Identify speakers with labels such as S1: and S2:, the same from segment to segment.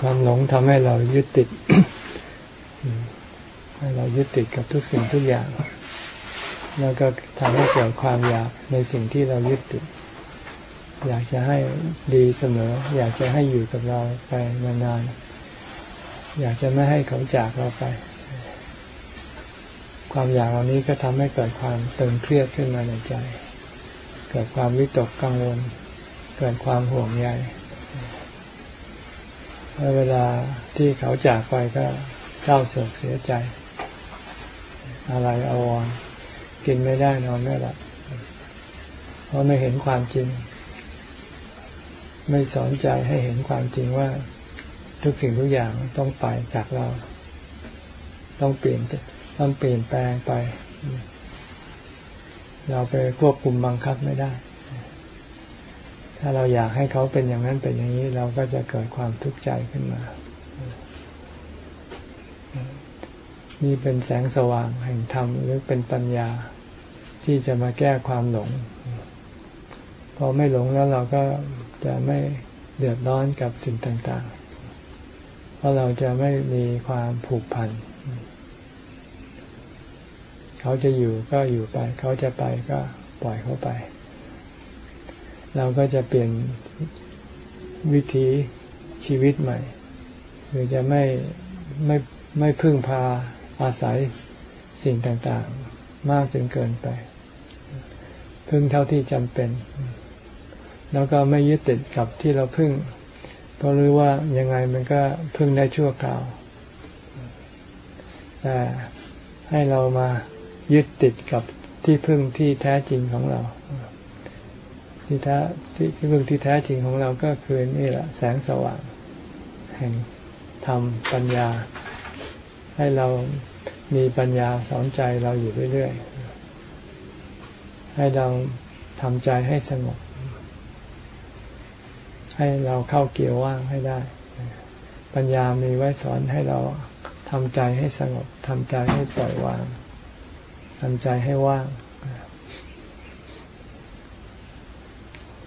S1: ความหลงทำให้เรายึดติด ให้เรายึดติดกับทุกสิ่งทุกอย่าง แล้วก็ทำให้เกิดความอยากในสิ่งที่เรายึดติด อยากจะให้ดีเสมอ อยากจะให้อยู่กับเราไปนานๆ อยากจะไม่ให้เขาจากเราไป ความอยากเหล่านี้ก็ทำให้เกิดความตึงเครียดขึ้นมาในใจ เกิดความวิตกกังวล เกิดความห่วงใย เวลาที่เขาจากไปก็เศร้าโศกเสียใจ อะไรอาวรกินไม่ได้นอนไม่หลับเพราะไม่เห็นความจริง ไม่สอนใจให้เห็นความจริงว่าทุกสิ่งทุกอย่างต้องไปจากเรา ต้องเปลี่ยนต้องเปลี่ยนแปลงไป เราไปควบคุมบังคับไม่ได้ ถ้าเราอยากให้เขาเป็นอย่างนั้นเป็นอย่างนี้ เราก็จะเกิดความทุกข์ใจขึ้นมา นี่เป็นแสงสว่างแห่งธรรมหรือเป็นปัญญาที่จะมาแก้ความหลง พอไม่หลงแล้วเราก็จะไม่เดือดร้อนกับสิ่งต่างๆ เพราะเราจะไม่มีความผูกพัน เขาจะอยู่ก็อยู่ไป เขาจะไปก็ปล่อยเขาไป เราก็จะเปลี่ยนวิธีชีวิตใหม่คือจะไม่ไม่ไม่พึ่งพาอาศัยสิ่งต่างๆ มากจนเกินไป พึ่งเท่าที่จำเป็น แล้วก็ไม่ยึดติดกับที่เราพึ่ง เพราะรู้ว่ายังไงมันก็พึ่งได้ชั่วคราว แต่ให้เรามายึดติดกับที่พึ่งที่แท้จริงของเรา ที่แท้ที่ที่พึ่งที่แท้จริงของเราก็คือนี่แหละแสงสว่าง แห่งธรรมปัญญา ให้เรามีปัญญาสอนใจเราอยู่เรื่อยๆ ให้เราทำใจให้สงบ ให้เราเข้าเกี่ยวว่างให้ได้ ปัญญามีไว้สอนให้เราทำใจให้สงบทำใจให้ปล่อยวางทำใจให้ว่าง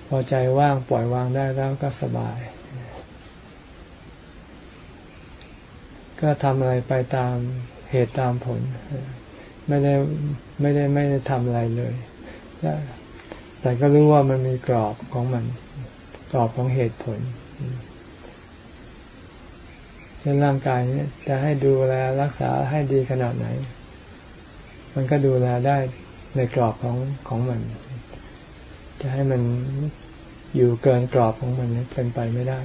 S1: พอใจว่างปล่อยวางได้แล้วก็สบาย ก็ทำอะไรไปตามเหตุตามผล ไม่ได้ไม่ได้ไม่ได้ทำอะไรเลย แต่ก็รู้ว่ามันมีกรอบของมัน กรอบของเหตุผลเช่นร่างกายเนี้จะให้ดูแลรักษาให้ดีขนาดไหน มันก็ดูแลได้ในกรอบของของมัน จะให้มันอยู่เกินกรอบของมันเป็นไปไม่ได้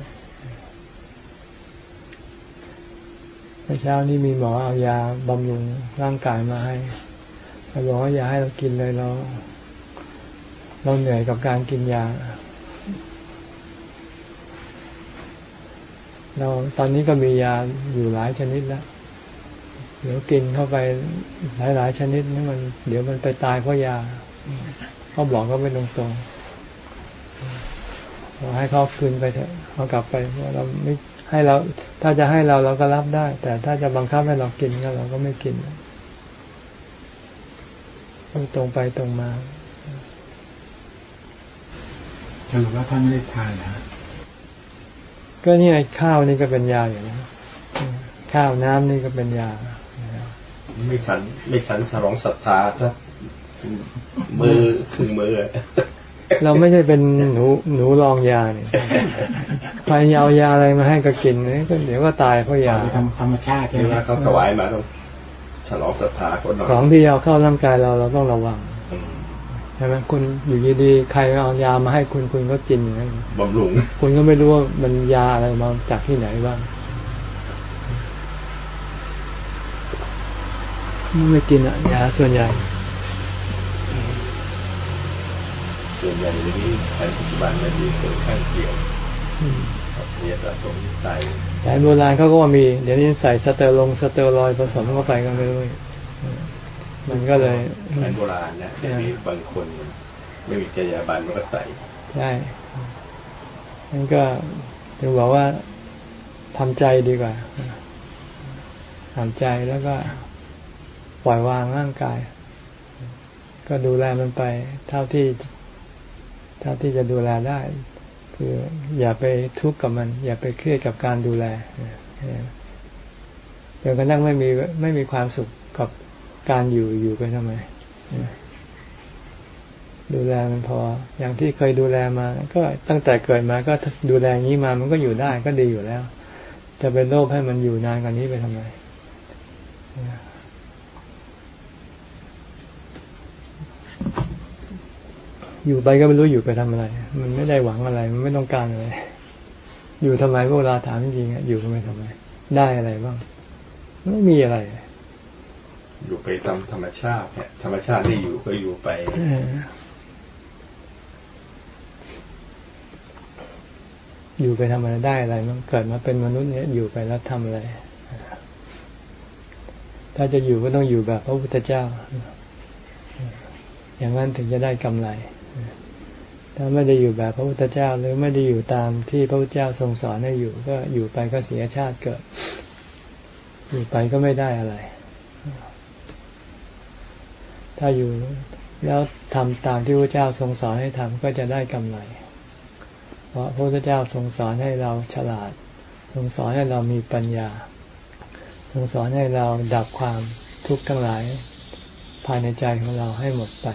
S1: เมื่อเช้านี้มีหมอเอายาบำรุงร่างกายมาให้เขาบอกว่าอย่าให้เรากินเลยเรา เราเหนื่อยกับการกินยา เราตอนนี้ก็มียาอยู่หลายชนิดแล้ว เดี๋ยวกินเข้าไปหลายๆชนิดนี่มัน เดี๋ยวมันไปตายเพราะยา เขาบอกก็ไม่ตรงๆเราให้เขาคืนไปเถอะเขากลับไปว่าเราไม่ให้เรา ถ้าจะให้เราเราก็รับได้ แต่ถ้าจะบังคับให้เรากินก็เราก็ไม่กินต้องตรงไปตรงมา
S2: สรุปว่าท่านไม่ได้ทานนะ
S1: ก็นี่ไอ้ข้าวนี่ก็เป็นยาอย่างนี้ข้าวน้ำนี่ก็เป็นยา
S3: ไม่ฉันไม่ฉันฉลองศรัทธาครับ มือถึงมือ
S1: เราไม่ใช่เป็นหนูหนูรองยาเนี่ยใครเอายาอะไรมาให้ก็กินเนี่ยก็เดี๋ยวก็ตายเพราะยา
S2: ธรรมชาติ
S3: ใช่ไหมเขาถวายมาต้องฉลองศรัทธาคนหน่อย
S1: ของที่เอาเข้าร่างกายเราเราต้องระวังใช่ไหมคุณอยู่ดีๆใครเอายามาให้คุณคุณก็กินอย่างนั้น
S3: บำรุง
S1: คุณก็ไม่รู้ว่ามันยาอะไรมาจากที่ไหนบ้างไม่กินอะยาส่วนใหญ่
S3: ส่วนใหญ่ในนี้ใช้ปัจจุบันมันมีผลข้างเคียงเนี่ยสะสมใส่
S1: แต่โบราณเขาก็ว่ามี เดี๋ยวนี้ใส่สเตียรงสเตียรอยด์ผสมเข้าไปกันไปด้วยมันก็เลย
S3: ในโบราณนะเดี๋ยวนี้บางคนไม่มีจรรยาบรรณมันก็ใส่
S1: ใช่นั่นก็ถึงบอกว่าทำใจดีกว่าทำใจแล้วก็ปล่อยวางร่างกาย ก็ดูแลมันไป เท่าที่ เท่าที่จะดูแลได้ คืออย่าไปทุกข์กับมัน อย่าไปเครียดกับการดูแลจนกระทั่งไม่มีไม่มีความสุขกับการอยู่อยู่ไปทำไม ดูแลมันพอ อย่างที่เคยดูแลมา ก็ตั้งแต่เกิดมาก็ดูแลอย่างนี้มามันก็อยู่ได้ก็ดีอยู่แล้ว จะเป็นโลภให้มันอยู่นานกว่านี้ไปทำไม อยู่ไปก็ไม่รู้อยู่ไปทำอะไร มันไม่ได้หวังอะไร มันไม่ต้องการอะไร อยู่ทำไมเวลาถามจริงๆอยู่ทำไมทำไม ได้อะไรบ้าง ไม่มีอะไร
S3: อยู่ไปตามธรรมชาติเนี่ยธรรมชาติที่อยู่ก็อยู่ไป
S1: อยู่ไปทำอะไรได้อะไรมันเกิดมาเป็นมนุษย์เนี่ยอยู่ไปแล้วทำอะไร ถ้าจะอยู่ก็ต้องอยู่แบบพระพุทธเจ้า อย่างนั้นถึงจะได้กำไร ถ้าไม่ได้อยู่แบบพระพุทธเจ้าหรือไม่ได้อยู่ตามที่พระพุทธเจ้าทรงสอนให้อยู่ ก็อยู่ไปก็เสียชาติเกิด อยู่ไปก็ไม่ได้อะไร ถ้าอยู่แล้วทำตามที่พระเจ้าทรงสอนให้ทำก็จะได้กำไร เพราะพระพุทธเจ้าทรงสอนให้เราฉลาด ทรงสอนให้เรามีปัญญา ทรงสอนให้เราดับความทุกข์ทั้งหลาย ภายในใจของเราให้หมดไป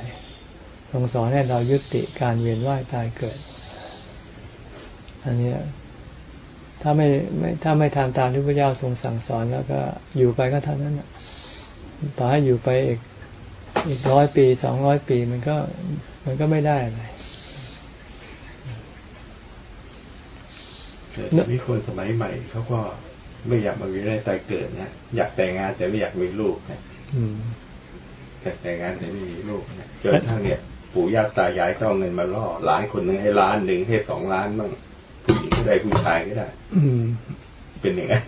S1: รงสอนให้เรายุติการเวียนว่ายตายเกิด อันนี้ถ้าไม่ไม่ถ้าไม่ทำตามที่พระเจ้าทรงสั่งสอนแล้วก็อยู่ไปก็เท่านั้นต่อให้อยู่ไปอีกอีกร้อยปีสองร้อยปีมันก็มันก็ไม่ได้อะไร
S3: แต่มีคนสมัยใหม่เขาก็ไม่อยากมาวิไลตายเกิดนะอยากแต่งงานแต่ไม่อยากมีลูกนะแต่แต่งงานแต่ไม่มีลูกนะจนทั้งเนี่ย ปู่ย่าตายายต้องเงินมาล่อหลานคนหนึ่งให้ล้านหนึ่งให้สองล้านบ้างผู้หญิงก็ได้ผู้ชายก็ได้เป็นอย่างนั้น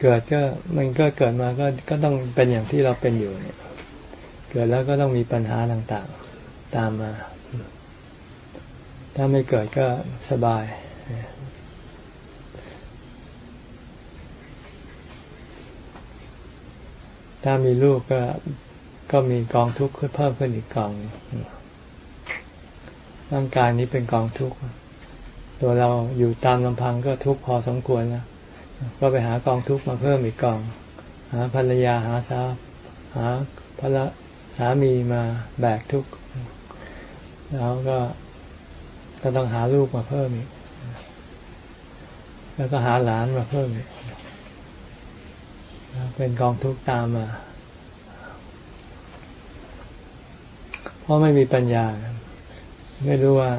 S1: เกิดก็มันก็เกิดมาก็ก็ต้องเป็นอย่างที่เราเป็นอยู่เนี่ย เกิดแล้วก็ต้องมีปัญหาต่างๆ ตามมา ถ้าไม่เกิดก็สบาย ถ้ามีลูกก็ก็มีกองทุกข์เพิ่มขึ้นอีกกองร่างกายนี้เป็นกองทุกข์ตัวเราอยู่ตามลำพังก็ทุกข์พอสมควรนะก็ไปหากองทุกข์มาเพิ่มอีกกอง หาภรรยาหาทรัพย์หาภระสามีมาแบกทุกข์แล้วก็ก็ต้องหาลูกมาเพิ่มอีกแล้วก็หาหลานมาเพิ่มอีก เป็นกองทุกข์ตามมา เพราะไม่มีปัญญา ไม่รู้ว่า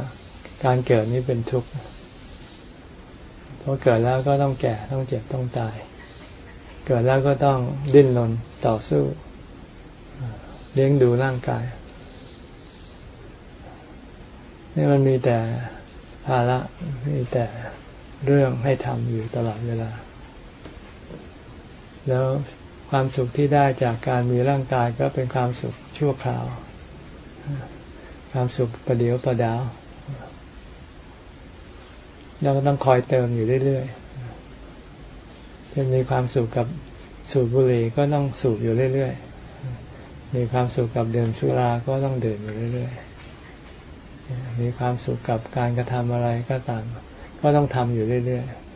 S1: การเกิดนี้เป็นทุกข์พอเกิดแล้วก็ต้องแก่ต้องเจ็บต้องตาย เกิดแล้วก็ต้องดิ้นรนต่อสู้ เลี้ยงดูร่างกายนี่มันมีแต่ภาระมีแต่เรื่องให้ทำอยู่ตลอดเวลา แล้วความสุขที่ได้จากการมีร่างกายก็เป็นความสุขชั่วคราว ความสุขประเดียวประดาวเราก็ต้องคอยเติมอยู่เรื่อยๆจะมีความสุขกับสูบบุหรี่ก็ต้องสูบอยู่เรื่อยๆ มีความสุขกับดื่มสุรา ก็ต้องดื่มอยู่เรื่อยๆ มีความสุขกับการกระทำอะไรก็ตาม ก็ต้องทำอยู่เรื่อยๆ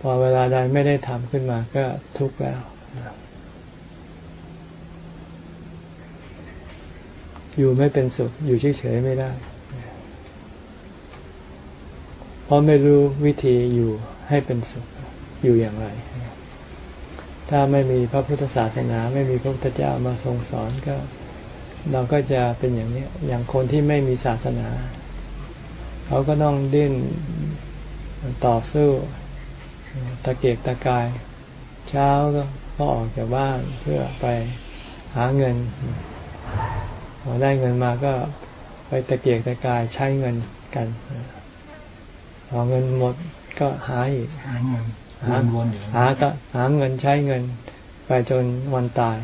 S1: พอเวลาใดไม่ได้ทำขึ้นมาก็ทุกข์แล้ว อยู่ไม่เป็นสุข อยู่เฉยๆไม่ได้ เพราะไม่รู้วิธีอยู่ให้เป็นสุข อยู่อย่างไร ถ้าไม่มีพระพุทธศาสนา ไม่มีพระพุทธเจ้ามาทรงสอนก็ เราก็จะเป็นอย่างนี้ อย่างคนที่ไม่มีศาสนา เขาก็ต้องดิ้นต่อสู้ ตะเกียกตะกาย เช้าก็ออกจากบ้านเพื่อไปหาเงินพอได้เงินมาก็ไปตะเกียกตะกายใช้เงินกันพอเงินหมดก็หาอีก
S2: หาเงิน
S1: หาหาก็หาเงินใช้เงิน ไปจนวันตาย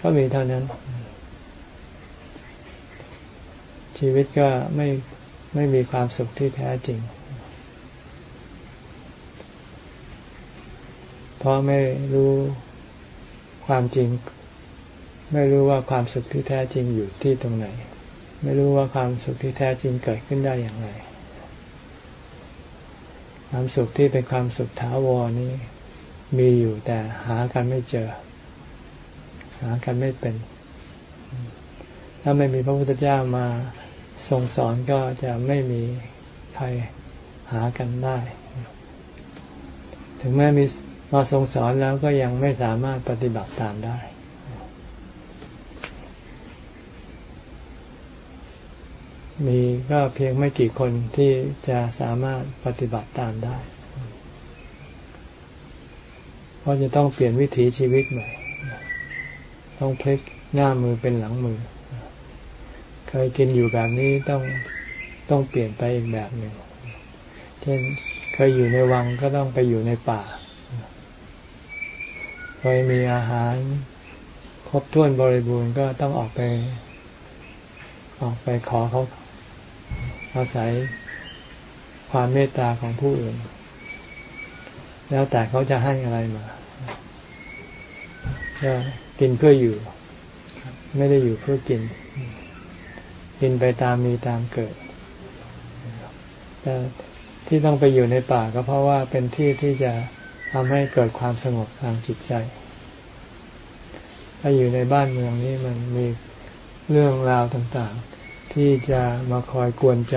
S1: ก็มีเท่านั้น ชีวิตก็ไม่ไม่มีความสุขที่แท้จริง เพราะไม่รู้ความจริง ไม่รู้ว่าความสุขที่แท้จริงอยู่ที่ตรงไหน ไม่รู้ว่าความสุขที่แท้จริงเกิดขึ้นได้อย่างไร ความสุขที่เป็นความสุขถาวรนี้ มีอยู่แต่หากันไม่เจอ หากันไม่เป็น ถ้าไม่มีพระพุทธเจ้ามาทรงสอนก็จะไม่มีใครหากันได้ ถึงแม้มี มาทรงสอนแล้วก็ยังไม่สามารถปฏิบัติตามได้ มีก็เพียงไม่กี่คนที่จะสามารถปฏิบัติตามได้ เพราะจะต้องเปลี่ยนวิถีชีวิตใหม่ ต้องพลิกหน้ามือเป็นหลังมือ เคยกินอยู่แบบนี้ต้องต้องเปลี่ยนไปอีกแบบหนึ่ง เช่นเคยอยู่ในวังก็ต้องไปอยู่ในป่า เคยมีอาหารครบถ้วนบริบูรณ์ก็ต้องออกไป ออกไปขอเขาอาศัยความเมตตาของผู้อื่น แล้วแต่เขาจะให้อะไรมาก็กินเพื่ออยู่ ไม่ได้อยู่เพื่อกิน กินไปตามมีตามเกิด แต่ที่ต้องไปอยู่ในป่าก็เพราะว่าเป็นที่ที่จะ ทำให้เกิดความสงบทางจิตใจ ถ้าอยู่ในบ้านเมืองนี้มันมีเรื่องราวต่างๆ ที่จะมาคอยกวนใจ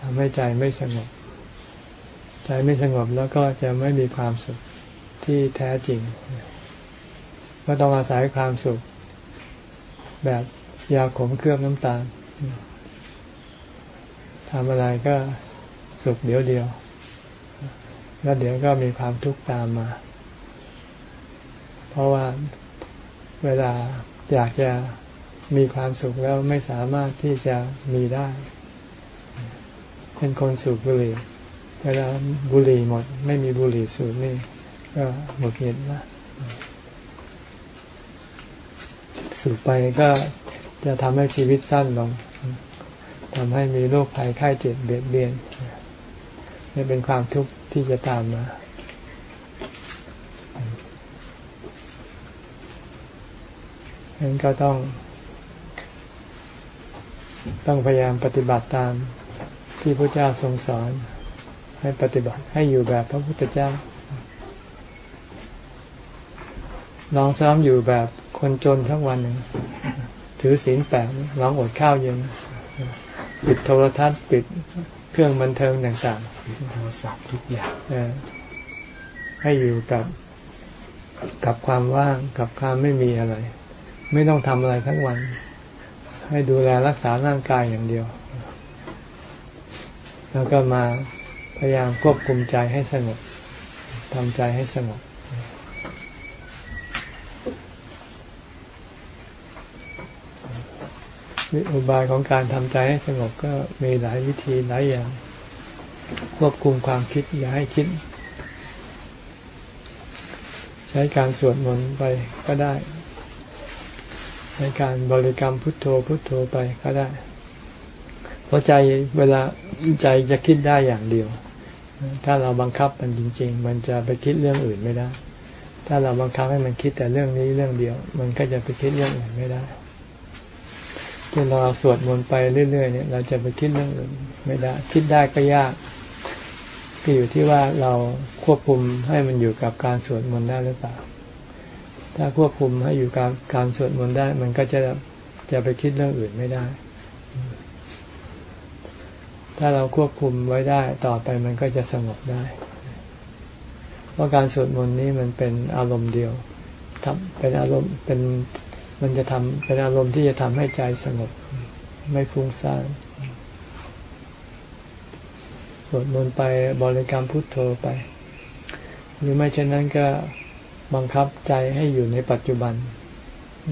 S1: ทำให้ใจไม่สงบ ใจไม่สงบแล้วก็จะไม่มีความสุขที่แท้จริง ก็ต้องอาศัยความสุข แบบยาขมเคลือบน้ำตาลทำอะไรก็สุขเดียวเดียว แล้วเดี๋ยวก็มีความทุกข์ตามมา เพราะว่าเวลาอยากจะมีความสุขแล้วไม่สามารถที่จะมีได้ เป็นคนสูบบุหรี่ เวลาบุหรี่หมด ไม่มีบุหรี่สูบนี่ ก็หมดเงินละสูบไปก็จะทำให้ชีวิตสั้นลงทำให้มีโรคภัยไข้เจ็บเบียดเบียนนี่เป็นความทุกข์ ที่จะตามมา ฉะนั้นก็ต้อง ต้องพยายามปฏิบัติตามที่พระเจ้าทรงสอน ให้ปฏิบัติให้อยู่แบบพระพุทธเจ้า ลองซ้อมอยู่แบบคนจนทั้งวันหนึ่งถือศีลแปดลองอดข้าวเย็นปิดโทรทัศน์ปิด เครื่องบันเทิงต่าง
S2: ๆโทรศัพท์ทุกอย่าง
S1: ให้อยู่กับกับความว่างกับความไม่มีอะไร ไม่ต้องทำอะไรทั้งวัน ให้ดูแลรักษาร่างกายอย่างเดียว แล้วก็มาพยายามควบคุมใจให้สงบทำใจให้สงบ อุบายของการทำใจให้สงบก็มีหลายวิธีหลายอย่าง ควบคุมความคิดอย่าให้คิด ใช้การสวดมนต์ไปก็ได้ ใช้การบริกรรมพุทโธพุทโธไปก็ได้ เพราะใจเวลาใจจะคิดได้อย่างเดียว ถ้าเราบังคับมันจริง ๆ มันจะไปคิดเรื่องอื่นไม่ได้ ถ้าเราบังคับให้มันคิดแต่เรื่องนี้เรื่องเดียว มันก็จะไปคิดเรื่องอื่นไม่ได้ ที่เราสวดมนต์ไปเรื่อยๆเนี่ย เราจะไปคิดเรื่องอื่นไม่ได้ คิดได้ก็ยากก็อยู่ที่ว่าเราควบคุมให้มันอยู่กับการสวดมนต์ได้หรือเปล่า ถ้าควบคุมให้อยู่กับการสวดมนต์ได้ มันก็จะจะไปคิดเรื่องอื่นไม่ได้ ถ้าเราควบคุมไว้ได้ต่อไปมันก็จะสงบได้ เพราะการสวดมนต์นี้มันเป็นอารมณ์เดียวทำเป็นอารมณ์เป็น มันจะทำเป็นอารมณ์ที่จะทำให้ใจสงบ ไม่ฟุ้งซ่านสวดมนต์ไปบริกรรมพุทโธไป หรือไม่เช่นนั้นก็บังคับใจให้อยู่ในปัจจุบัน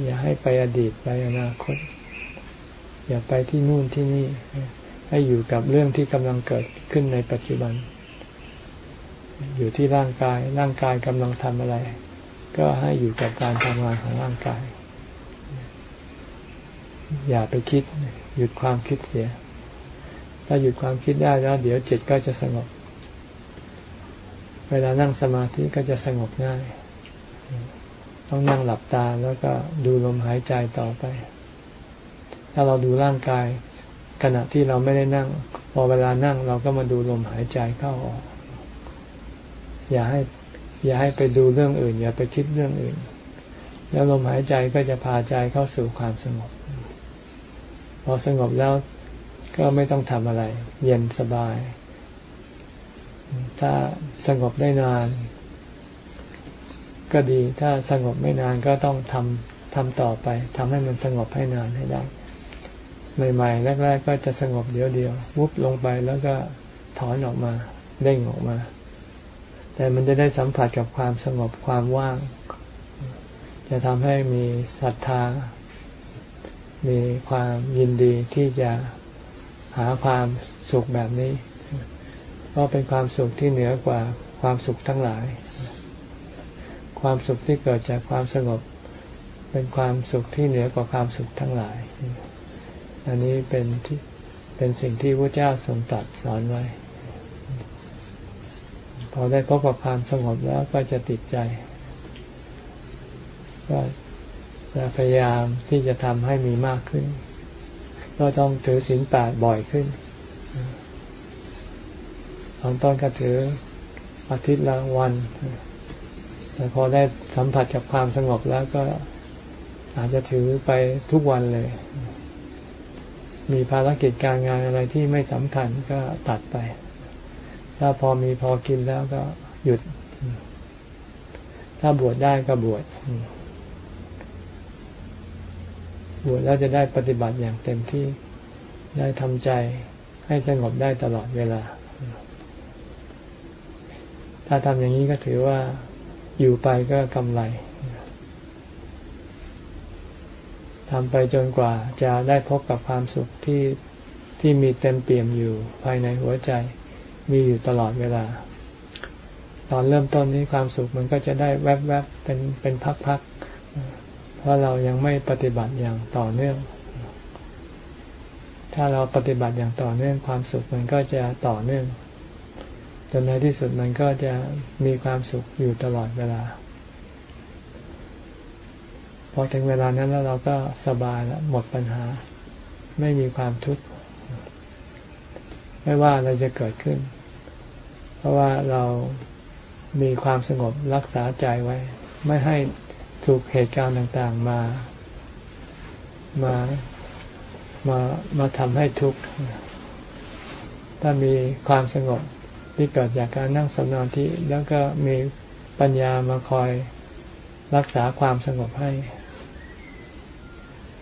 S1: อย่าให้ไปอดีตไปอนาคต อย่าไปที่นู่นที่นี่ ให้อยู่กับเรื่องที่กำลังเกิดขึ้นในปัจจุบัน อยู่ที่ร่างกายร่างกายกำลังทำอะไร ก็ให้อยู่กับการทำงานของร่างกาย อย่าไปคิด หยุดความคิดเสีย ถ้าหยุดความคิดได้แล้ว เดี๋ยวจิตก็จะสงบ เวลานั่งสมาธิก็จะสงบง่าย ต้องนั่งหลับตาแล้วก็ดูลมหายใจต่อไป ถ้าเราดูร่างกาย ขณะที่เราไม่ได้นั่ง พอเวลานั่งเราก็มาดูลมหายใจเข้าออก อย่าให้ อย่าให้ไปดูเรื่องอื่น อย่าไปคิดเรื่องอื่น แล้วลมหายใจก็จะพาใจเข้าสู่ความสงบ พอสงบแล้วก็ไม่ต้องทำอะไร เย็นสบาย ถ้าสงบได้นาน ก็ดี ถ้าสงบไม่นานก็ต้องทำทำต่อไปทำให้มันสงบให้นานให้ได้ใหม่ๆแรกๆก็จะสงบเดียวเดียววุบลงไปแล้วก็ถอนออกมาเด้งออกมา แต่มันจะได้สัมผัสกับความสงบความว่าง จะทำให้มีศรัทธา มีความยินดีที่จะหาความสุขแบบนี้ เพราะเป็นความสุขที่เหนือกว่าความสุขทั้งหลาย ความสุขที่เกิดจากความสงบ เป็นความสุขที่เหนือกว่าความสุขทั้งหลาย อันนี้เป็นที่เป็นสิ่งที่พระเจ้าทรงตรัสสอนไว้ พอได้พบกับความสงบแล้วก็จะติดใจ ก็ พยายามที่จะทำให้มีมากขึ้น ก็ต้องถือศีลแปดบ่อยขึ้นตอนต้นก็ถืออาทิตย์ละวัน แต่พอได้สัมผัสกับความสงบแล้วก็อาจจะถือไปทุกวันเลย มีภารกิจการงานอะไรที่ไม่สำคัญก็ตัดไป ถ้าพอมีพอกินแล้วก็หยุด ถ้าบวชได้ก็บวช บวชแล้วจะได้ปฏิบัติอย่างเต็มที่ได้ทำใจให้สงบได้ตลอดเวลา ถ้าทำอย่างนี้ก็ถือว่าอยู่ไปก็กำไรทำไปจนกว่าจะได้พบกับความสุขที่ที่มีเต็มเปี่ยมอยู่ภายในหัวใจ มีอยู่ตลอดเวลา ตอนเริ่มต้นนี้ความสุขมันก็จะได้แวบๆเป็นเป็นพักๆ เพราะเรายังไม่ปฏิบัติอย่างต่อเนื่อง ถ้าเราปฏิบัติอย่างต่อเนื่องความสุขมันก็จะต่อเนื่อง จนในที่สุดมันก็จะมีความสุขอยู่ตลอดเวลา พอถึงเวลานั้นแล้วเราก็สบายแล้วหมดปัญหา ไม่มีความทุกข์ ไม่ว่าอะไรจะเกิดขึ้น เพราะว่าเรามีความสงบรักษาใจไว้ ไม่ให้ ถูกเหตุการณ์ต่างๆมา มามามาทำให้ทุกข์ถ้ามีความสงบที่เกิดจากการนั่งสมาธิแล้วก็มีปัญญามาคอยรักษาความสงบให้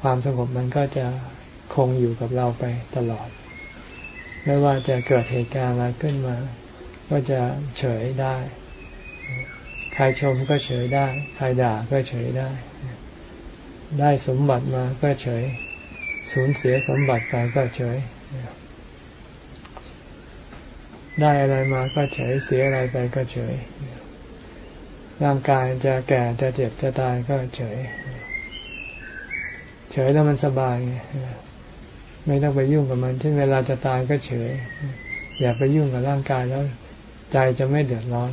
S1: ความสงบมันก็จะคงอยู่กับเราไปตลอด ไม่ว่าจะเกิดเหตุการณ์อะไรขึ้นมา ก็จะเฉยได้ ครชมก็เฉยได้ ใครด่าก็เฉยได้ ได้สมบัติมาก็เฉย สูญเสียสมบัติไปก็เฉย ได้อะไรมาก็เฉย เสียอะไรไปก็เฉย ร่างกายจะแก่จะเจ็บจะตายก็เฉย เฉยแล้วมันสบายไงไม่ต้องไปยุ่งกับมัน เช่นเวลาจะตายก็เฉย อย่าไปยุ่งกับร่างกายแล้ว ใจจะไม่เดือดร้อน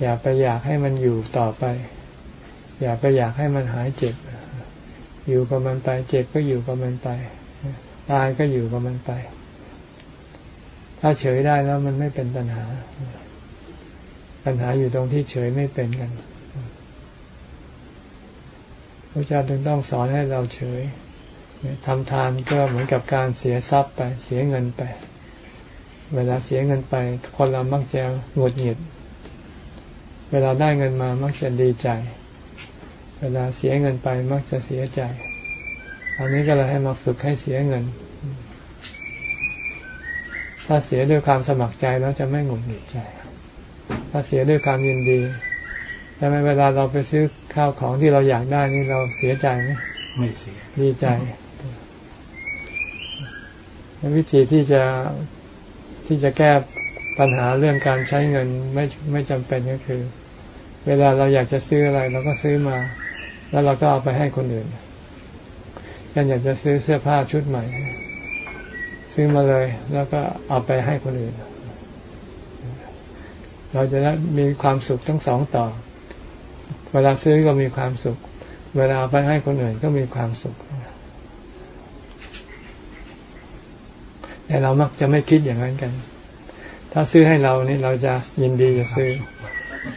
S1: อย่าไปอยากให้มันอยู่ต่อไป อย่าไปอยากให้มันหายเจ็บ อยู่กับมันไป เจ็บก็อยู่กับมันไป ตายก็อยู่กับมันไป ถ้าเฉยได้แล้วมันไม่เป็นปัญหา ปัญหาอยู่ตรงที่เฉยไม่เป็นกันพระเจ้าจึงต้องสอนให้เราเฉยทำทานก็เหมือนกับการเสียทรัพย์ไป เสียเงินไป เวลาเสียเงินไป คนเรามักจะหงุดหงิด เวลาได้เงินมามักจะดีใจ เวลาเสียเงินไปมักจะเสียใจอันนี้ก็เลยให้มาฝึกให้เสียเงิน ถ้าเสียด้วยความสมัครใจแล้วจะไม่หงุดหงิดใจ ถ้าเสียด้วยความยินดีแต่ไม่เวลาเราไปซื้อข้าวของที่เราอยากได้นี่เราเสียใจไหม
S2: ไม่เสีย
S1: ดีใจ วิธีที่จะที่จะแก้ ปัญหาเรื่องการใช้เงินไม่ไม่จำเป็นก็คือ เวลาเราอยากจะซื้ออะไรเราก็ซื้อมา แล้วเราก็เอาไปให้คนอื่นกันอยากจะซื้อเสื้อผ้าชุดใหม่ ซื้อมาเลย แล้วก็เอาไปให้คนอื่น เราจะได้มีความสุขทั้งสองต่อ เวลาซื้อก็มีความสุข เวลาไปให้คนอื่นก็มีความสุขแต่เรามักจะไม่คิดอย่างนั้นกัน ถ้าซื้อให้เรานี่เราจะยินดีจะซื้อ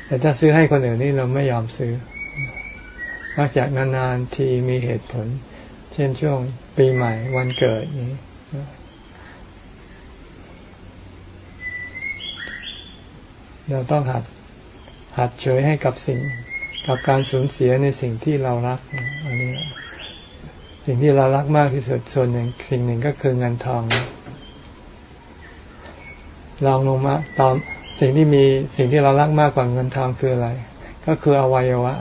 S1: แต่ถ้าซื้อให้คนอื่นนี่เราไม่ยอมซื้อนอกจากนานๆทีมีเหตุผล เช่นช่วงปีใหม่วันเกิดนี้เราต้องหัดหัดเฉยให้กับสิ่ง กับการสูญเสียในสิ่งที่เรารักอันนี้สิ่งที่เรารักมากที่สุดส่วนหนึ่งสิ่งหนึ่งก็คือเงินทอง ลองลงมาตอนสิ่งที่มีสิ่งที่เรารักมากกว่าเงินทองคืออะไร ก็คืออวัยวะ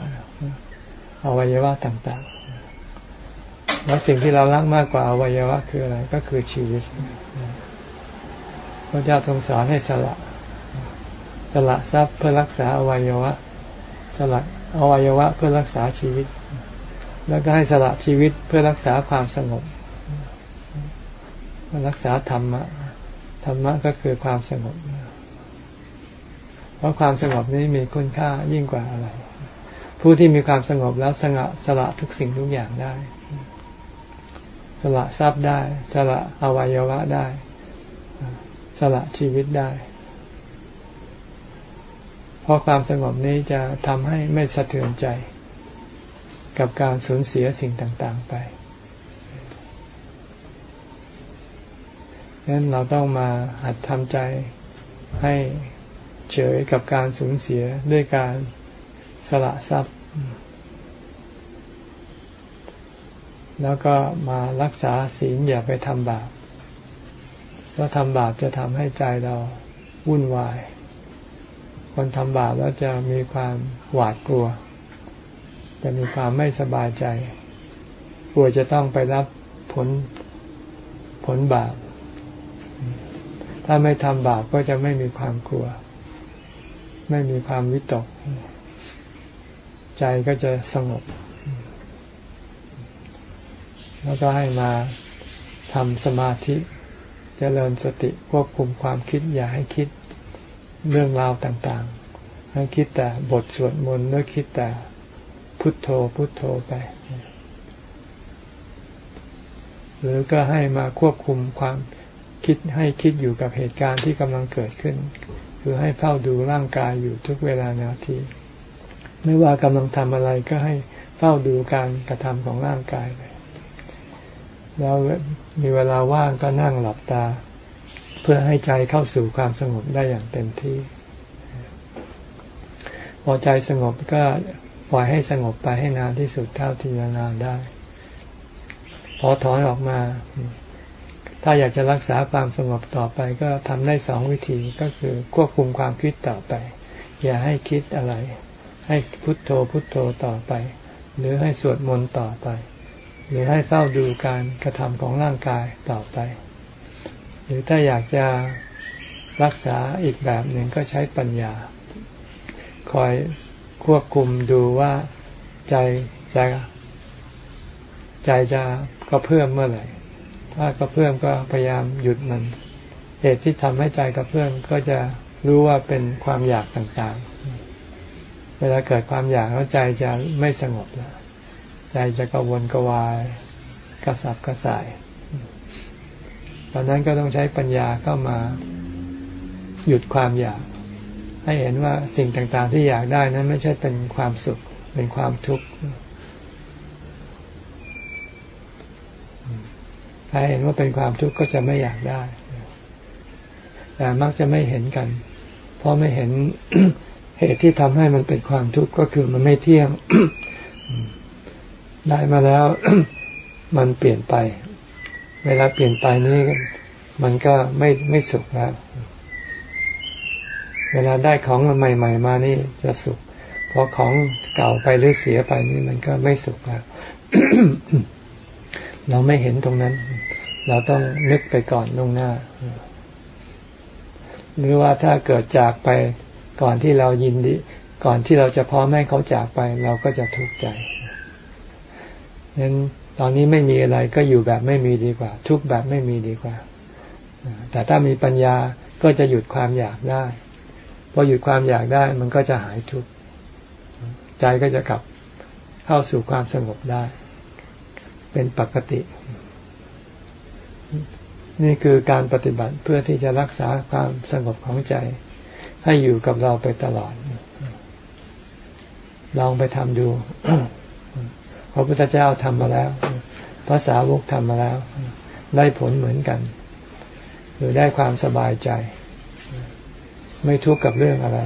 S1: อวัยวะต่างๆ แล้วสิ่งที่เรารักมากกว่าอวัยวะคืออะไร ก็คือชีวิตพระเจ้าทรงสอนให้สละ สละทรัพย์เพื่อรักษาอวัยวะ สละอวัยวะเพื่อรักษาชีวิต แล้วก็ให้สละชีวิตเพื่อรักษาความสงบรักษาธรรมะ ธรรมะก็คือความสงบ เพราะความสงบนี้มีคุณค่ายิ่งกว่าอะไร ผู้ที่มีความสงบแล้วสงะสละทุกสิ่งทุกอย่างได้ สละทรัพย์ได้ สละอวัยวะได้ สละชีวิตได้ เพราะความสงบนี้จะทำให้ไม่สะเทือนใจ กับการสูญเสียสิ่งต่าง ๆ ไป ดังนั้นเราต้องมาหัดทำใจให้เฉยกับการสูญเสียด้วยการสละทรัพย์ แล้วก็มารักษาศีลอย่าไปทำบาปเพราะทำบาปจะทำให้ใจเราวุ่นวาย คนทำบาปแล้วจะมีความหวาดกลัว จะมีความไม่สบายใจ กลัวจะต้องไปรับผลผลบาป ถ้าไม่ทำบาปก็จะไม่มีความกลัว ไม่มีความวิตก ใจก็จะสงบ แล้วก็ให้มาทำสมาธิจเจริญสติควบคุมความคิดอย่าให้คิดเรื่องราวต่างๆ ให้คิดแต่บทสวดมนต์หรือคิดแต่พุทโธพุทโธไป หรือก็ให้มาควบคุมความ คิดให้คิดอยู่กับเหตุการณ์ที่กำลังเกิดขึ้น คือให้เฝ้าดูร่างกายอยู่ทุกเวลานาที ไม่ว่ากำลังทำอะไรก็ให้เฝ้าดูการกระทำของร่างกายไปแล้วมีเวลาว่างก็นั่งหลับตา เพื่อให้ใจเข้าสู่ความสงบได้อย่างเต็มที่ พอใจสงบก็ปล่อยให้สงบไปให้นานที่สุดเท่าที่จะนานได้ พอถอนออกมา ถ้าอยากจะรักษาความสงบต่อไปก็ทำได้สองวิธีก็คือควบคุมความคิดต่อไป อย่าให้คิดอะไร ให้พุทโธพุทโธต่อไป หรือให้สวดมนต์ต่อไป หรือให้เฝ้าดูการกระทำของร่างกายต่อไป หรือถ้าอยากจะรักษาอีกแบบหนึ่งก็ใช้ปัญญา คอยควบคุมดูว่าใจจะใจจะก็เพิ่มเมื่อไหร่ ถ้าก็เพิ่มก็พยายามหยุดมัน เหตุที่ทำให้ใจกระเพื่อมก็จะรู้ว่าเป็นความอยากต่างๆ เวลาเกิดความอยากแล้วใจจะไม่สงบแล้วใจจะกระวนกระวาย กระสับกระส่าย ตอนนั้นก็ต้องใช้ปัญญาเข้ามาหยุดความอยาก ให้เห็นว่าสิ่งต่างๆที่อยากได้นั้นไม่ใช่เป็นความสุข เป็นความทุกข์ ถ้าเห็นว่าเป็นความทุกข์ก็จะไม่อยากได้ แต่มักจะไม่เห็นกัน เพราะไม่เห็นเหตุที่ทำให้มันเป็นความทุกข์ก็คือมันไม่เที่ยง ได้มาแล้ว มันเปลี่ยนไป เวลาเปลี่ยนไปนี่มันก็ไม่ไม่สุขแล้ว เวลาได้ของใหม่ ๆ มานี่จะสุขพอของเก่าไปหรือเสียไปนี่มันก็ไม่สุขแล้ว เราไม่เห็นตรงนั้น เราต้องนึกไปก่อนลงหน้า หรือว่าถ้าเกิดจากไปก่อนที่เรายินดี ก่อนที่เราจะพร้อมให้เขาจากไป เราก็จะทุกข์ใจนั้นตอนนี้ไม่มีอะไรก็อยู่แบบไม่มีดีกว่า ทุกแบบไม่มีดีกว่า แต่ถ้ามีปัญญาก็จะหยุดความอยากได้พอหยุดความอยากได้มันก็จะหายทุกข์ใจก็จะกลับเข้าสู่ความสงบได้ เป็นปกติ นี่คือการปฏิบัติเพื่อที่จะรักษาความสงบของใจ ให้อยู่กับเราไปตลอด ลองไปทำดูพระพุทธเจ้าทำมาแล้วภาษาวกทำมาแล้ว ได้ผลเหมือนกันหรือได้ความสบายใจ ไม่ทุกข์กับเรื่องอะไร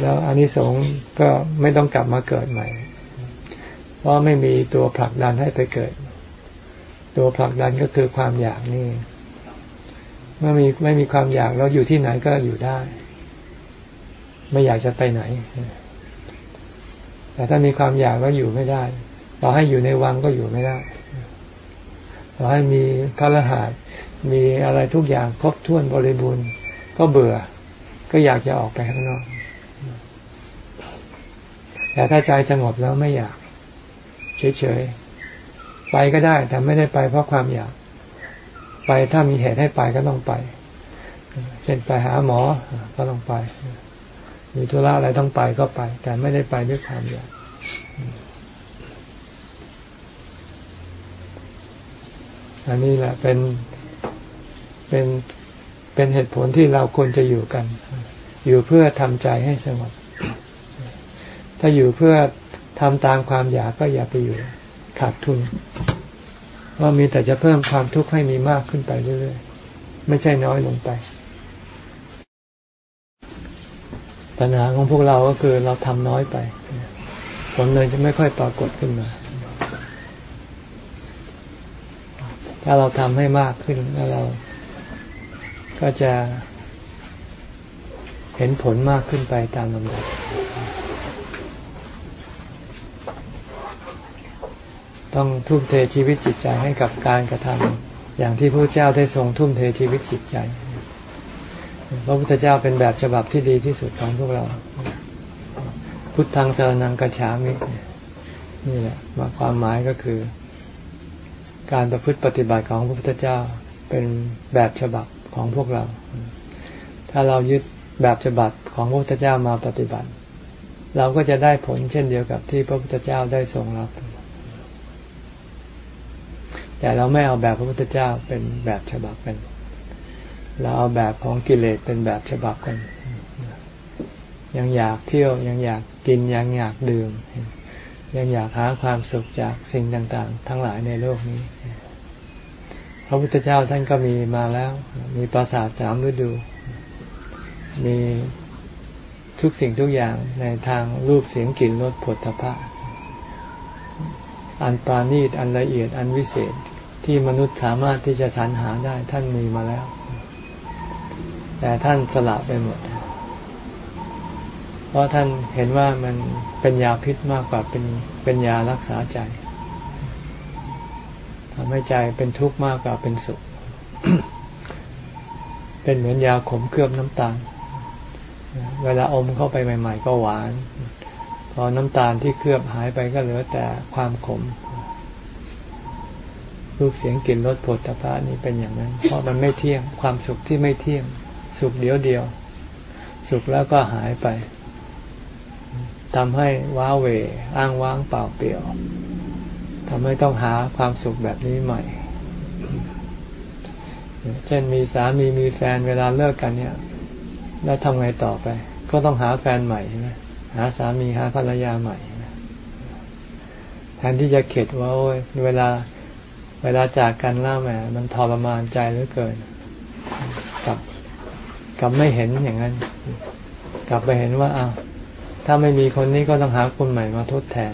S1: แล้วอานิสงส์ก็ไม่ต้องกลับมาเกิดใหม่ เพราะไม่มีตัวผลักดันให้ไปเกิด ตัวผลักดันก็คือความอยากนี่เมื่อมีไม่มีความอยากเราอยู่ที่ไหนก็อยู่ได้ ไม่อยากจะไปไหน แต่ถ้ามีความอยากแล้วอยู่ไม่ได้ต่อให้อยู่ในวังก็อยู่ไม่ได้ต่อให้มีคารหาดมีอะไรทุกอย่างครบถ้วนบริบูรณ์ก็เบื่อ ก็อยากจะออกไปข้างนอกแต่ถ้าใจสงบแล้วไม่อยาก เฉยๆ ไปก็ได้แต่ไม่ได้ไปเพราะความอยาก ไปถ้ามีเหตุให้ไปก็ต้องไป เช่นไปหาหมอก็ต้องไป มีธุระอะไรต้องไปก็ไป แต่ไม่ได้ไปด้วยความอยากอันนี้แหละเป็นเป็นเป็นเหตุผลที่เราควรจะอยู่กัน อยู่เพื่อทำใจให้สงบถ้าอยู่เพื่อทำตามความอยากก็อย่าไปอยู่ ขาดทุนว่ามีแต่จะเพิ่มความทุกข์ให้มีมากขึ้นไปเรื่อยๆ ไม่ใช่น้อยลงไป ปัญหาของพวกเราก็คือเราทำน้อยไป ผลเลยจะไม่ค่อยปรากฏขึ้นมา ถ้าเราทำให้มากขึ้นแล้วเราก็จะเห็นผลมากขึ้นไปตามลำดับ ต้องทุ่มเทชีวิตจิตใจให้กับการกระทำอย่างที่พระเจ้าได้ทรงทุ่มเทชีวิตจิตใจ พระพุทธเจ้าเป็นแบบฉบับที่ดีที่สุดของพวกเรา พุทธังสรนังกัจฉามินี่แหละความหมายก็คือ การประพฤติปฏิบัติของพระพุทธเจ้าเป็นแบบฉบับของพวกเรา ถ้าเรายึดแบบฉบับของพระพุทธเจ้ามาปฏิบัติ เราก็จะได้ผลเช่นเดียวกับที่พระพุทธเจ้าได้ทรงรับ แต่เราไม่เอาแบบพระพุทธเจ้าเป็นแบบฉบับกัน เราเอาแบบของกิเลสเป็นแบบฉบับกัน ยังอยากเที่ยวยังอยากกินยังอยากดื่ม ยังอยากหาความสุขจากสิ่งต่าง ๆ ทั้งหลายในโลกนี้ พระพุทธเจ้าท่านก็มีมาแล้ว มีปราสาทสามฤดู มีทุกสิ่งทุกอย่างในทางรูปเสียงกลิ่นรสผลทพะอันปราณีตอันละเอียดอันวิเศษ ที่มนุษย์สามารถที่จะสรรหาได้ท่านมีมาแล้ว แต่ท่านสละไปหมด เพราะท่านเห็นว่ามันเป็นยาพิษมากกว่าเป็นเป็นยารักษาใจทำให้ใจเป็นทุกข์มากกว่าเป็นสุข เป็นเหมือนยาขมเคลือบน้ำตาล เวลาอมเข้าไปใหม่ ๆ ก็หวาน พอน้ำตาลที่เคลือบหายไปก็เหลือแต่ความขม รูปเสียงกลิ่นรสผลตภะนี่เป็นอย่างนั้น เพราะมันไม่เที่ยงความสุขที่ไม่เที่ยง สุขเดียวเดียว สุขแล้วก็หายไปทำให้ว้าเวอ้างว้างเปล่าเปลี่ยวทำให้ต้องหาความสุขแบบนี้ใหม่ เช่นมีสามีมีแฟนเวลาเลิกกันเนี่ย แล้วทำไงต่อไป ก็ต้องหาแฟนใหม่ใช่ไหมหาสามีหาภรรยาใหม่แทนที่จะเข็ดว่าโอ้ยเวลา เวลาจากกันล่าแหมมันทรมานใจเหลือเกินกับกับไม่เห็นอย่างนั้น กลับไปเห็นว่าอ้าวถ้าไม่มีคนนี้ก็ต้องหาคนใหม่มาทดแทน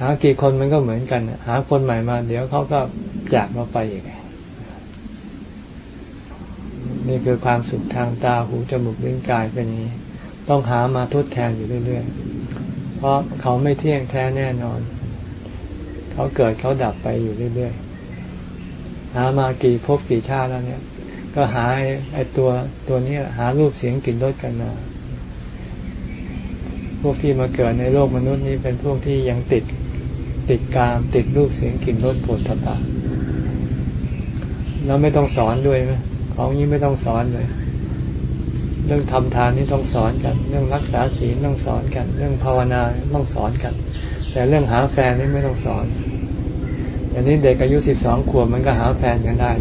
S1: หากี่คนมันก็เหมือนกัน หาคนใหม่มา เดี๋ยวเขาก็จากมาไปอีกนี่คือความสุขทางตาหูจมูกลิ้นกายเป็นนี้ ต้องหามาทดแทนอยู่เรื่อยๆ เพราะเขาไม่เที่ยงแท้แน่นอน เขาเกิดเขาดับไปอยู่เรื่อยๆหามากี่ภพกี่ชาติแล้วเนี่ย ก็หาไอ้ตัวตัวนี้หารูปเสียงกลิ่นรสกันมาพวกที่มาเกิดในโลกมนุษย์นี้เป็นพวกที่ยังติดติดกามติดรูปเสียงกลิ่นรสผลทพะแล้วไม่ต้องสอนด้วยไหมของนี้ไม่ต้องสอนเลย เรื่องทำทานนี่ต้องสอนกัน เรื่องรักษาศีลต้องสอนกัน เรื่องภาวนาต้องสอนกัน แต่เรื่องหาแฟนนี่ไม่ต้องสอน อย่างนี้เด็กอายุสิบสองขวบมันก็หาแฟนกันได้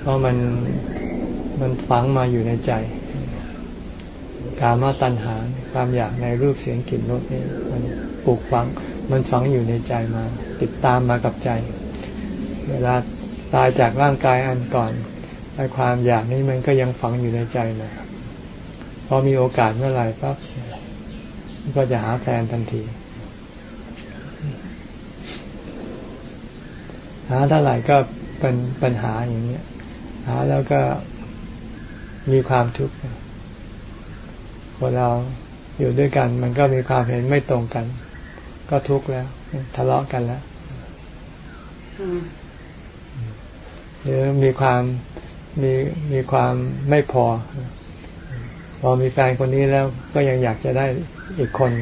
S1: เพราะมันมันฝังมาอยู่ในใจ กามาตัณหาความอยากในรูปเสียงกลิ่นรสนี่มันปลูกฝัง มันฝังอยู่ในใจมา ติดตามมากับใจ เวลาตายจากร่างกายอันก่อนไอ้ความอยากนี้มันก็ยังฝังอยู่ในใจมาพอมีโอกาสเมื่อไหร่ปั๊บ ก็จะหาแฟนทันที หาเท่าไหร่ก็เป็นปัญหาอย่างเนี้ย หาแล้วก็มีความทุกข์พอเราอยู่ด้วยกัน มันก็มีความเห็นไม่ตรงกัน ก็ทุกข์แล้ว ทะเลาะกันแล้วหรือมีความมีมีความไม่พอ พอมีแฟนคนนี้แล้วก็ยังอยากจะได้ อีกคน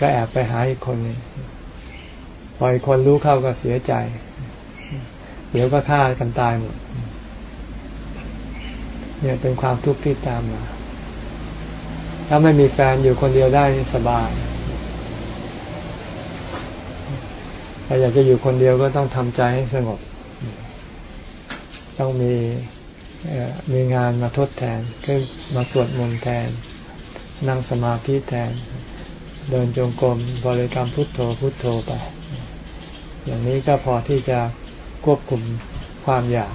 S1: ก็แอบไปหาอีกคนนึงพออีกคนรู้เข้าก็เสียใจ เดี๋ยวก็ฆ่ากันตายหมดเนี่ยเป็นความทุกข์ที่ตามมาถ้าไม่มีแฟนอยู่คนเดียวได้สบายถ้าอยากจะอยู่คนเดียวก็ต้องทำใจให้สงบ ต้องมีมีงานมาทดแทนคือมาสวดมนต์แทน นั่งสมาธิแทน เดินจงกรมบริกรรมพุทโธพุทโธไป อย่างนี้ก็พอที่จะควบคุมความอยาก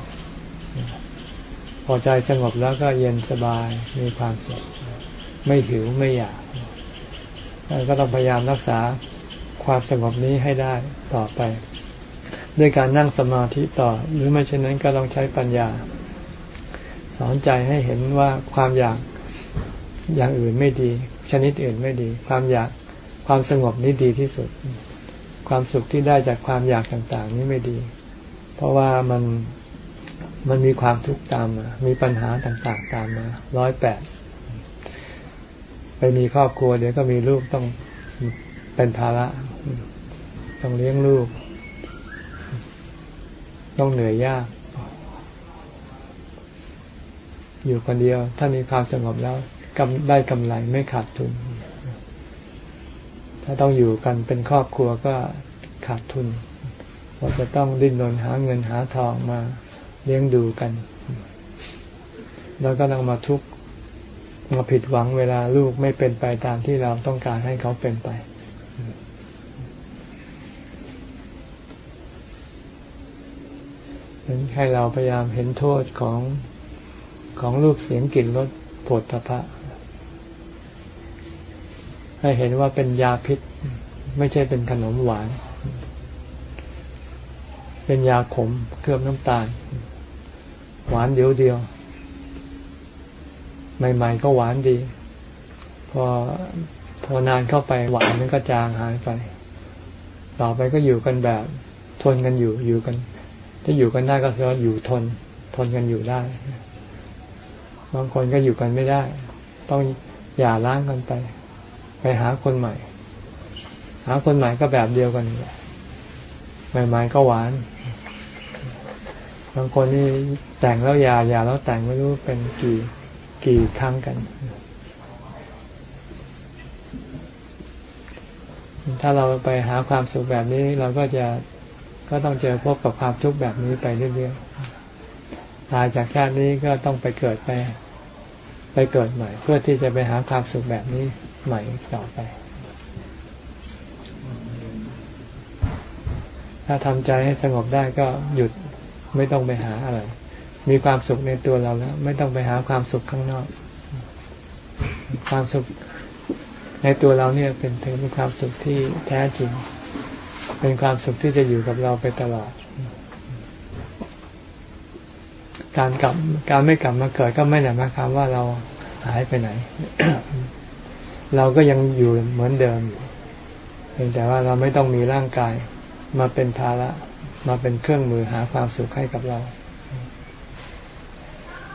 S1: พอใจสงบแล้วก็เย็นสบายมีความสุขไม่หิวไม่อยากก็ต้องพยายามรักษาความสงบนี้ให้ได้ต่อไป ด้วยการนั่งสมาธิต่อ หรือไม่เช่นนั้นก็ต้องใช้ปัญญา สอนใจให้เห็นว่าความอยาก อย่างอื่นไม่ดี ชนิดอื่นไม่ดี ความอยากความสงบนี้ดีที่สุด ความสุขที่ได้จากความอยากต่างๆ นี้ไม่ดี เพราะว่ามันมันมีความทุกข์ตามมา มีปัญหาต่างๆ ตามมาร้อยแปดไปมีครอบครัวเดี๋ยวก็มีลูกต้องเป็นภาระ ต้องเลี้ยงลูก ต้องเหนื่อยยาก อยู่คนเดียว ถ้ามีความสงบแล้ว ได้กำไรไม่ขาดทุน ถ้าต้องอยู่กันเป็นครอบครัวก็ขาดทุนเพราะจะต้องดิ้นรนหาเงินหาทองมาเลี้ยงดูกัน แล้วก็ต้องมาทุกข์มาผิดหวังเวลาลูกไม่เป็นไปตามที่เราต้องการให้เขาเป็นไปนั้นให้เราพยายามเห็นโทษของของรูปเสียงกลิ่นรสผฏฐพะ ให้เห็นว่าเป็นยาพิษ ไม่ใช่เป็นขนมหวาน เป็นยาขมเคลือบน้ำตาล หวานเดียวเดียวใหม่ๆก็หวานดี พอพอนานเข้าไปหวานมันก็จางหายไป ต่อไปก็อยู่กันแบบทนกันอยู่อยู่กัน ถ้าอยู่กันได้ก็คืออยู่ทน ทนกันอยู่ได้ บางคนก็อยู่กันไม่ได้ ต้องหย่าร้างกันไป ไปหาคนใหม่ หาคนใหม่ก็แบบเดียวกันใหม่ๆก็หวาน บางคนนี่แต่งแล้วยายาแล้วแต่งไม่รู้เป็นกี่กี่ครั้งกัน ถ้าเราไปหาความสุขแบบนี้ เราก็จะก็ต้องเจอพบกับความทุกข์แบบนี้ไปเรื่อยๆ ตายจากชาตินี้ก็ต้องไปเกิดไป ไปเกิดใหม่ เพื่อที่จะไปหาความสุขแบบนี้ ใหม่ต่อไป ถ้าทำใจให้สงบได้ก็หยุดไม่ต้องไปหาอะไร มีความสุขในตัวเราแล้ว ไม่ต้องไปหาความสุขข้างนอก ความสุขในตัวเราเนี่ยเป็นถึงเป็นความสุขที่แท้จริง เป็นความสุขที่จะอยู่กับเราไปตลอด การกลับการไม่กลับมาเกิดก็ไม่ได้หมายความว่าเราหายไปไหน เราก็ยังอยู่เหมือนเดิมเพียงแต่ว่าเราไม่ต้องมีร่างกายมาเป็นภาระมาเป็นเครื่องมือหาความสุขให้กับเรา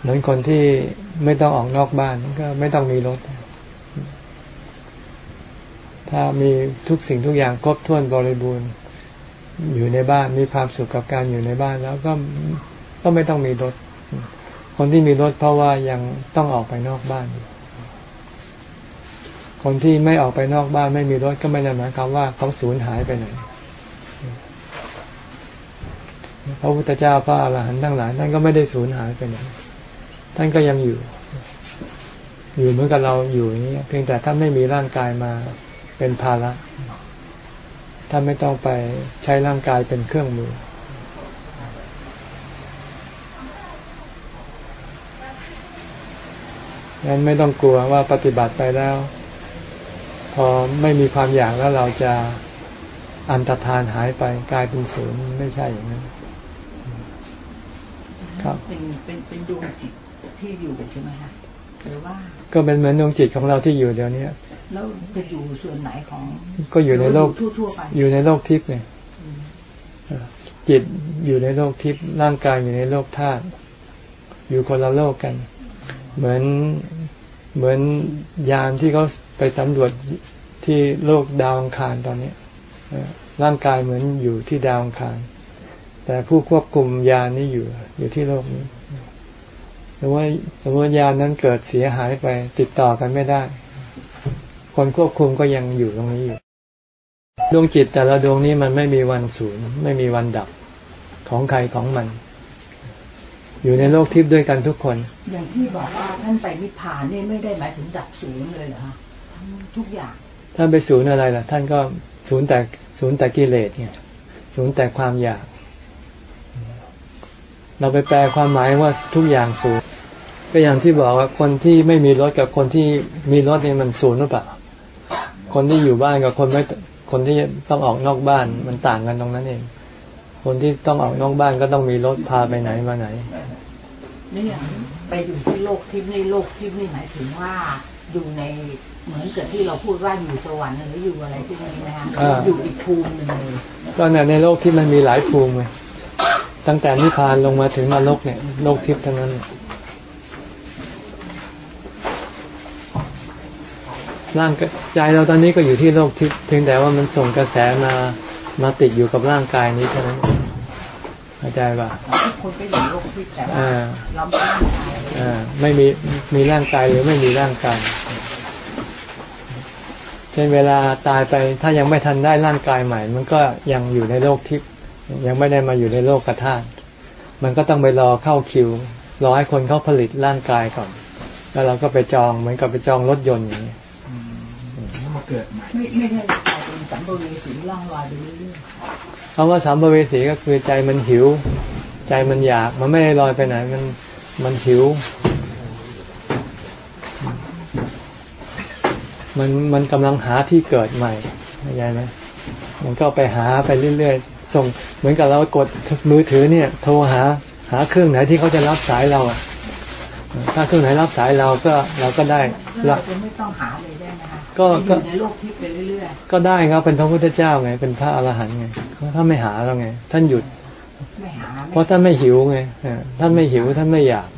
S1: เหมือนคนที่ไม่ต้องออกนอกบ้านก็ไม่ต้องมีรถ ถ้ามีทุกสิ่งทุกอย่างครบถ้วนบริบูรณ์ อยู่ในบ้านมีความสุขกับการอยู่ในบ้านแล้วก็ก็ไม่ต้องมีรถ คนที่มีรถเพราะว่ายังต้องออกไปนอกบ้านอยู่ คนที่ไม่ออกไปนอกบ้านไม่มีรถก็ไม่ได้หมายความว่าเขาสูญหายไปไหนพระพุทธเจ้าพระอรหันต์ทั้งหลายท่านก็ไม่ได้สูญหายไปไหนท่านก็ยังอยู่ อยู่เหมือนกับเราอยู่อย่างนี้เพียงแต่ท่านไม่มีร่างกายมาเป็นภาระท่านไม่ต้องไปใช้ร่างกายเป็นเครื่องมืองั้นไม่ต้องกลัวว่าปฏิบัติไปแล้ว พอไม่มีความอยากแล้วเราจะอันตรธานหายไปกลายเป็นศูนย์ไม่ใช่อย่างนั้นครับ
S4: เป็นเป็นเป็นดวงจิตที่อยู่ใช่ไหมคะหรือว่า
S1: ก็เป็นเหมือนดวงจิตของเราที่อยู่เดี๋ยวนี้
S4: แล้วจะอยู่ส่วนไหนของ
S1: ก็อยู่ในโลก
S4: ทั่วๆไป
S1: อยู่ในโลกทิพย์เนี่ยจิตอยู่ในโลกทิพย์ร่างกายอยู่ในโลกธาตุอยู่คนละโลกกัน เหมือนเหมือนยานที่เขา ไปสำรวจที่โลกดาวอังคารตอนนี้ร่างกายเหมือนอยู่ที่ดาวอังคาร แต่ผู้ควบคุมยานนี้อยู่อยู่ที่โลกนี้หรือว่าสมมติยานนั้นเกิดเสียหายไปติดต่อกันไม่ได้ คนควบคุมก็ยังอยู่ตรงนี้อยู่ดวงจิตแต่ละดวงนี้มันไม่มีวันสูญไม่มีวันดับของใครของมัน อยู่ในโลกทิพย์ด้วยกันทุกคน
S4: อย่างที่บอกว่าท่านไปนิพพานนี่ไม่ได้หมายถึงดับศูนย์เลยเหรอคะ ทุกอย่าง
S1: ท่านไปศูนย์อะไรล่ะ ท่านก็ศูนย์แต่ศูนย์แต่กิเลสเนี่ยศูนย์แต่ความอยาก เราไปแปลความหมายว่าทุกอย่างศูนย์ก็อย่างที่บอกว่าคนที่ไม่มีรถกับคนที่มีรถเนี่ยมันศูนย์หรือเปล่า คนที่อยู่บ้านกับคนไม่คนที่ต้องออกนอกบ้านมันต่างกันตรงนั้นเอง คนที่ต้องออกนอกบ้านก็ต้องมีรถพาไปไหนมาไหน
S4: นี่อย่างไปอยู่ที่โลกทิพย์ในโลกทิพย์นี่หมายถึงว่า อยู่ในเหมือนกับที่เราพูดว่าอยู่สวรรค์หรืออยู่อะไรที่นี้นะคะอยู่อีกภูมิหนึ่งเลย
S1: ก็ในโลกที่มันมีหลายภูมิไงตั้งแต่นิพพานลงมาถึงนรกเนี่ยโลกทิพย์ทั้งนั้นร่างใจเราตอนนี้ก็อยู่ที่โลกทิพย์เพียงแต่ว่ามันส่งกระแสมามาติดอยู่กับร่างกายนี้เท่านั้น เข้าใจป่ะ
S4: คนไปอยู่โลกทิพย์แต่ว่าเราไม่ร่างกาย
S1: อ่าไม่มีมีร่างกายหรือไม่มีร่างกายเช่นเวลาตายไปถ้ายังไม่ทันได้ร่างกายใหม่ มันก็ยังอยู่ในโลกทิพย์ยังไม่ได้มาอยู่ในโลกกระทามันก็ต้องไปรอเข้าคิว รอให้คนเขาผลิตร่างกายก่อน แล้วเราก็ไปจองเหมือนกับไปจองรถยนต์อย่างนี้
S4: มาเกิดใหม่ไม่ไม่ใช่กลายเป็นสัมภเวสีล่องลอยไปเรื่อยๆ
S1: คำว่าสัมภเวสีก็คือใจมันหิว ใจมันอยาก มันไม่ได้ลอยไปไหน มันมันหิว มันมันกำลังหาที่เกิดใหม่เข้าใจไหมมันก็ไปหาไปเรื่อยๆ ส่งเหมือนกับเรากดมือถือเนี่ย โทรหาหาเครื่องไหนที่เขาจะรับสายเราอะถ้าเครื่องไหนรับสายเราก็เราก็ได้
S4: เราไม่ต้องหาเลย
S1: ก็
S4: ก็ในโลกทิพย์ไปเรื่อย
S1: ๆก็ได้ครับเป็นพระพุทธเจ้าไง เป็นพระอรหันต์ไงถ้าไม่หาเราไง ท่านหยุด
S4: ไม่หา
S1: เพราะท่านไม่หิวไงท่านไม่หิวท่านไม่อยาก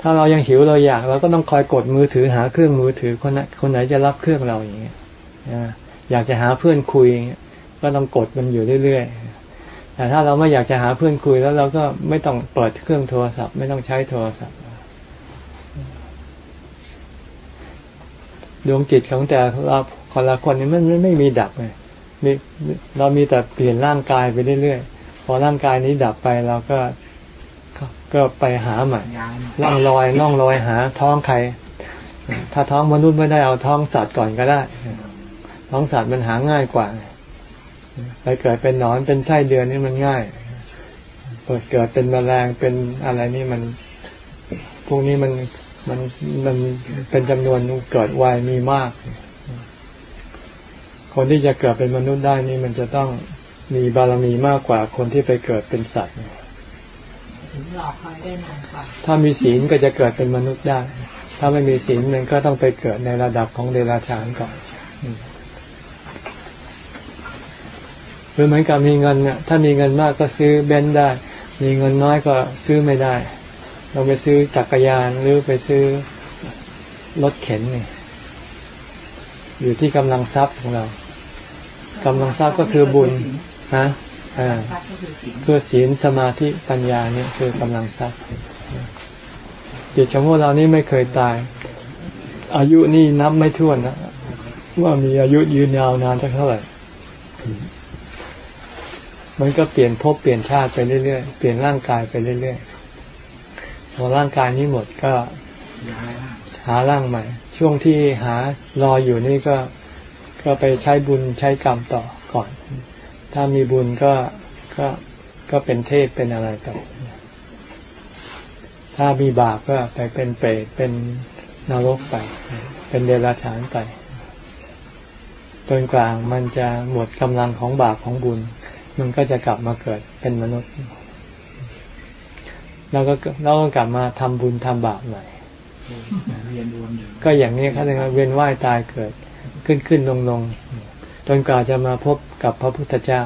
S1: ถ้าเรายังหิวเราอยากเราก็ต้องคอยกดมือถือหาเครื่องมือถือคนไหนคนไหนจะรับเครื่องเราอย่างเงี้ยอยากจะหาเพื่อนคุยก็ต้องกดมันอยู่เรื่อยๆแต่ถ้าเราไม่อยากจะหาเพื่อนคุยแล้วเราก็ไม่ต้องเปิดเครื่องโทรศัพท์ ไม่ต้องใช้โทรศัพท์ ดวงจิตของแต่เราคนละคนนี้มันไม่มีดับเลยมีเรามีแต่เปลี่ยนร่างกายไปเรื่อยๆ พอร่างกายนี้ดับไปเราก็ก็ไปหาใหม่ล่องลอยล่องลอยหา ท้องใคร ถ้าท้องมนุษย์ไม่ได้เอาท้องสัตว์ก่อนก็ได้ ท้องสัตว์มันหาง่ายกว่า ไปเกิดเป็นหนอนเป็นไส้เดือนนี่มันง่ายเปิดเกิดเป็นแมลงเป็นอะไรนี่มันพวกนี้มัน มันมันเป็นจำนวนเกิดวัยมีมาก คนที่จะเกิดเป็นมนุษย์ได้นี่มันจะต้องมีบารมีมากกว่าคนที่ไปเกิดเป็นสัตว์ถ้ามีศีลก็จะเกิดเป็นมนุษย์ได้ ถ้าไม่มีศีลมันก็ต้องไปเกิดในระดับของเดรัจฉานก่อนหรือเหมือนกับมีเงินเนี่ยถ้ามีเงินมากก็ซื้อเบนซ์ได้ มีเงินน้อยก็ซื้อไม่ได้ เราไปซื้อจักรยานหรือไปซื้อรถเข็นนี่อยู่ที่กำลังทรัพย์ของเรากำลังทรัพย์ก็คือบุญฮะคือศีลสมาธิปัญญาเนี่ยคือกำลังทรัพย์จิตของพวกเรานี่ไม่เคยตาย อายุนี่นับไม่ถ้วนนะว่ามีอายุยืนยาวนานเท่าไหร่ มันก็เปลี่ยนภพเปลี่ยนชาติไปเรื่อยๆ เปลี่ยนร่างกายไปเรื่อยๆ พอร่างกายนี้หมดก็หาร่างใหม่ ช่วงที่หารออยู่นี่ก็ก็ไปใช้บุญใช้กรรมต่อก่อน ถ้ามีบุญก็ก็ก็เป็นเทพเป็นอะไรต่อถ้ามีบาปก็ไปเป็นเปรตเป็นนรกไป เป็นเดรัจฉานไปจนกลางมันจะหมดกำลังของบาปของบุญ มันก็จะกลับมาเกิดเป็นมนุษย์ แล้วก็เราก็กลับมาทำบุญทำบาปใหม่ก็อย่างนี้ครับเรียกว่าเวียนว่ายตายเกิดขึ้นขึ้นลงลงจนกว่าจะมาพบกับพระพุทธเจ้า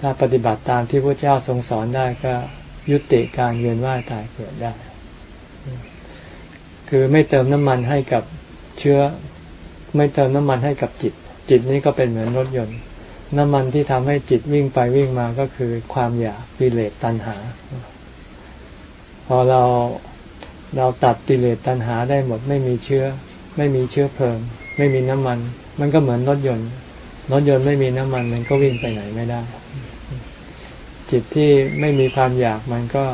S1: ถ้าปฏิบัติตามที่พระเจ้าทรงสอนได้ก็ยุติการเวียนว่ายตายเกิดได้ คือไม่เติมน้ำมันให้กับเชื้อ ไม่เติมน้ำมันให้กับจิต จิตนี้ก็เป็นเหมือนรถยนต์ น้ำมันที่ทำให้จิตวิ่งไปวิ่งมาก็คือความอยากกิเลสตัณหาพ อเราเราตัดกิเลสตัณหาได้หมด ไม่มีเชื้อ ไม่มีเชื้อเพลิง ไม่มีน้ำมัน มันก็เหมือนรถยนต์รถยนต์ไม่มีน้ำมันมันก็วิ่งไปไหนไม่ได้ จิตที่ไม่มีความอยากมันก็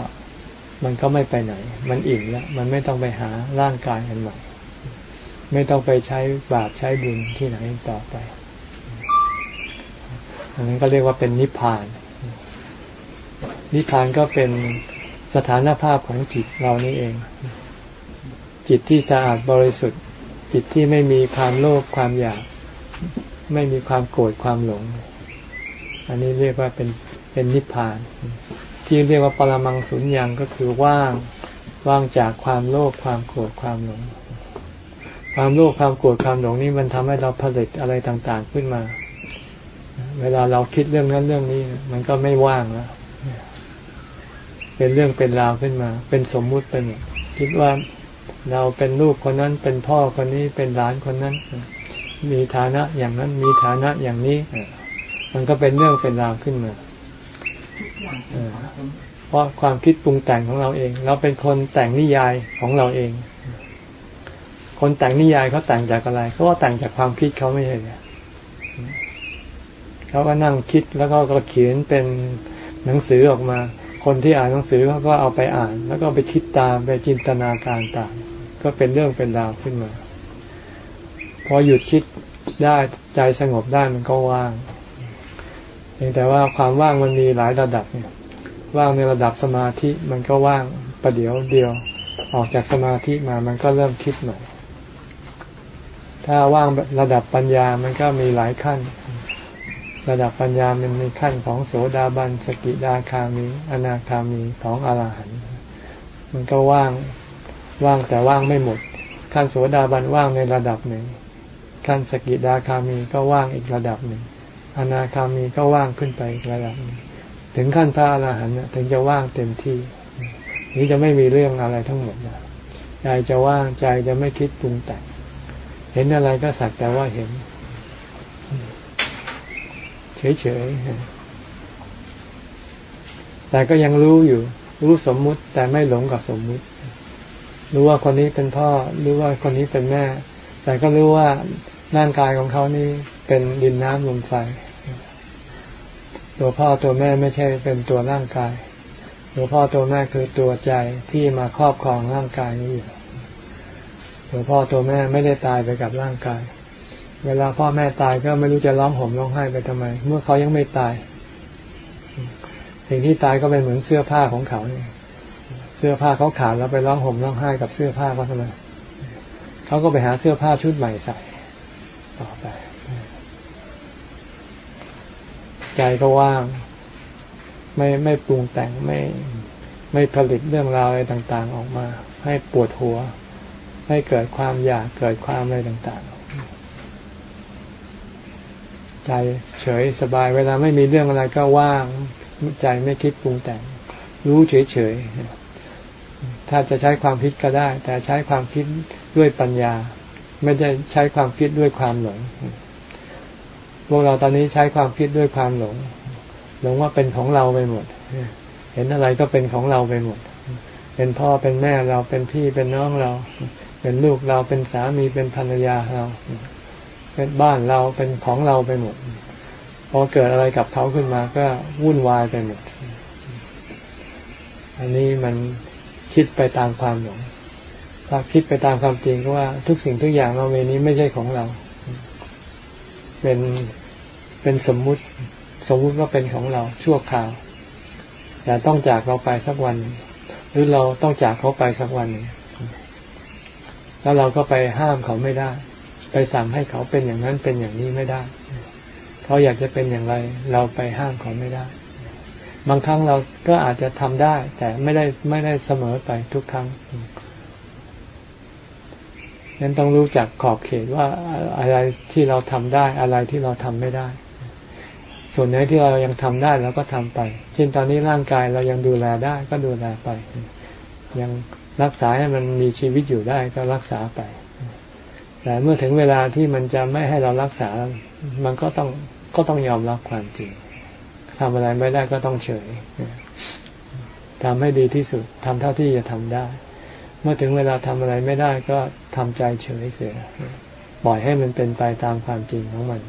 S1: มันก็ไม่ไปไหน มันอิ่มแล้ว มันไม่ต้องไปหาร่างกายอันใหม่ ไม่ต้องไปใช้บาปใช้บุญที่ไหนต่อไป อันนั้นก็เรียกว่าเป็นนิพพาน นิพพานก็เป็น สถานภาพของจิตเรานี่เอง จิตที่สะอาดบริสุทธิ์ จิตที่ไม่มีความโลภความอยาก ไม่มีความโกรธความหลง อันนี้เรียกว่าเป็นเป็นนิพพาน ที่เรียกว่าปรมังสุญญ์ก็คือว่างว่างจากความโลภความโกรธความหลง ความโลภความโกรธความหลงนี่มันทำให้เราผลิตอะไรต่างๆขึ้นมา เวลาเราคิดเรื่องนั้นเรื่องนี้ มันก็ไม่ว่างแล้ว เป็นเรื่องเป็นราวขึ้นมา เป็นสมมุติเป็นคิดว่าเราเป็นลูกคนนั้นเป็นพ่อคนนี้เป็นหลานคนนั้น มีฐานะอย่างนั้นมีฐานะอย่างนี้ มันก็เป็นเรื่องเป็นราวขึ้นมาเพราะความคิดปรุงแต่งของเราเอง เราเป็นคนแต่งนิยายของเราเอง คนแต่งนิยายเขาแต่งจากอะไรเขาก็แต่งจากความคิดเขาไม่ใช่เนี่ยเขาก็นั่งคิดแล้วก็ก็เขียนเป็นหนังสือออกมา คนที่อ่านหนังสือเขาก็เอาไปอ่าน แล้วก็ไปคิดตามไปจินตนาการตามก็เป็นเรื่องเป็นราวขึ้นมา พอหยุดคิดได้ใจสงบได้มันก็ว่างเพียงแต่ว่าความว่างมันมีหลายระดับเนี่ยว่างในระดับสมาธิมันก็ว่างประเดี๋ยวเดียว ออกจากสมาธิมามันก็เริ่มคิดใหม่ถ้าว่างระดับปัญญามันก็มีหลายขั้น ระดับปัญญามันมีขั้นของโสดาบันสกิดาคามีอนาคามีของอรหันต์มันก็ว่างว่างแต่ว่างไม่หมด ขั้นโสดาบันว่างในระดับหนึ่ง ขั้นสกิดาคามีก็ว่างอีกระดับหนึ่ง อนาคามีก็ว่างขึ้นไประดับหนึ่งถึงขั้นพระอรหันต์ถึงจะว่างเต็มที่ นี้จะไม่มีเรื่องอะไรทั้งหมดนะใจจะว่างใจจะไม่คิดปรุงแต่งเห็นอะไรก็สักแต่ว่าเห็น เฉยๆ แต่ก็ยังรู้อยู่ รู้สมมุติ แต่ไม่หลงกับสมมุติ รู้ว่าคนนี้เป็นพ่อ รู้ว่าคนนี้เป็นแม่ แต่ก็รู้ว่าร่างกายของเขานี่เป็นดินน้ำลมไฟ ตัวพ่อตัวแม่ไม่ใช่เป็นตัวร่างกาย ตัวพ่อตัวแม่คือตัวใจที่มาครอบครองร่างกายนี้อยู่ตัวพ่อตัวแม่ไม่ได้ตายไปกับร่างกาย เวลาพ่อแม่ตายก็ไม่รู้จะร้องห่มร้องไห้ไปทำไม เมื่อเขายังไม่ตาย สิ่งที่ตายก็เป็นเหมือนเสื้อผ้าของเขาเนี่ยเสื้อผ้าเขาขาดแล้วไปร้องห่มร้องไห้กับเสื้อผ้าเขาทำไมเขาก็ไปหาเสื้อผ้าชุดใหม่ใส่ต่อไป ใจก็ว่าง ไม่ไม่ปรุงแต่งไม่ไม่ผลิตเรื่องราวอะไรต่าง ๆ ออกมา ให้ปวดหัว ให้เกิดความอยากเกิดความอะไรต่าง ๆ ใจเฉยสบายเวลาไม่มีเรื่องอะไรก็ว่างใจไม่คิดปรุงแต่ง รู้เฉยๆ ถ้าจะใช้ความคิดก็ได้ แต่ใช้ความคิดด้วยปัญญา ไม่ได้ใช้ความคิดด้วยความหลงพวกเราตอนนี้ใช้ความคิดด้วยความหลง หลงว่าเป็นของเราไปหมด เห็นอะไรก็เป็นของเราไปหมด เป็นพ่อเป็นแม่เราเป็นพี่เป็นน้องเรา เป็นลูกเราเป็นสามีเป็นภรรยาเรา เป็นบ้านเราเป็นของเราไปหมด พอเกิดอะไรกับเขาขึ้นมาก็วุ่นวายไปหมด อันนี้มันคิดไปตามความหลงถ้าคิดไปตามความจริงก็ว่าทุกสิ่งทุกอย่างเราเวนี้ไม่ใช่ของเรา เป็นเป็นสมมุติ สมมุติว่าเป็นของเราชั่วคราวแต่ต้องจากเราไปสักวัน หรือเราต้องจากเขาไปสักวันแล้วเราก็ไปห้ามเขาไม่ได้ ไปสั่งให้เขาเป็นอย่างนั้นเป็นอย่างนี้ไม่ได้ เขาอยากจะเป็นอย่างไร เราไปห้ามเขาไม่ได้ บางครั้งเราก็อาจจะทำได้ แต่ไม่ได้ไม่ได้เสมอไปทุกครั้งนั้นต้องรู้จักขอบเขตว่าอะไรที่เราทำได้ อะไรที่เราทำไม่ได้ ส่วนไหนที่เรายังทำได้เราก็ทำไป เช่นตอนนี้ร่างกายเรายังดูแลได้ก็ดูแลไป ยังรักษาให้มันมีชีวิตอยู่ได้ก็รักษาไป แต่เมื่อถึงเวลาที่มันจะไม่ให้เรารักษา มันก็ต้องก็ต้องยอมรับความจริงทำอะไรไม่ได้ก็ต้องเฉยทำให้ดีที่สุดทำเท่าที่จะทำได้ เมื่อถึงเวลาทำอะไรไม่ได้ก็ทำใจเฉยเสียปล่อยให้มันเป็นไปตามความจริงของมัน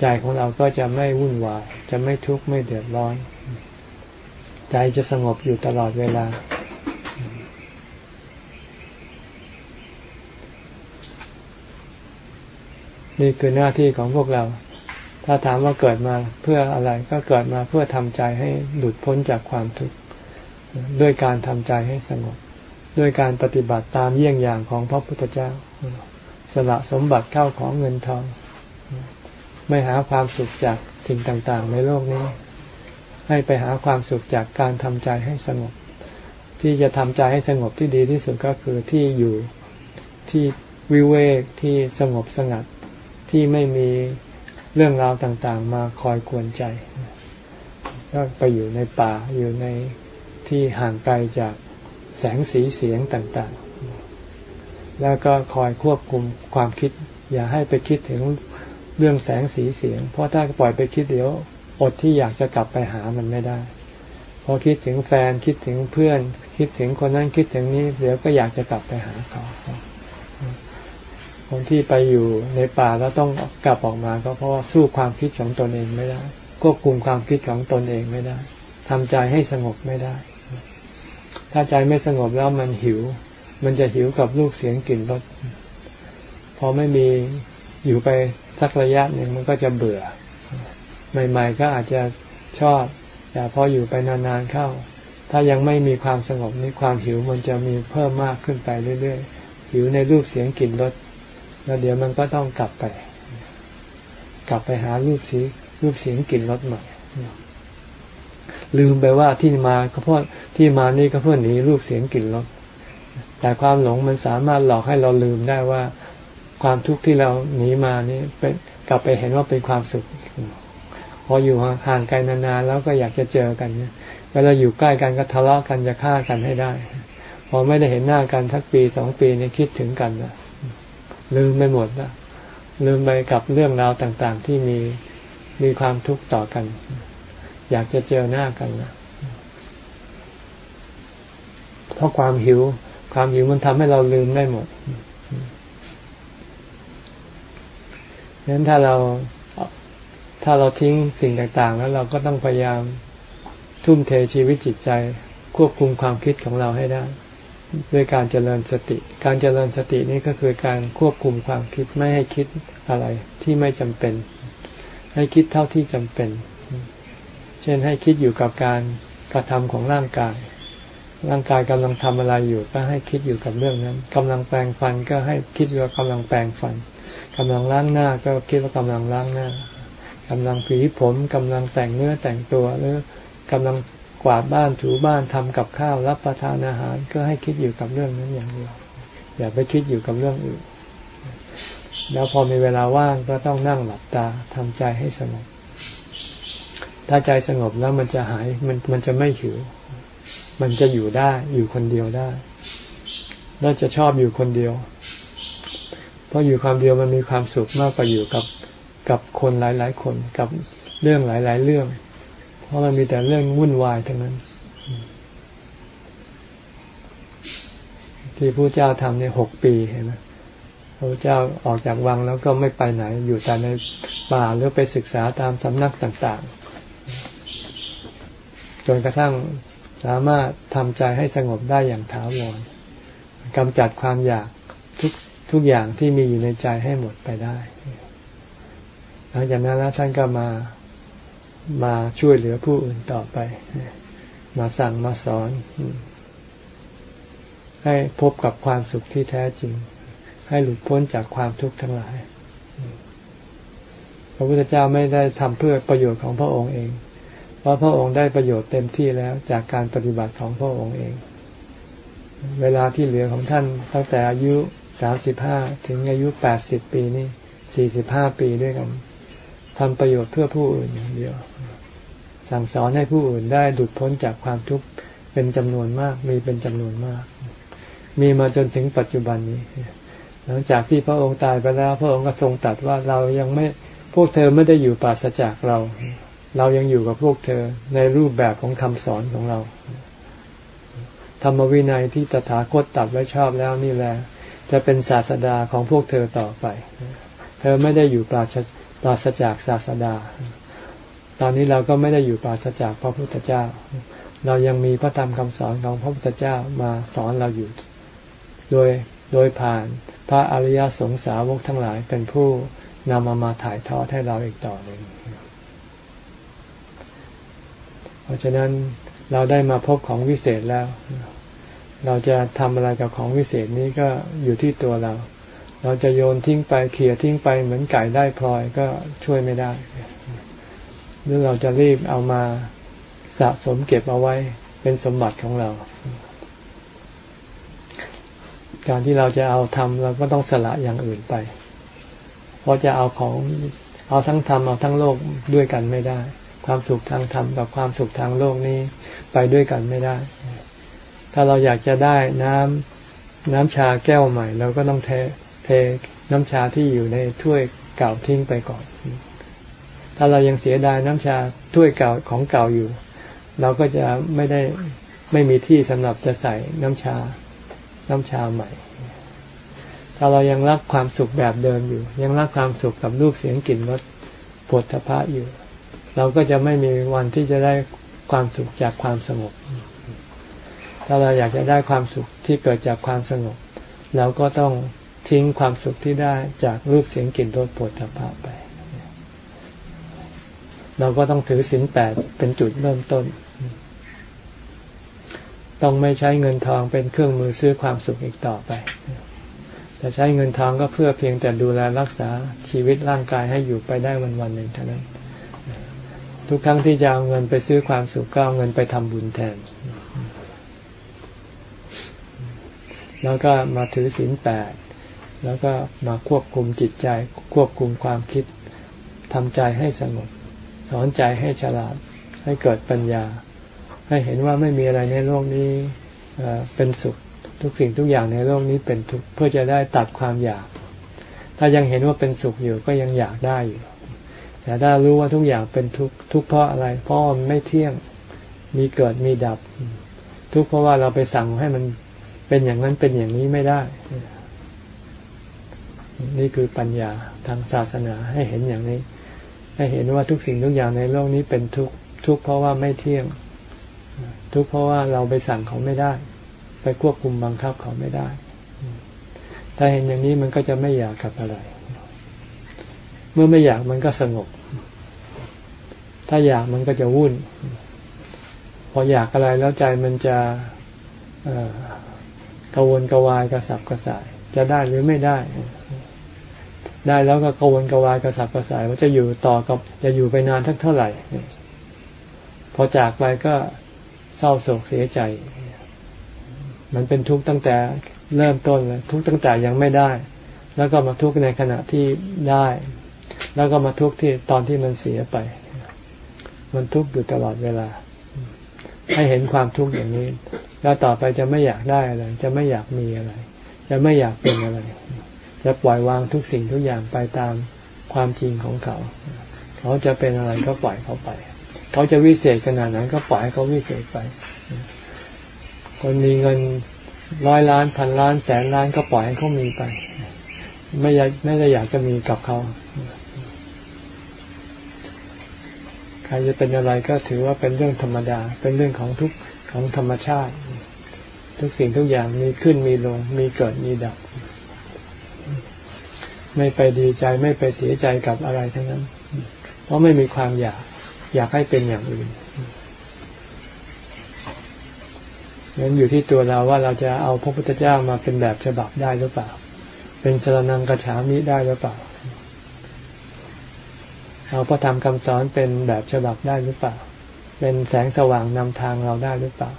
S1: ใจของเราก็จะไม่วุ่นวาย จะไม่ทุกข์ไม่เดือดร้อน ใจจะสงบอยู่ตลอดเวลา นี่คือหน้าที่ของพวกเรา ถ้าถามว่าเกิดมาเพื่ออะไรก็เกิดมาเพื่อทำใจให้หลุดพ้นจากความทุกข์ด้วยการทำใจให้สงบ ด้วยการปฏิบัติตามเยี่ยงอย่างของพระพุทธเจ้า สละสมบัติเข้าของเงินทอง ไม่หาความสุขจากสิ่งต่างๆ ในโลกนี้ ให้ไปหาความสุขจากการทำใจให้สงบ ที่จะทำใจให้สงบที่ดีที่สุดก็คือที่อยู่ที่วิเวกที่สงบสงัด ที่ไม่มีเรื่องราวต่างๆ มาคอยกวนใจ ก็ไปอยู่ในป่าอยู่ในที่ห่างไกลจากแสงสีเสียงต่างๆ แล้วก็คอยควบคุมความคิด อย่าให้ไปคิดถึงเรื่องแสงสีเสียง เพราะถ้าปล่อยไปคิดเดี๋ยวอดที่อยากจะกลับไปหามันไม่ได้ พอคิดถึงแฟนคิดถึงเพื่อน คิดถึงคนนั้นคิดถึงนี้ เดี๋ยวก็อยากจะกลับไปหาเขา คนที่ไปอยู่ในป่าแล้วต้องกลับออกมาก็เพราะว่าสู้ความคิดของตนเองไม่ได้ควบคุมความคิดของตนเองไม่ได้ทำใจให้สงบไม่ได้ ถ้าใจไม่สงบแล้วมันหิว มันจะหิวกับรูปเสียงกลิ่นรสพอไม่มีอยู่ไปสักระยะหนึ่งมันก็จะเบื่อ ใหม่ ๆ ก็อาจจะชอบ แต่พออยู่ไปนานๆเข้า ถ้ายังไม่มีความสงบนี่ความหิวมันจะมีเพิ่มมากขึ้นไปเรื่อยๆหิวในรูปเสียงกลิ่นรส แล้วเดี๋ยวมันก็ต้องกลับไป กลับไปหารูปสีรูปเสียงกลิ่นรสใหม่ลืมไปว่าที่มาก็เพราะที่มานี่ก็เพื่อหนีรูปเสียงกลิ่นรสแต่ความหลงมันสามารถหลอกให้เราลืมได้ว่า ความทุกข์ที่เราหนีมานี่เป็นกลับไปเห็นว่าเป็นความสุข พออยู่ห่างไกลนานๆแล้วก็อยากจะเจอกันเวลาอยู่ใกล้กันก็ทะเลาะกันจะฆ่ากันให้ได้ พอไม่ได้เห็นหน้ากันสักปีสองปีนี่คิดถึงกันนะ ลืมไปหมดนะลืมไปกับเรื่องราวต่างๆ ที่มีมีความทุกข์ต่อกัน อยากจะเจอหน้ากันนะเพราะความหิว ความหิวมันทำให้เราลืมได้หมดฉะนั้นถ้าเราถ้าเราทิ้งสิ่งต่างๆ แล้วเราก็ต้องพยายามทุ่มเทชีวิตจิตใจ ควบคุมความคิดของเราให้ได้ ด้วยการเจริญสติ การเจริญสตินี้ก็คือการควบคุมความคิดไม่ให้คิดอะไรที่ไม่จำเป็น ให้คิดเท่าที่จำเป็น เช่นให้คิดอยู่กับการกระทำของร่างกาย ร่างกายกำลังทำอะไรอยู่ก็ให้คิดอยู่กับเรื่องนั้นกำลังแปลงฟันก็ให้คิดว่ากำลังแปลงฟันกำลังล้างหน้าก็คิดว่ากำลังล้างหน้ากำลังผีผมกำลังแต่งเนื้อแต่งตัวหรือกำลัง กวาดบ้านถูบ้านทำกับข้าวรับประทานอาหาร ก็ให้คิดอยู่กับเรื่องนั้นอย่างเดียว อย่าไปคิดอยู่กับเรื่องอื่น แล้วพอมีเวลาว่างก็ต้องนั่งหลับตาทำใจให้สงบ ถ้าใจสงบแล้วมันจะหายมันมันจะไม่หิว มันจะอยู่ได้อยู่คนเดียวได้แล้วจะชอบอยู่คนเดียว เพราะอยู่ความเดียวมันมีความสุขมากกว่าอยู่กับกับคนหลาย ๆ คนกับเรื่องหลาย ๆ เรื่อง เพราะมันมีแต่เรื่องวุ่นวายทั้งนั้น ที่พระเจ้าทำในหกปีเห็นไหมพระเจ้าออกจากวังแล้วก็ไม่ไปไหน อยู่แต่ในป่าหรือไปศึกษาตามสำนักต่างๆ จนกระทั่งสามารถทำใจให้สงบได้อย่างถาวรกำจัดความอยากทุกทุกอย่างที่มีอยู่ในใจให้หมดไปได้ หลังจากนั้นแล้วท่านก็มา มาช่วยเหลือผู้อื่นต่อไป มาสั่งมาสอน ให้พบกับความสุขที่แท้จริง ให้หลุดพ้นจากความทุกข์ทั้งหลาย พระพุทธเจ้าไม่ได้ทำเพื่อประโยชน์ของพระองค์เอง เพราะพระองค์ได้ประโยชน์เต็มที่แล้วจากการปฏิบัติของพระองค์เอง เวลาที่เหลือของท่านตั้งแต่อายุสามสิบห้าถึงอายุแปดสิบปีนี่สี่สิบห้าปีด้วยกันทำประโยชน์เพื่อผู้อื่นอย่างเดียว สั่งสอนให้ผู้อื่นได้ดุดพ้นจากความทุกข์เป็นจำนวนมาก มีเป็นจำนวนมาก มีมาจนถึงปัจจุบันนี้ หลังจากที่พระองค์ตายไปแล้ว พระองค์ก็ทรงตัดว่าเรายังไม่พวกเธอไม่ได้อยู่ปราศจากเรา เรายังอยู่กับพวกเธอในรูปแบบของคำสอนของเรา ธรรมวินัยที่ตถาคตตัดไว้ชอบแล้วนี่แหละจะเป็นศาสดาของพวกเธอต่อไป เธอไม่ได้อยู่ปราศปราศจากศาสดา ตอนนี้เราก็ไม่ได้อยู่ปราศจากพระพุทธเจ้า เรายังมีพระธรรมคำสอนของพระพุทธเจ้ามาสอนเราอยู่ โดยโดยผ่านพระอริยสงสาวกทั้งหลายเป็นผู้นำมามาถ่ายทอดให้เราอีกต่อหนึ่งเพราะฉะนั้นเราได้มาพบของวิเศษแล้ว เราจะทำอะไรกับของวิเศษนี้ก็อยู่ที่ตัวเรา เราจะโยนทิ้งไปเขี่ยทิ้งไปเหมือนไก่ได้พลอยก็ช่วยไม่ได้ หรือเราจะรีบเอามาสะสมเก็บเอาไว้เป็นสมบัติของเรา การที่เราจะเอาทำเราก็ต้องสละอย่างอื่นไป เพราะจะเอาของเอาทั้งธรรมเอาทั้งโลกด้วยกันไม่ได้ ความสุขทางธรรมกับความสุขทางโลกนี้ไปด้วยกันไม่ได้ ถ้าเราอยากจะได้น้ำน้ำชาแก้วใหม่ เราก็ต้องเทเทน้ำชาที่อยู่ในถ้วยเก่าทิ้งไปก่อน ถ้าเรายังเสียดายน้ำชาถ้วยเก่าของเก่าอยู่ เราก็จะไม่ได้ไม่มีที่สำหรับจะใส่น้ำชา น้ำชาใหม่ ถ้าเรายังรักความสุขแบบเดิมอยู่ ยังรักความสุขกับรูปเสียงกลิ่นรสผลทพะอยู่ เราก็จะไม่มีวันที่จะได้ความสุขจากความสงบ ถ้าเราอยากจะได้ความสุขที่เกิดจากความสงบ เราก็ต้องทิ้งความสุขที่ได้จากรูปเสียงกลิ่นรสปวดทพะไป เราก็ต้องถือศีลแปดเป็นจุดเริ่มต้น ต้องไม่ใช้เงินทองเป็นเครื่องมือซื้อความสุขอีกต่อไปแต่ใช้เงินทองก็เพื่อเพียงแต่ดูแลรักษาชีวิตร่างกายให้อยู่ไปได้วันวันหนึ่งเท่านั้น ทุกครั้งที่จะเอาเงินไปซื้อความสุขก็เอาเงินไปทำบุญแทน แล้วก็มาถือศีลแปดแล้วก็มาควบคุมจิตใจ ควบคุมความคิดทำใจให้สงบ สอนใจให้ฉลาดให้เกิดปัญญา ให้เห็นว่าไม่มีอะไรในโลกนี้เป็นสุขทุกสิ่งทุกอย่างในโลกนี้เป็นทุกข์เพื่อจะได้ตัดความอยาก ถ้ายังเห็นว่าเป็นสุขอยู่ก็ยังอยากได้อยู่ แต่ถ้ารู้ว่าทุกอย่างเป็นทุกข์ทุกเพราะอะไร เพราะมันไม่เที่ยงมีเกิดมีดับ ทุกเพราะว่าเราไปสั่งให้มันเป็นอย่างนั้นเป็นอย่างนี้ไม่ได้ นี่คือปัญญาทางศาสนาให้เห็นอย่างนี้ ให้เห็นว่าทุกสิ่งทุกอย่างในโลกนี้เป็นทุกทุกเพราะว่าไม่เที่ยง ทุกเพราะว่าเราไปสั่งเขาไม่ได้ ไปควบคุมบังคับเขาไม่ได้ ถ้าเห็นอย่างนี้มันก็จะไม่อยากกับอะไร เมื่อไม่อยากมันก็สงบ ถ้าอยากมันก็จะวุ่น พออยากอะไรแล้วใจมันจะกวนกวายกระสับกระส่าย จะได้หรือไม่ได้ ได้แล้วก็กวนกวายกระสับกระส่ายว่าจะอยู่ต่อกับจะอยู่ไปนานทักเท่าไหร่ พอจากไปก็เศร้าโศกเสียใจ มันเป็นทุกข์ตั้งแต่เริ่มต้นเลยทุกข์ตั้งแต่ยังไม่ได้ แล้วก็มาทุกข์ในขณะที่ได้ แล้วก็มาทุกข์ที่ตอนที่มันเสียไป มันทุกข์อยู่ตลอดเวลา ให้เห็นความทุกข์อย่างนี้ แล้วต่อไปจะไม่อยากได้อะไร จะไม่อยากมีอะไร จะไม่อยากเป็นอะไร จะปล่อยวางทุกสิ่งทุกอย่างไปตามความจริงของเขา เขาจะเป็นอะไรก็ปล่อยเขาไป เขาจะวิเศษขนาดนั้นก็ปล่อยให้เขาวิเศษไป คนมีเงินร้อยล้านพันล้านแสนล้านก็ปล่อยให้เขามีไป ไม่อยากไม่ได้อยากจะมีกับเขา ใครจะเป็นอะไรก็ถือว่าเป็นเรื่องธรรมดา เป็นเรื่องของทุกของธรรมชาติ ทุกสิ่งทุกอย่างมีขึ้นมีลง มีเกิดมีดับ ไม่ไปดีใจไม่ไปเสียใจกับอะไรทั้งนั้น เพราะไม่มีความอยากอยากให้เป็นอย่างอื่นนั้นอยู่ที่ตัวเราว่าเราจะเอาพระพุทธเจ้ามาเป็นแบบฉบับได้หรือเปล่า เป็นสรนังกระฉามิได้หรือเปล่า เอาพระธรรมคำสอนเป็นแบบฉบับได้หรือเปล่า เป็นแสงสว่างนำทางเราได้หรือเปล่า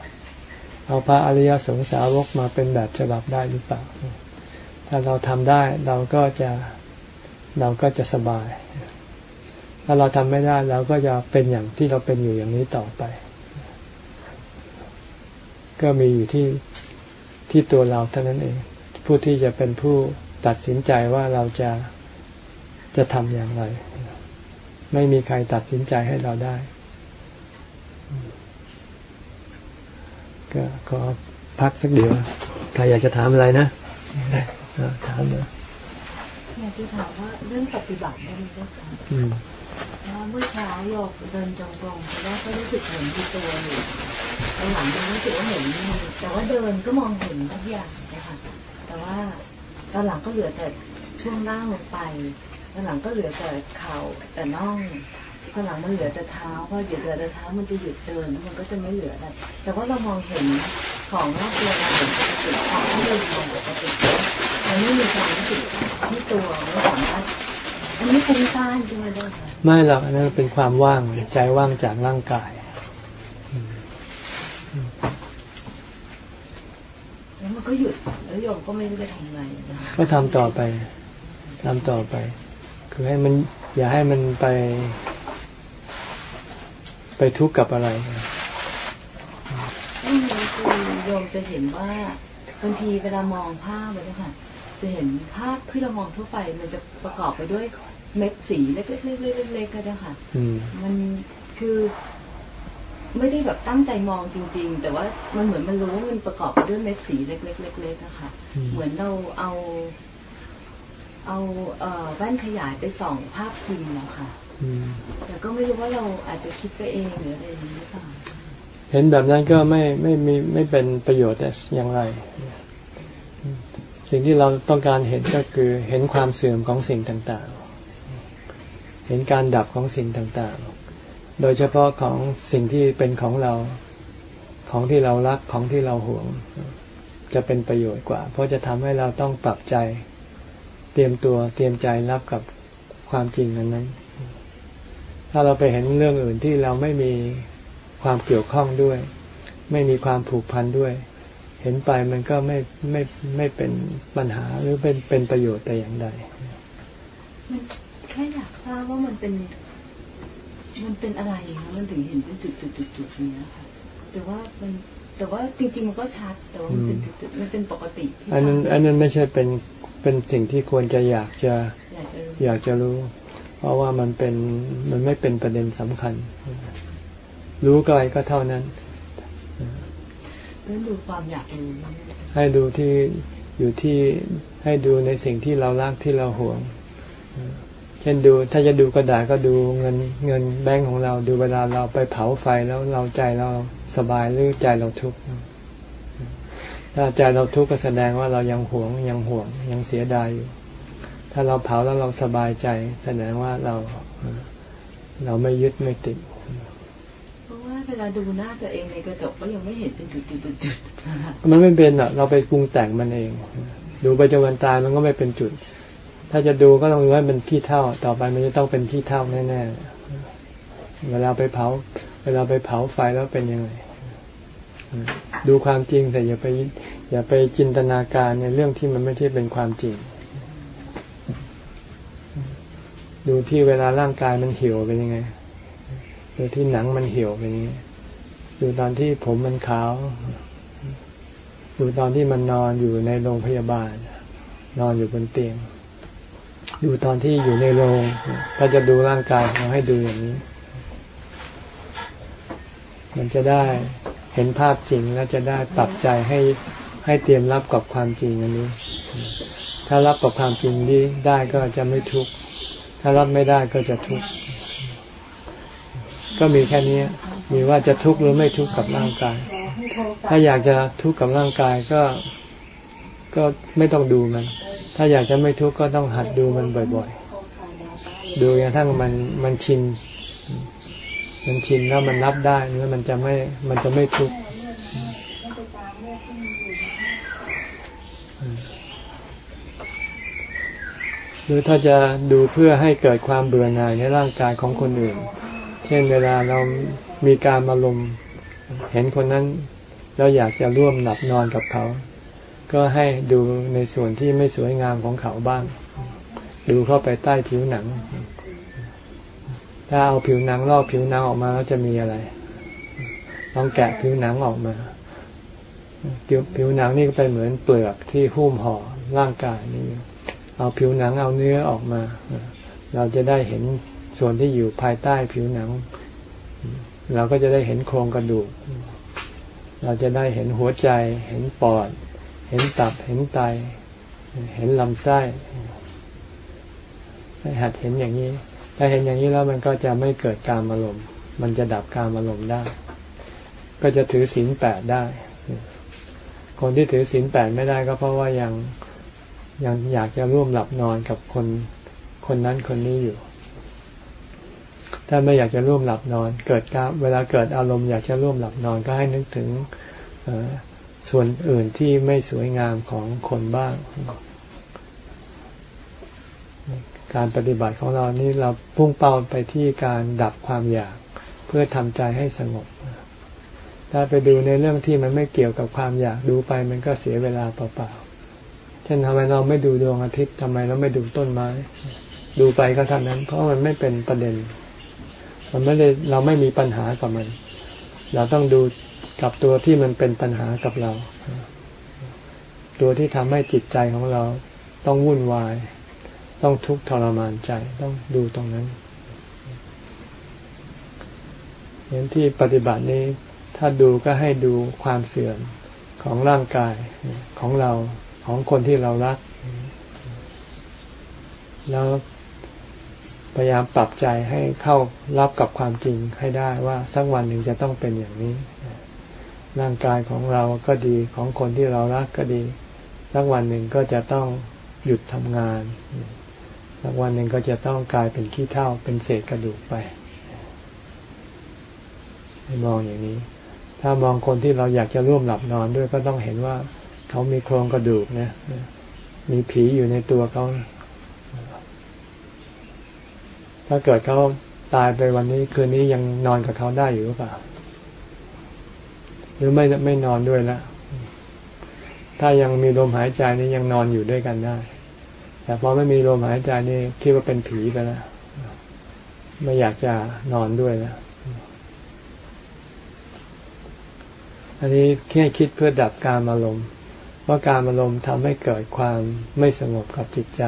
S1: เอาพระอริยสงสาวกมาเป็นแบบฉบับได้หรือเปล่า ถ้าเราทำได้เราก็จะเราก็จะสบาย ถ้าเราทำไม่ได้เราก็จะเป็นอย่างที่เราเป็นอยู่อย่างนี้ต่อไป ก็มีอยู่ที่ที่ตัวเราเท่านั้นเอง ผู้ที่จะเป็นผู้ตัดสินใจว่าเราจะจะทำอย่างไร ไม่มีใครตัดสินใจให้เราได้ ก็ขอพักสักเดี๋ยว ใครอยากจะถามอะไรนะ ถามเลย
S5: อยากจะถามว่าเรื่องปฏิบัติได้ไหมเจ้าค่ะว่าเมื่อเช้าโยกเดินจงกรมแล้วก็รู้สึกเห็นที่ตัวอยู่ตอนหลังก็รู้สึกว่าเห็นแต่ว่าเดินก็มองเห็นทุกอย่างนะคะแต่ว่าตอนหลังก็เหลือแต่ช่วงล่างลงไปตอนหลังก็เหลือแต่เข่าแต่น่องตอนหลังมันเหลือแต่เท้าเพราะเดี๋ยวเหลือแต่เท้ามันจะหยุดเดินมันก็จะไม่เหลืออะไรแต่ว่าเรามองเห็นของนอกตัวเราเห็นปกติของที่เรามองปกติ มันไม่มีความรู้สึกที่ตัวไม่สามารถอันนี้เป็นต้านใช่ไหมด้ไหม
S1: ไม่หรอกอันนั้นเป็นความว่างใจว่างจากร่างกาย
S5: แล้วมันก็หยุดแล้วโยมก็ไม่รู้จะทำไง
S1: ก็ทำต่อไปทำต่อไป คือให้มัน อย่าให้มันไป ไปทุกข์กับอะไร
S5: ไม่มีคือโยมจะเห็นว่าบางทีเวลามองภาพเลยค่ะ จะเห็นภาพที่เรามองทั่วไป มันจะประกอบไปด้วยเม็ดสีเล็กๆๆๆๆก็ได้ค่ะมันคือไม่ได้แบบตั้งใจมองจริง ๆ แต่ว่ามันเหมือนมันรู้ว่ามันประกอบไปด้วยเม็ดสีเล็กๆๆๆนะคะเหมือนเราเอา เอาเอ่อแว่นขยายไปส่องภาพพิมพ์นะคะแต่ก็ไม่รู้ว่าเราอาจจะคิดไปเองหรืออะไรนี้หรือเปล่า
S1: เห็นแบบนั้นก็ไม่ไม่มีไม่เป็นประโยชน์อย่างไร สิ่งที่เราต้องการเห็นก็คือเห็นความเสื่อมของสิ่งต่างๆ เห็นการดับของสิ่งต่างๆ โดยเฉพาะของสิ่งที่เป็นของเรา ของที่เรารัก ของที่เราหวง จะเป็นประโยชน์กว่า เพราะจะทำให้เราต้องปรับใจ เตรียมตัว เตรียมใจรับกับความจริงนั้นนั้น ถ้าเราไปเห็นเรื่องอื่นที่เราไม่มีความเกี่ยวข้องด้วย ไม่มีความผูกพันด้วย เห็นไปมันก็ไม่ไม่ไม่เป็นปัญหาหรือเป็นเป็นประโยชน์แต่อย่างใด
S5: แค่อยากทราบว่ามันเป็น มันเป็นอะไรคะมันถึงเห็นเป็นจุดจุดจุดจุดเนี้ยค่ะแต่ว่ามันแต่ว่าจริงๆมันก็ชัดแต่ว่ามันเป็นจุดจุดมันเป็นปกติ
S1: อันนั้นอันนั้นไม่ใช่เป็นเป็นสิ่งที่ควรจะอยากจะอยากจะรู้ เพราะว่ามันเป็นมันไม่เป็นประเด็นสำคัญ รู้ก็อะไรก็เท่านั้น
S5: ดูความอยากรู้
S1: ให้ดูที่อยู่ที่ให้ดูในสิ่งที่เรารักที่เราหวง เช่นดูถ้าจะดูกระดาษก็ดูเงินเงินแบงค์ของเราดูเวลาเราไปเผาไฟแล้วเราใจเราสบายหรือใจเราทุกข์ถ้าใจเราทุกข์ก็แสดงว่าเรายังหวงยังห่วงยังเสียดายอยู่ ถ้าเราเผาแล้วเราสบายใจ แสดงว่าเราเราไม่ยึดไม่ติด
S5: เวลาดูหน้าตัวเองในกระจกก็ยังไม่เห็นเป็นจุดๆ
S1: ๆมันไม่เป็นอะ เราไปปรุงแต่งมันเอง ดูไปจนวันตายมันก็ไม่เป็นจุด ถ้าจะดูก็ต้องดูให้เป็นที่เท่า ต่อไปมันจะต้องเป็นที่เท่าแน่ๆ เวลาไปเผา เวลาไปเผาไฟแล้วเป็นยังไง ดูความจริงแต่อย่าไป อย่าไปจินตนาการในเรื่องที่มันไม่ใช่เป็นความจริง ดูที่เวลาร่างกายมันหี่ยวเป็นยังไง ดูที่หนังมันเหี่ยวเป็นยังไงดูตอนที่ผมมันขาว ดูตอนที่มันนอนอยู่ในโรงพยาบาล นอนอยู่บนเตียง ดูตอนที่อยู่ในโรง ถ้าจะดูร่างกายเราให้ดูอย่างนี้ มันจะได้เห็นภาพจริงแล้วจะได้ปรับใจให้ให้เตรียมรับกับความจริงอันนี้ ถ้ารับกับความจริงนี้ได้ก็จะไม่ทุกข์ ถ้ารับไม่ได้ก็จะทุกข์ ก็มีแค่นี้ มีว่าจะทุกข์หรือไม่ทุกข์กับร่างกาย ถ้าอยากจะทุกข์กับร่างกายก็ก็ไม่ต้องดูมัน ถ้าอยากจะไม่ทุกข์ก็ต้องหัดดูมันบ่อยๆ ดูจนทั้งมันมันชิน มันชินแล้วมันรับได้แล้วมันจะไม่ มันจะไม่ทุกข์หรือถ้าจะดูเพื่อให้เกิดความเบื่อหน่ายในร่างกายของคนอื่น เช่นเวลาเรามีการมาลมณ์เห็นคนนั้นแล้วอยากจะร่วมหลับนอนกับเขา ก็ให้ดูในส่วนที่ไม่สวยงามของเขาบ้าง ดูเข้าไปใต้ผิวหนัง ถ้าเอาผิวหนังลอกผิวหนังออกมาแล้วจะมีอะไรต้องแกะผิวหนังออกมาผิวผิวหนังนี่ก็เป็นเหมือนเปลือกที่หุ้มห่อร่างกายนี่เอาผิวหนังเอาเนื้อออกมา เราจะได้เห็น ส่วนที่อยู่ภายใต้ผิวหนัง เราก็จะได้เห็นโครงกระดูก เราจะได้เห็นหัวใจ เห็นปอด เห็นตับ เห็นไต เห็นลำไส้ให้หัดเห็นอย่างนี้ ถ้าเห็นอย่างนี้แล้วมันก็จะไม่เกิดการอารมณ์ มันจะดับการอารมณ์ได้ ก็จะถือศีลแปดได้ คนที่ถือศีลแปดไม่ได้ก็เพราะว่ายังยังอยากจะร่วมหลับนอนกับคนคนนั้นคนนี้อยู่ ถ้าไม่อยากจะร่วมหลับนอน เกิดการเวลาเกิดอารมณ์อยากจะร่วมหลับนอนก็ให้นึกถึงส่วนอื่นที่ไม่สวยงามของคนบ้าง การปฏิบัติของเรานี่เราพุ่งเป้าไปที่การดับความอยากเพื่อทำใจให้สงบ ถ้าไปดูในเรื่องที่มันไม่เกี่ยวกับความอยากดูไปมันก็เสียเวลาเปล่าๆ เช่นทำไมเราไม่ดูดวงอาทิตย์ทำไมเราไม่ดูต้นไม้ ดูไปก็เท่านั้น เพราะมันไม่เป็นประเด็น มันไม่ได้เราไม่มีปัญหากับมัน เราต้องดูกับตัวที่มันเป็นปัญหากับเรา ตัวที่ทำให้จิตใจของเราต้องวุ่นวาย ต้องทุกข์ทรมานใจต้องดูตรงนั้นอย่างที่ปฏิบัตินี้ถ้าดูก็ให้ดูความเสื่อมของร่างกายของเราของคนที่เรารัก แล้ว พยายามปรับใจให้เข้ารับกับความจริงให้ได้ว่าสักวันหนึ่งจะต้องเป็นอย่างนี้ ร่างกายของเราก็ดีของคนที่เรารักก็ดี สักวันหนึ่งก็จะต้องหยุดทำงาน สักวันหนึ่งก็จะต้องกลายเป็นขี้เถ้าเป็นเศษกระดูกไปให้มองอย่างนี้ ถ้ามองคนที่เราอยากจะร่วมหลับนอนด้วยก็ต้องเห็นว่าเขามีโครงกระดูกนะ มีผีอยู่ในตัวเขา ถ้าเกิดเขาตายไปวันนี้คืนนี้ยังนอนกับเขาได้อยู่หรือเปล่า หรือไม่ไม่นอนด้วยละถ้ายังมีลมหายใจนี่ยังนอนอยู่ด้วยกันได้ แต่พอไม่มีลมหายใจนี่คิดว่าเป็นผีไปแล้วไม่อยากจะนอนด้วยแล้วอันนี้แค่คิดเพื่อดับการอารมณ์ราะการอารมณ์ทำให้เกิดความไม่สงบกับจิตใจ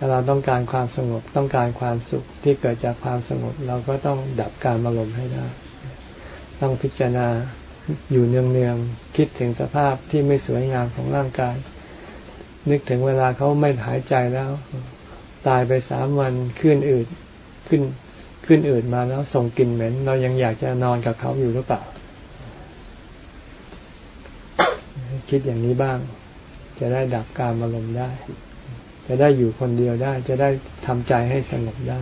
S1: ถ้าเราต้องการความสงบต้องการความสุขที่เกิดจากความสงบ เราก็ต้องดับการอารมณ์ให้ได้ ต้องพิจารณาอยู่เนืองๆคิดถึงสภาพที่ไม่สวยงามของร่างกาย นึกถึงเวลาเขาไม่หายใจแล้ว ตายไปสามวันขึ้นอืดขึ้นขึ้นอืดมาแล้วส่งกลิ่นเหม็น เรายังอยากจะนอนกับเขาอยู่หรือเปล่า คิดอย่างนี้บ้าง จะได้ดับการอารมณ์ได้ จะได้อยู่คนเดียวได้ จะได้ทำใจให้สงบได้